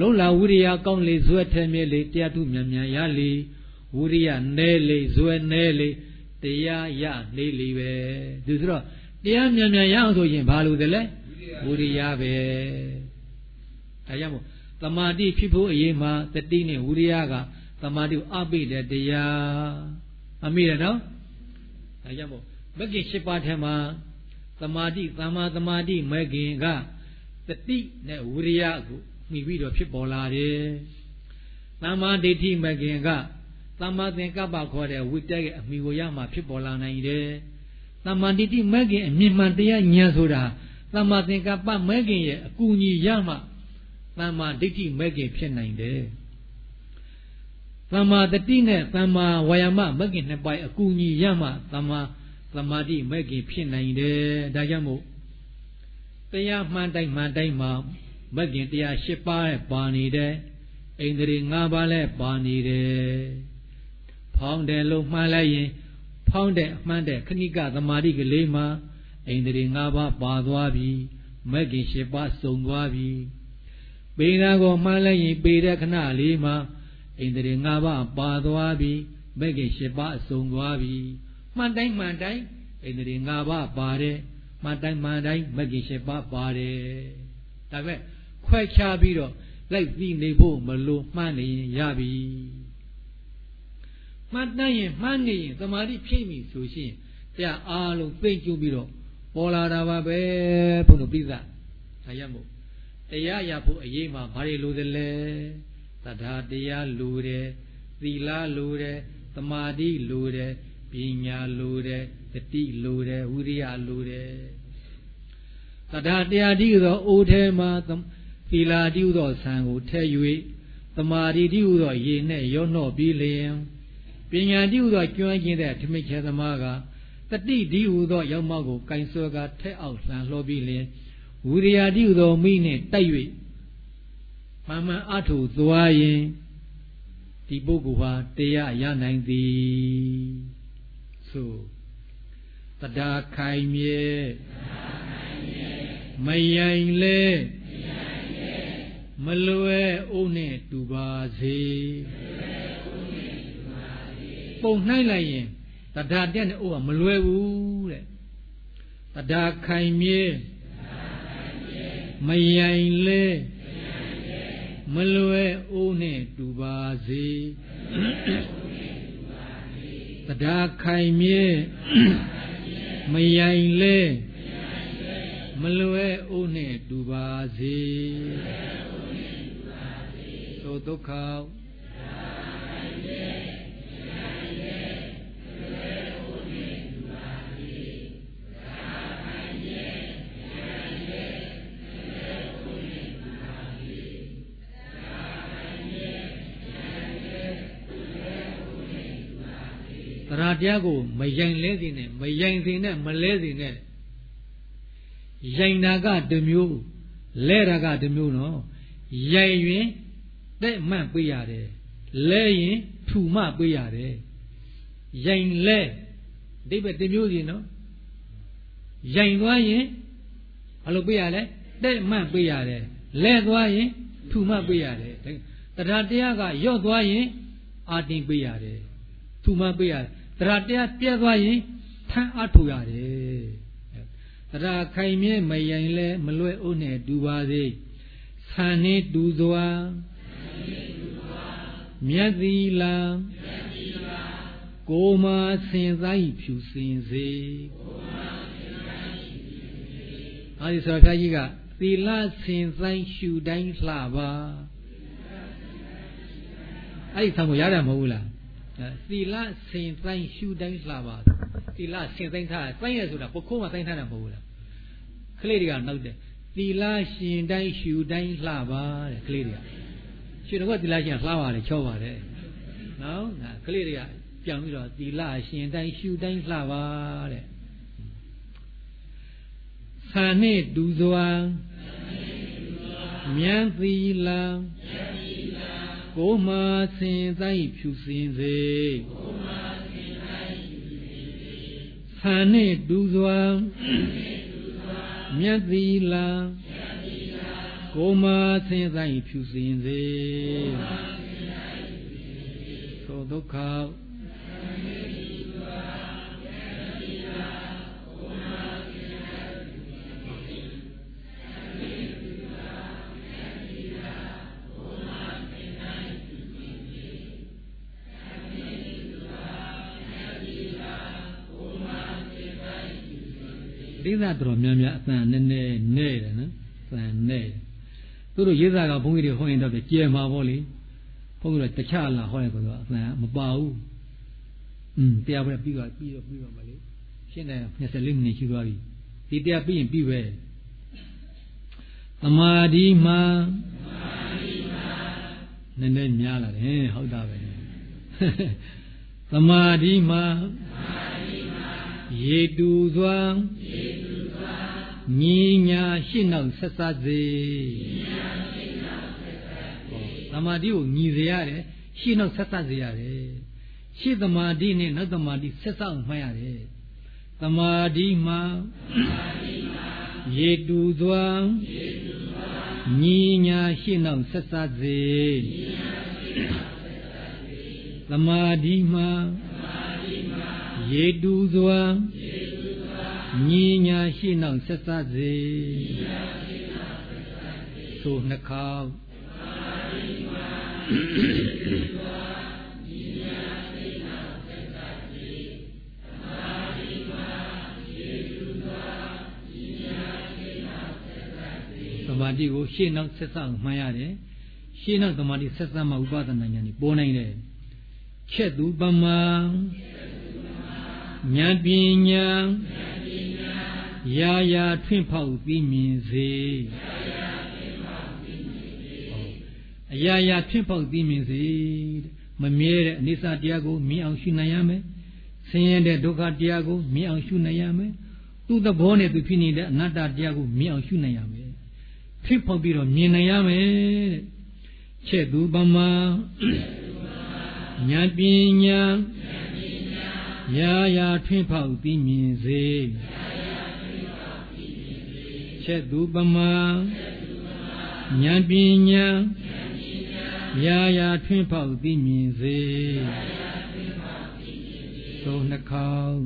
လုံလာဝိရိယကောင်းလေဇွဲထဲမြဲလေတရားထုမြန်မြန်ရလေဝိရိယနဲလေဇွဲနဲလေတရားရနေလေပဲသူဆိုတော့တရားမြန်မြန်ရအောင်ဆိုရင်ဘာလို့လဲဝိရိယပဲဒါကြောင့်မို့တမာတိဖြစ်ဖို့အရေးမှာတတိနဲ့ဝိရိယကတမာတိကိုအပိတဲ့တရားအမိရနော်ဒါကြောင့်မို့မဂ္ဂင်၈ပါးထဲမှာတမာတိသမ္မာတမာတိမဂ္ဂင်ကတတိနဲ့ဝိရိယကို မှီပြီးတော့ဖြစ်ပေါ်လာတယ်သမ္မာဒိဋ္ဌိမဂ္ဂင်ကသမ္မာသင်္ကပ္ပခေါ်တဲ့ဝိတ္တရဲ့အမိကိုရမှာဖြစ်ပေါ်လာနိုင်တယ်သမ္မာဒိဋ္ဌိမဂ္ဂင်အမြင်မှန်တရားဉာဏ်ဆိုတာသမ္မာသင်္ကပ္ပမဂ္ဂင်ရဲ့အကူအညီရမှသမ္မာဒိဋ္ဌိမဂ္ဂင်ဖြစ်နိုင်တယ်သမ္မာတတိနဲ့သမ္မာဝါယာမမဂ္ဂင်နှစ်ပိုင်းအကူအညီရမှသမ္မာသမာဓိမဂ္ဂင်ဖြစ်နိုင်တယ်ဒါကြောင့်မို့တရားမှန်တိုင်းမှန်တိုင်းမှာ မဂ္ဂင်တရား၈ပါးပါနေတယ်အိန္ဒြေ၅ပါးလည်းပါနေတယ်ဖောင်းတယ်လို့မှန်လိုက်ရင် ဖောင်းတဲ့အမှန်တဲ့ခဏိကသမာဓိကလေးမှာအိန္ဒြေ၅ပါးပါသွားပြီမဂ္ဂင်၈ပါးစုံသွားပြီပေနာကိုမှန်လိုက်ရင် ပေတဲ့ခဏလေးမှာအိန္ဒြေ၅ပါးပါသွားပြီမဂ္ဂင်၈ပါးစုံသွားပြီမှန်တိုင်းမှန်တိုင်းဣန္ဒြေ၅ပါးပါတယ်မှန်တိုင်းမှန်တိုင်းမဂ္ဂင်၈ပါးပါတယ်ဒါပေမဲ့ ခွဲခြားပြီးတော့လိုက်ပြီးနေဖို့မလိုမှန်းနေရင်ရပြီမှန်တမ်းရင်မှန်းနေရင်သမာဓိဖြစ်ပြီဆိုရှင်တရားအားလုံးသိမ့်ကျုပ်ပြီးတော့ပေါ်လာတာပါပဲဘုန်းတော်ပြိဿဒါရမို့တရားရဖို့အရေးမှာဘာတွေလိုသလဲသဒ္ဓါတရားလိုတယ်သီလလိုတယ်သမာဓိလိုတယ်ပညာလိုတယ်တတိလိုတယ်ဝိရိယလိုတယ်သဒ္ဓါတရားတိသောအိုးထဲမှာ သီလာတိသောဆံကိုထဲ၍သမာဓိတိသောရေနဲ့ရောနှော့ပြီးလျင်ပညာတိသောကျွမ်းကျင်တဲ့ဓမ္မချေသမားကတတိဒီဟုသောရောက်မောက်ကိုကင်ဆွဲကထဲအောက်လှန်လှောပြီးလျင်ဝိရိယတိဟုသောမိနှင့်တိုက်၍မှန်မှန်အထုသွားရင်ဒီပုဂ္ဂိုလ်ဟာတရားရနိုင်သည်ဆိုတရားခိုင်မြဲမယိုင်လဲ မလွယ်အိုးနဲ့တူပါစေပုံနှိုင်းလိုက်ရင်တရားတက်နဲ့အိုးကမလွယ်ဘူးတဲ့တရားခိုင်မြဲမယိုင်လဲမလွယ်အိုးနဲ့တူပါစေတရားခိုင်မြဲမယိုင်လဲမလွယ်အိုးနဲ့တူပါစေ သို့ဒုက္ခတရားတရားကိုမယိုင်လဲစေနဲ့မယိုင်စေနဲ့မလဲစေနဲ့ယိုင်တာကတမျိုးလဲတာကတမျိုးနော်ယိုင်ရင် တဲ့မှန်ပေးရတယ်လဲရင်ထူမှပေးရတယ်ယိုင်လဲအတိပ္ပယ်တမျိုးစီနော်ယိုင်သွားရင်ဘာလို့ပေးရလဲတဲ့မှန်ပေးရတယ်လဲသွားရင်ထူမှပေးရတယ်တရားတရားကရော့သွားရင်အာတင်ပေးရတယ်ထူမှပေးရတယ်တရားတရားပြဲသွားရင်ထမ်းအထူရတယ်တရားခိုင်မြဲမယိုင်လဲမလွဲ့ဥနဲ့တူပါစေဆန်နေတူစွာ မြတ်သီလာကိုမာဆင်ဆိုင်ဖြူစင်စေအဲဒီဆိုဖျားကြီးကသီလဆင်ဆိုင်ရှူတိုင်းလှပါအဲ့ဒီသံကိုရတာမဟုတ်ဘူးလားသီလဆင်ဆိုင်ရှူတိုင်းလှပါသီလဆင်ဆိုင်ထားဆိုင်ရဆိုတာပခိုးမှဆိုင်ထားတာမဟုတ်ဘူးလားကလေးတွေကနောက်တယ်သီလရှင်တိုင်းရှူတိုင်းလှပါတဲ့ကလေးတွေက ရှင်တော့သီလရှင်လှပါတယ်ချောပါတယ်နော်ငါကလေးတွေကပြန်ပြီးတော့သီလရှင်တိုင်းရှူတိုင်းလှပါတဲ့ဆာနဲ့ဒူစွာမြန်းသီလကိုမာစင်တိုင်းဖြူစင်စေဆာနဲ့ဒူစွာမြတ်သီလ ကိုမာဆင်းဆိုင်ဖြူစင်စေသောဒုက္ခဒိသတော်များများအတန်နည်းနည်းနဲ့တယ်နော်အတန်နဲ့ သူတို့ရေးစားကဘုန်းကြီးတွေဟောရင်တော့ကြယ်မှာပေါ့လေဘုန်းကြီးတို့တခြားလာဟောရင်ကတော့အတန်မပါဘူးอืมတရားပဲပြီးတော့ပြီးတော့ပြီးတော့မလေးရှင်းတယ်24မိနစ်ရှိသွားပြီဒီတရားပြီးရင်ပြီးပဲသမာဓိမှာနည်းနည်းများလာတယ်ဟုတ်တာပဲသမာဓိမှာရေတူစွာ ညီညာရှင်းနောက်ဆက်ဆက်စေသမာဓိကိုညီစေရတယ်ရှင်းနောက်ဆက်ဆက်စေရတယ်ရှင်းသမာဓိနဲ့နောက်သမာဓိဆက်ဆက်မှတ်ရတယ်သမာဓိမှာရေတူစွာညီညာရှင်းနောက်ဆက်ဆက်စေသမာဓိမှာရေတူစွာ ညီညာရှိနှောင့်ဆက်စားစေဆိုနှခေါင်းသမာဓိကိုရှေ့နောက်ဆက်စားမှန်ရတယ်ရှေ့နောက်သမာဓိဆက်စားမှဥပါဒနာဉာဏ်ကြီးပေါ်နိုင်တယ်ချက်သူပမာဉာဏ်ပညာ ရာရာထွင့်ဖောက်ပြီးမြင်စေအရာရာထွင့်ဖောက်ပြီးမြင်စေမမြဲတဲ့အနိစ္စတရားကိုမြင်အောင်ရှုနိုင်ရမယ်ဆင်းရဲတဲ့ဒုက္ခတရားကိုမြင်အောင်ရှုနိုင်ရမယ်သူ့သဘောနဲ့သူဖြစ်နေတဲ့အနတ္တတရားကိုမြင်အောင်ရှုနိုင်ရမယ်ဖြစ်ဖောက်ပြီးတော့မြင်နိုင်ရမယ်တဲ့ချက်သူပမာညာပညာရာရာထွင့်ဖောက်ပြီးမြင်စေ ချက်သူပမာညာပညာရာရာထွင့်ဖောက်ပြီးမြင်စေသုံးနှခေါင်း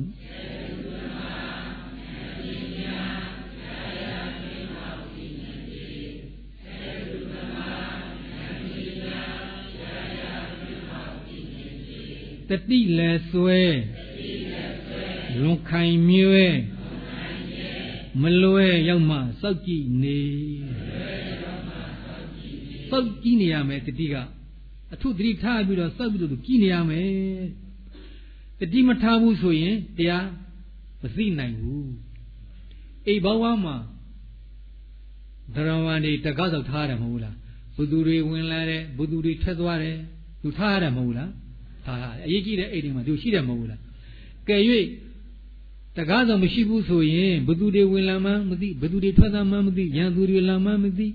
တတိလည်းဆွဲလွန်ခိုင်မြဲ မလွဲရောက်မှစောက်ကြည့်နေစောက်ကြည့်နေရမယ်တတိကအထုတတိထားပြီးတော့စောက်ပြီးတော့ကြည့်နေရမယ်တတိမထားဘူးဆိုရင်တရားမသိနိုင်ဘူးအိဘဝမှာဒရဝန်တွေတကားဆောက်ထားတယ်မဟုတ်လားဘုသူတွေဝင်လာတယ်ဘုသူတွေထွက်သွားတယ်သူထားရတယ်မဟုတ်လားထားအရေးကြီးတဲ့အိမ်တွေမှာသူရှိတယ်မဟုတ်လားကဲ၍ တကားဆောင်မရှိဘူးဆိုရင်ဘသူတွေဝင်လာမှမသိဘသူတွေထွက်သွားမှမသိရန်သူတွေလာမှမသိ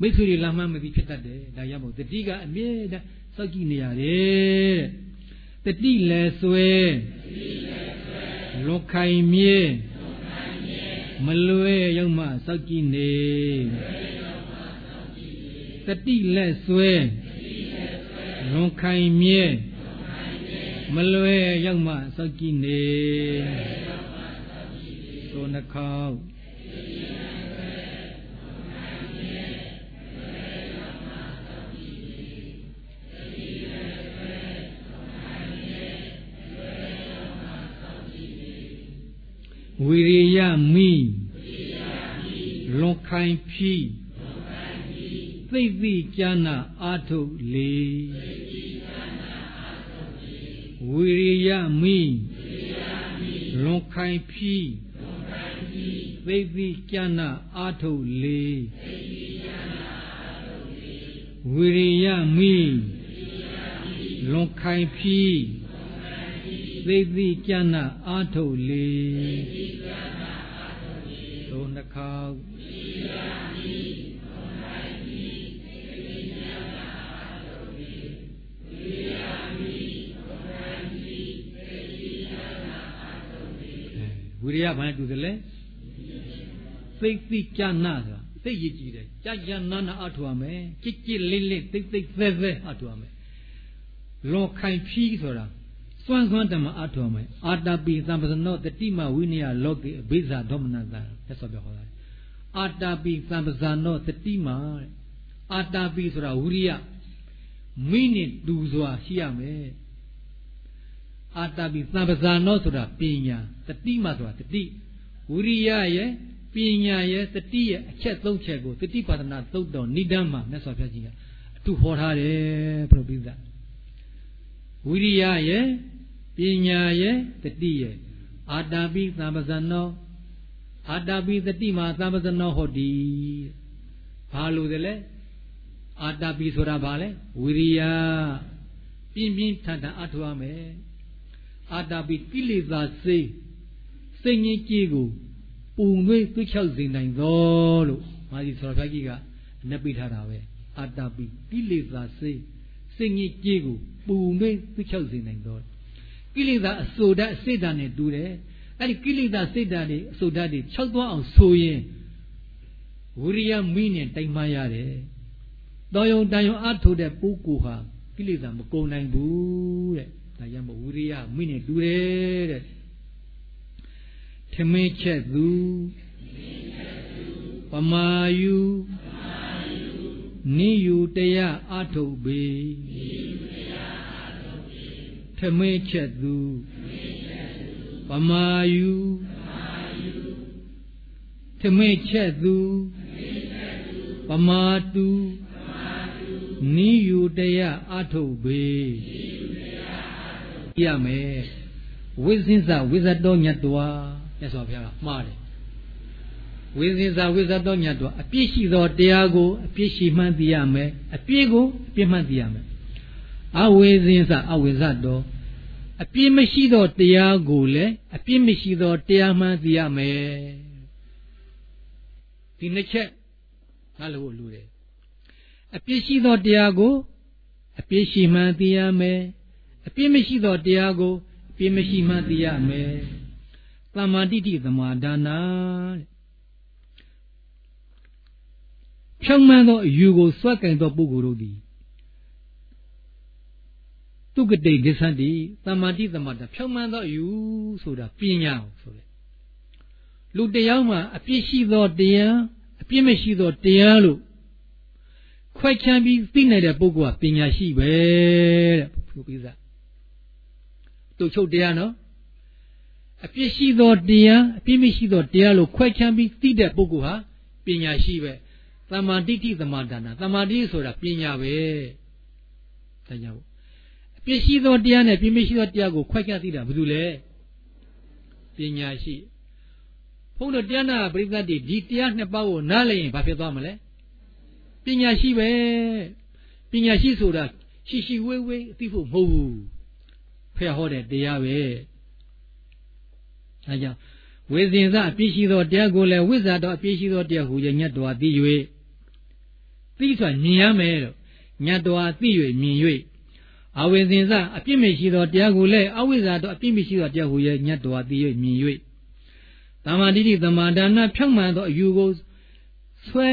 မိတ်ဆွေတွေလာမှမသိဖြစ်တတ်တယ်ဒါရမို့တတိကအမြဲတမ်းစောင့်ကြည့်နေရတယ်တတိလည်းဆွဲလွန်ခိုင်မြဲမလွဲရောက်မှစောင့်ကြည့်နေတတိလက်ဆွဲလွန်ခိုင်မြဲမလွဲရောက်မှစောက်ကြည့်နေ သို့နှခေါင်းဝိရိယမိလွန်ခိုင်ဖြီးသိသိကျမ်းနာအာထုတ်လေဝိရိယမိလွန်ခိုင်ဖြီး သိသိကျမ်းနာအာထုတ်လေဝိရိယမိလွန်ခိုင်ဖြီးသိသိကျမ်းနာအာထုတ်လေသုံးနှခေါ ဝိရိယဘာနဲ့တူတယ်လဲသိသိကြနာဆိုတာသိရကြည့်တယ်ကြာကြာနာနာအထောက်ရမယ်ကြစ်ကြစ်လေးလေးသိသိသဲသဲအထောက်ရမယ်လောခိုင်ဖြီးဆိုတာစွမ်းစွမ်းတမအထောက်ရမယ်အာတာပိသံပစနောတတိမဝိနည်းလောကေအဘိဇာဒေါမနတာသက်ဆိုပြောဟောတာအာတာပိသံပဇာနောတတိမအာတာပိဆိုတာဝိရိယမိနဲ့တူစွာရှိရမယ် အာတာပိသံပဇာနောဆိုတာပညာတတိမှဆိုတာတတိဝိရိယရဲ့ပညာရဲ့တတိရဲ့အချက်သုံးချက်ကိုတတိပါဒနာသုတ်တော်နိဒမ်းမှာမြတ်စွာဘုရားကြီးကအတူဟောထားတယ်ဘုရားပိသဝိရိယရဲ့ပညာရဲ့တတိရဲ့အာတာပိသံပဇာနောအာတာပိတတိမှာသံပဇာနောဟောတိဘာလို့လဲအာတာပိဆိုတာဘာလဲဝိရိယပြင်းပြင်းထန်ထန်အထောက်ရမယ် အာတာပိကိလေသာစိတ်စိတ်ငြိမ်းကြီးကိုပုံသွေးသွေးချောက်စေနိုင်သောလို့မာဇီဆောရဖတ်ကြီးကအနက်ပိထားတာပဲအာတာပိကိလေသာစိတ်စိတ်ငြိမ်းကြီးကိုပုံသွေးသွေးချောက်စေနိုင်သောကိလေသာအစိုးဓာတ်စိတ်ဓာတ်နဲ့တူတယ်အဲ့ဒီကိလေသာစိတ်ဓာတ်တွေအစိုးဓာတ်တွေ၆သွားအောင်ဆိုရင်ဝိရိယမိနဲ့တိုင်မှရတယ်တော်ယုံတန်ယုံအထုတဲ့ပုဂ္ဂိုလ်ဟာကိလေသာမကုန်နိုင်ဘူးတဲ့ ဒါကြောင့်မို့ဝိရိယမိနဲ့တူတယ်တဲ့ထမင်းချက်သူပမာယူနိယူတရားအထုတ်ပေထမင်းချက်သူပမာယူထမင်းချက်သူပမာတုနိယူတရားအထုတ်ပေ ရမယ်ဝိဇင်းစဝိဇတောညတ်တော်မြတ်စွာဘုရားကမှားတယ်ဝိဇင်းစဝိဇတောညတ်တော်အပြည့်ရှိသောတရားကိုအပြည့်ရှိမှန်းသိရမယ်အပြည့်ကိုအပြည့်မှန်းသိရမယ်အဝိဇင်းစအဝိဇတောအပြည့်မရှိသောတရားကိုလည်းအပြည့်မရှိသောတရားမှန်းသိရမယ်ဒီနှစ်ချက်ငါလို့လူတယ်အပြည့်ရှိသောတရားကိုအပြည့်ရှိမှန်းသိရမယ် အပြည့်မရှိသောတရားကိုအပြည့်မရှိမှန်းသိရမယ်သမ္မာတိတိသမာဒါနာဖြောင့်မှန်သောအယူကိုစွက်ကင်သောပုဂ္ဂိုလ်တို့သည်တုကတိဒိသန္တိသမ္မာတိသမတာဖြောင့်မှန်သောအယူဆိုတာပညာဆိုတယ်လူတယောက်မှာအပြစ်ရှိသောတရားအပြစ်မရှိသောတရားလို့ခွဲခြမ်းပြီးသိနိုင်တဲ့ပုဂ္ဂိုလ်ကပညာရှိပဲတဲ့ဘုရား တူချုပ်တရားနော်အပြစ်ရှိသောတရားအပြစ်မရှိသောတရားလို့ခွဲခြမ်းပြီးသိတဲ့ပုဂ္ဂိုလ်ဟာပညာရှိပဲသမာဓိဋ္ဌိသမာဒါနာသမာဓိဆိုတာပညာပဲဒါကြောင့်အပြစ်ရှိသောတရားနဲ့ပြစ်မရှိသောတရားကိုခွဲခြားသိတာဘာလို့လဲပညာရှိဘုန်းတော်တရားနာပရိသတ်တွေဒီတရားနှစ်ပါးကိုနားလည်ရင်ဘာဖြစ်သွားမလဲပညာရှိပဲပညာရှိဆိုတာရှိရှိဝေးဝေးအသိဖို့မဟုတ်ဘူး ဖះဟောတဲ့တရားပဲအဲကြောင့်ဝေဇင်စအပြည့်ရှိသောတရားကိုလည်းဝိဇ္ဇာတော်အပြည့်ရှိသောတရားဟူ၍ညတ်တော်သိ၍သိဆိုမြင်ရမယ်လို့ညတ်တော်သိ၍မြင်၍အဝေဇင်စအပြည့်မရှိသောတရားကိုလည်းအဝိဇ္ဇာတော်အပြည့်မရှိသောတရားဟူ၍ညတ်တော်သိ၍မြင်၍တမ္မာတိတိတမ္မာဒါနဖြောင့်မှန်သောအယူကိုဆွဲ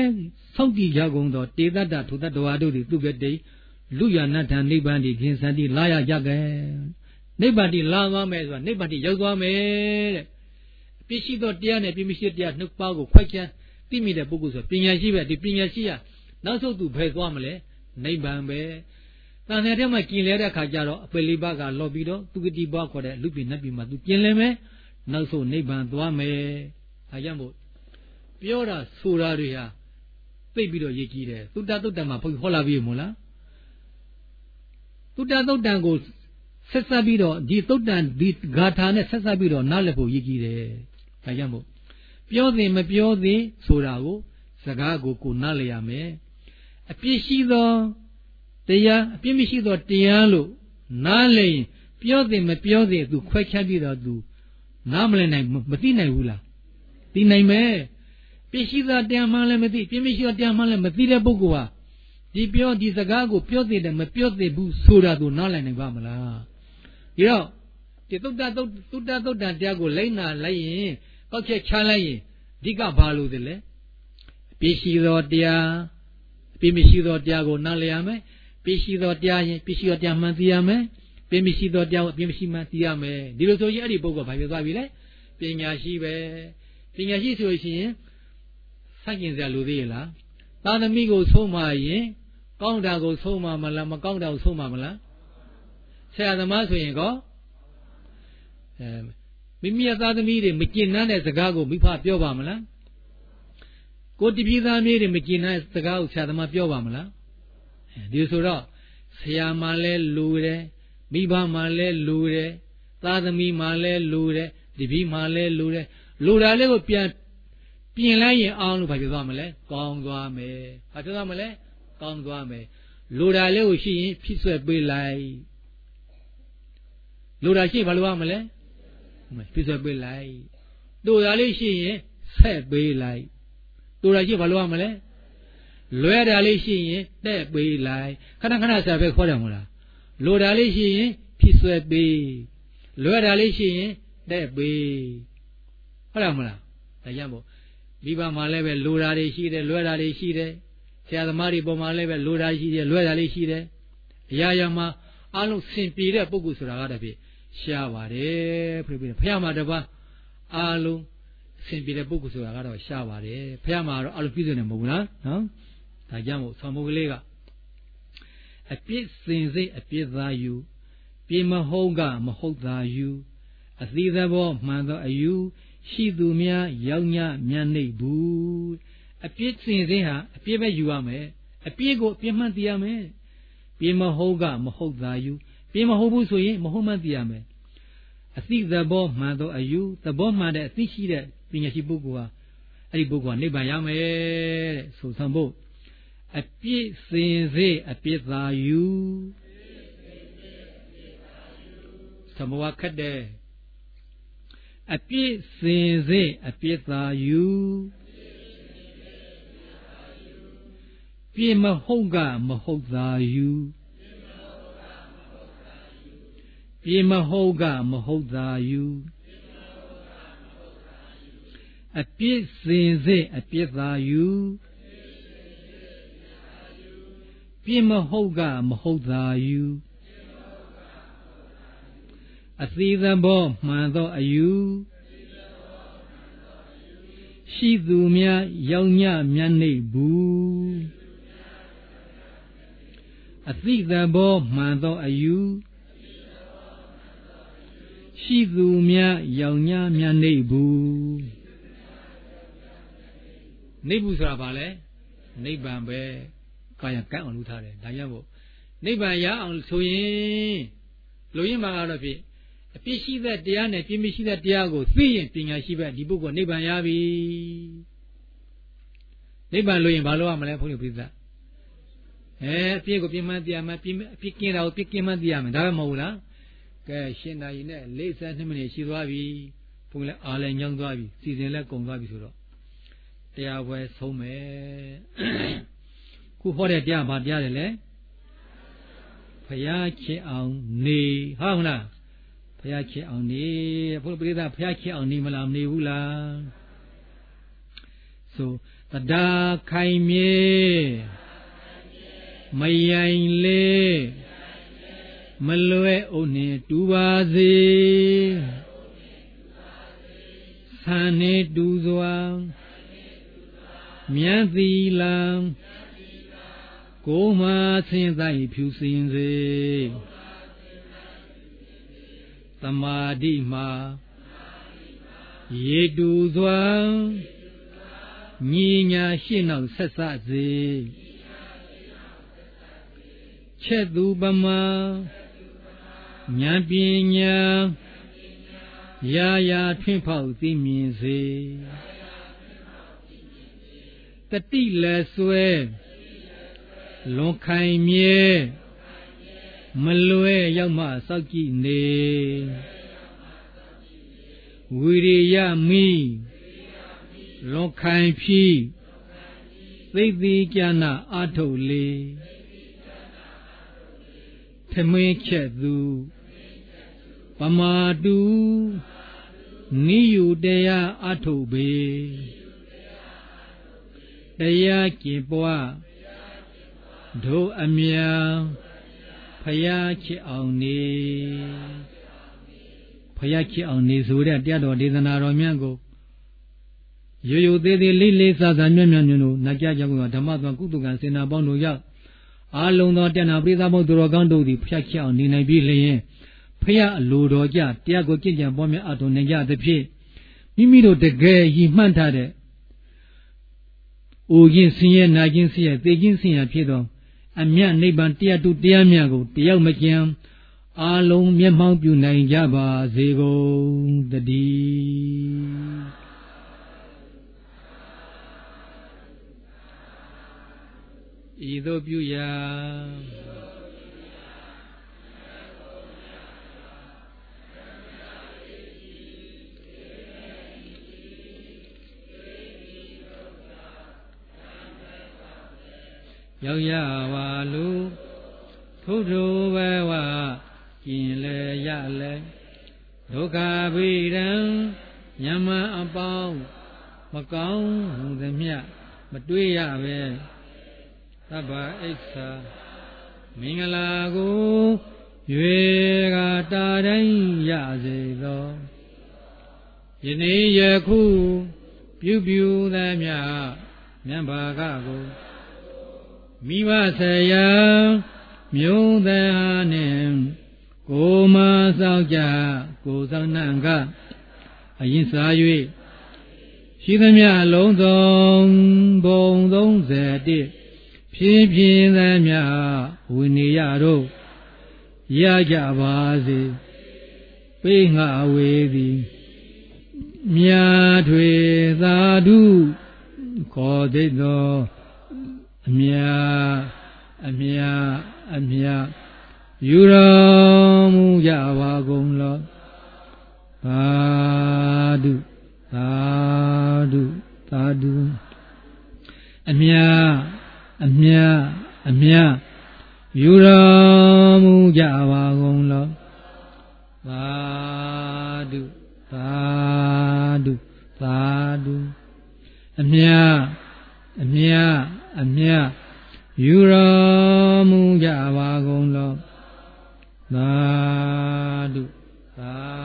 စောင့်တည်ကြကုန်သောတေတ္တထိုတ္တဝါတို့သည်သူကတိလူရဏထံနိဗ္ဗာန်တိခင်စံတိလာရကြကဲ နိဗ္ဗာန်တိလာသွားမယ်ဆိုတာနိဗ္ဗာန်တိရောက်သွားမယ်တဲ့ပြည့်ရှိသောတရားနဲ့ပြည့်မရှိတရားနှစ်ပါးကိုခွဲခြားသိမိတဲ့ပုဂ္ဂိုလ်ဆိုပညာရှိပဲဒီပညာရှိရနောက်ဆုံးသူဖယ်သွားမလဲနိဗ္ဗာန်ပဲတန်တဲ့ထဲမှာကျင်လဲတဲ့ခါကျတော့အပယ်လေးပါးကလော်ပြီးတော့သူကတိဘွားခေါ်တဲ့လူပိနတ်ပိမှာသူကျင်လဲမယ်နောက်ဆုံးနိဗ္ဗာန်သွားမယ်ဒါကြောင့်မို့ပြောတာဆိုတာတွေဟာသိပြီးတော့ရည်ကြည်တယ်သုတ္တသုတ်တံမှာဘုရားဟောလာပြီမို့လားသုတ္တသုတ်တံကို ဆက်ဆက်ပြီးတော့ဒီသုတ်တံဒီဂါထာနဲ့ဆက်ဆက်ပြီးတော့နားလည်ဖို့ရည်ကြည်တယ်ဒါကြောင့်မို့ပြောသည်မပြောသည်ဆိုတာကိုစကားကိုကိုနားလည်ရမယ်အပြစ်ရှိသောတရားအပြစ်မရှိသောတရားလို့နားလည်ရင်ပြောသည်မပြောသည်သူခွဲခြားပြီးတော့သူနားမလည်နိုင်မသိနိုင်ဘူးလားသိနိုင်မယ်ပြစ်ရှိသောတရားမှလည်းမသိပြစ်မရှိသောတရားမှလည်းမသိတဲ့ပုဂ္ဂိုလ်ဟာဒီပြောဒီစကားကိုပြောသေးတယ်မပြောသေးဘူးဆိုတာသူနားလည်နိုင်ပါမလား ဒီတော့ဒီသုတ္တသုတ်သုတ္တသုတ်တန်တရားကိုလိမ့်နာလိုက်ရင်ကောက်ချက်ချလိုက်ရင်အဓိကဘာလို့တလဲပြည့်ရှိသောတရားပြည့်မရှိသောတရားကိုနားလည်ရမယ်ပြည့်ရှိသောတရားရင်ပြည့်ရှိသောတရားမှန်သိရမယ်ပြည့်မရှိသောတရားကိုပြည့်မရှိမှသိရမယ်ဒီလိုဆိုရင်အဲ့ဒီပုဂ္ဂိုလ်ဘာဖြစ်သွားပြီလဲပညာရှိပဲပညာရှိဆိုရင်ဆန့်ကျင်စရာလိုသေးရဲ့လားသာသမီကိုဆုံးမရင်ကောင်းတာကိုဆုံးမမလားမကောင်းတာကိုဆုံးမမလား ဆရာသမားဆိုရင်ကောအဲမိမိရဲ့သားသမီးတွေမကျင်နှမ်းတဲ့စကားကိုမိဖပြောပါမလားကိုတပြေသားမျိုးတွေမကျင်နှမ်းတဲ့စကားကိုဆရာသမားပြောပါမလားဒီဆိုတော့ဆရာမှလည်းလူတယ်မိဘမှလည်းလူတယ်သားသမီးမှလည်းလူတယ်တပည့်မှလည်းလူတယ်လူတာလေးကိုပြန်ပြင်လိုက်ရင်အောင်လို့ဘာဖြစ်သွားမလဲကောင်းသွားမယ်ဘာဖြစ်သွားမလဲကောင်းသွားမယ်လူတာလေးကိုရှိရင်ဖြစ်ဆွဲပေးလိုက် လူတာရှိဘာလို့ရမလဲဖြစ်ဆွဲပေးလိုက်တို့တာလေးရှိရင်ဆက်ပေးလိုက်တို့တာရှိဘာလို့ရမလဲလွဲတာလေးရှိရင်တဲ့ပေးလိုက်ခဏခဏဆက်ပဲခေါ်တယ်မို့လားလိုတာလေးရှိရင်ဖြစ်ဆွဲပေးလွဲတာလေးရှိရင်တဲ့ပေးဟုတ်လားမလားဒါကြောင့်မို့မိဘမှာလည်းပဲလိုတာတွေရှိတယ်လွဲတာတွေရှိတယ်ဆရာသမားတွေပေါ်မှာလည်းပဲလိုတာရှိတယ်လွဲတာလေးရှိတယ်အရာရာမှာအလုံးစင်ပြေတဲ့ပုဂ္ဂိုလ်ဆိုတာကတည်းက ရှားပါတယ်ဖိဖိဖះမှာတပါအလုံးစင်ပြေတဲ့ပုဂ္ဂိုလ်ဆိုတာကတော့ရှားပါတယ်ဖះမှာတော့အလုံးပြည့်စုံတယ်မဟုတ်ဘူးလားနော်ဒါကြောင့်မို့ဆောင်းမုတ်ကလေးကအပြစ်စင်စိတ်အပြစ်သာယူပြေမဟုတ်ကမဟုတ်သာယူအသီးသဘောမှန်သောအယူရှိသူများရောက်ညမြတ်နှိပ်ဘူးအပြစ်စင်စင်းဟာအပြစ်ပဲယူရမယ်အပြစ်ကိုအပြစ်မှန်သိရမယ်ပြင်းမဟုတ်ကမဟုတ်သာယူ ပြင်းမဟုတ်ဘူးဆိုရင်မဟုတ်မှသိရမယ်အသိသဘောမှန်သောအယူသဘောမှန်တဲ့အသိရှိတဲ့ပညာရှိပုဂ္ဂိုလ်ဟာအဲ့ဒီပုဂ္ဂိုလ်ကနိဗ္ဗာန်ရမယ်တဲ့ဆိုဆောင်ဖို့အပြစ်စင်စေအပြစ်သာယူသမဝခတ်တယ်အပြစ်စင်စေအပြစ်သာယူပြစ်မဟုတ်ကမဟုတ်သာယူ ပြစ်မဟုတ်ကမဟုတ်သာယူအပြစ်စင်စေအပြစ်သာယူပြစ်မဟုတ်ကမဟုတ်သာယူအသေးသဘောမှန်သောအယူရှိသူများရောက်ညမျက်နှိပ်ဘူးအသိသဘောမှန်သောအယူ ရှိသူများရောက်ညမျက်နှိပ်ဘူးနိဗ္ဗုဆိုတာဘာလဲနိဗ္ဗာန်ပဲကာယကံအောင်လုပ်ထားတယ်ဒါကြောင့်မို့နိဗ္ဗာန်ရအောင်ဆိုရင်လူရင်းမှာကတော့ဖြစ်အပြစ်ရှိတဲ့တရားနဲ့ပြင်းမရှိတဲ့တရားကိုသိရင်ပညာရှိပဲဒီပုဂ္ဂိုလ်နိဗ္ဗာန်ရပြီနိဗ္ဗာန်လို့ရင်ဘာလို့ရမလဲဘုန်းကြီးပြိဿအဲအပြစ်ကိုပြင်းမှန်းတရားမှပြင်းအပြစ်ကင်းတာကိုပြစ်ကင်းမှန်းတရားမယ်ဒါပဲမဟုတ်ဘူးလား ကဲရှင်သာရင်နဲ့42မိနစ်ရှိသွားပြီဘုန်းကြီးလည်းအားလည်းညောင်းသွားပြီစီစဉ်လည်းကုန်သွားပြီဆိုတော့တရားပွဲဆုံးမယ်ခုဟောတဲ့တရားဘာတရားလဲလဲဖရာချစ်အောင်နေဟုတ်မလားဖရာချစ်အောင်နေဘုရားပရိသတ်ဖရာချစ်အောင်နေမလားမနေဘူးလားဆိုတရားခိုင်မြေမယိုင်လေ မလွဲအိုနှင့်တူပါစေဆန်နေတူစွာမြတ်သီလံကိုမှဆင်းသိဖြူစင်စေသမာဓိမှာရေတူစွာညီညာရှင်းအောင်ဆက်စစေချက်သူပမာ ဉာဏ်ပညာရာရာထွင့်ဖောက်သိမြင်စေတတိလည်းဆွဲလွန်ခိုင်မြဲမလွဲရောက်မှစောက်ကြည့်နေဝိရိယမိလွန်ခိုင်ဖြီးသိသိကြနာအာထုတ်လေ ထမင်းချက်သူပမာတူနိယုတရားအာထုတ်ပေတရားကျင့်ပွားဒုအမြံဖယားချစ်အောင်နေဖယားချစ်အောင်နေဆိုတဲ့တရားတော်ဒေသနာတော်မြတ်ကိုရိုးရိုးသေးသေးလေးလေးစားစားမြတ်မြတ်ညွန်းတို့နာကြကြောင့်ဓမ္မသွန်ကုသကံစေနာပေါင်းတို့ရောက် အာလုံသောတဏ္ဍပရိသဘုဒ္ဓတော်ကောင်းတို့သည်ဖျက်ချအောင်နေနိုင်ပြီလျင်ဖယားအလိုတော်ကြတရားကိုကြင်ကြံပွားများအထုံနိုင်ကြသဖြင့်မိမိတို့တကယ်ရည်မှန်းထားတဲ့အိုခြင်းဆင်းရဲနာခြင်းဆင်းရဲသိခြင်းဆင်းရဲဖြစ်သောအမြတ်နိဗ္ဗာန်တရားတုတရားမြတ်ကိုတယောက်မကြံအာလုံးမျက်မှောက်ပြုနိုင်ကြပါစေကုန်တည်း ဤသို့ပြုရာရောက်ရပါလူထုထုဘဝကျင်လေရလေဒုက္ခဗိရံညမအပေါင်းမကောင်းဟုသမျှမတွေ့ရပဲ သဗ္ဗအိဋ္ဌာမင်္ဂလာကိုရွေကတာတိုင်းရစေသောယနေ့ယခုပြုပြုသမျှမြတ်ဘာကကိုမိဘဆရာမျိုးသားနှင့်ကိုမစောက်ကြကိုစောင့်နှံကအရင်စား၍ရှရှိသမျှအလုံးစုံဘုံ31 ဖြင်းဖြင်းသမျှဝိနည်းရတို့ရကြပါစေပိငှဝေသည်မြာထွေသာဓုခေါ်သိသောအမြအမြအမြယူတော်မူကြပါကုန်လောသာဓုသာဓုသာဓုအမြ အမြအမြယူတော်မူကြပါကုန်လောသာဓုသာဓုသာဓုအမြအမြအမြယူတော်မူကြပါကုန်လောသာဓုသာ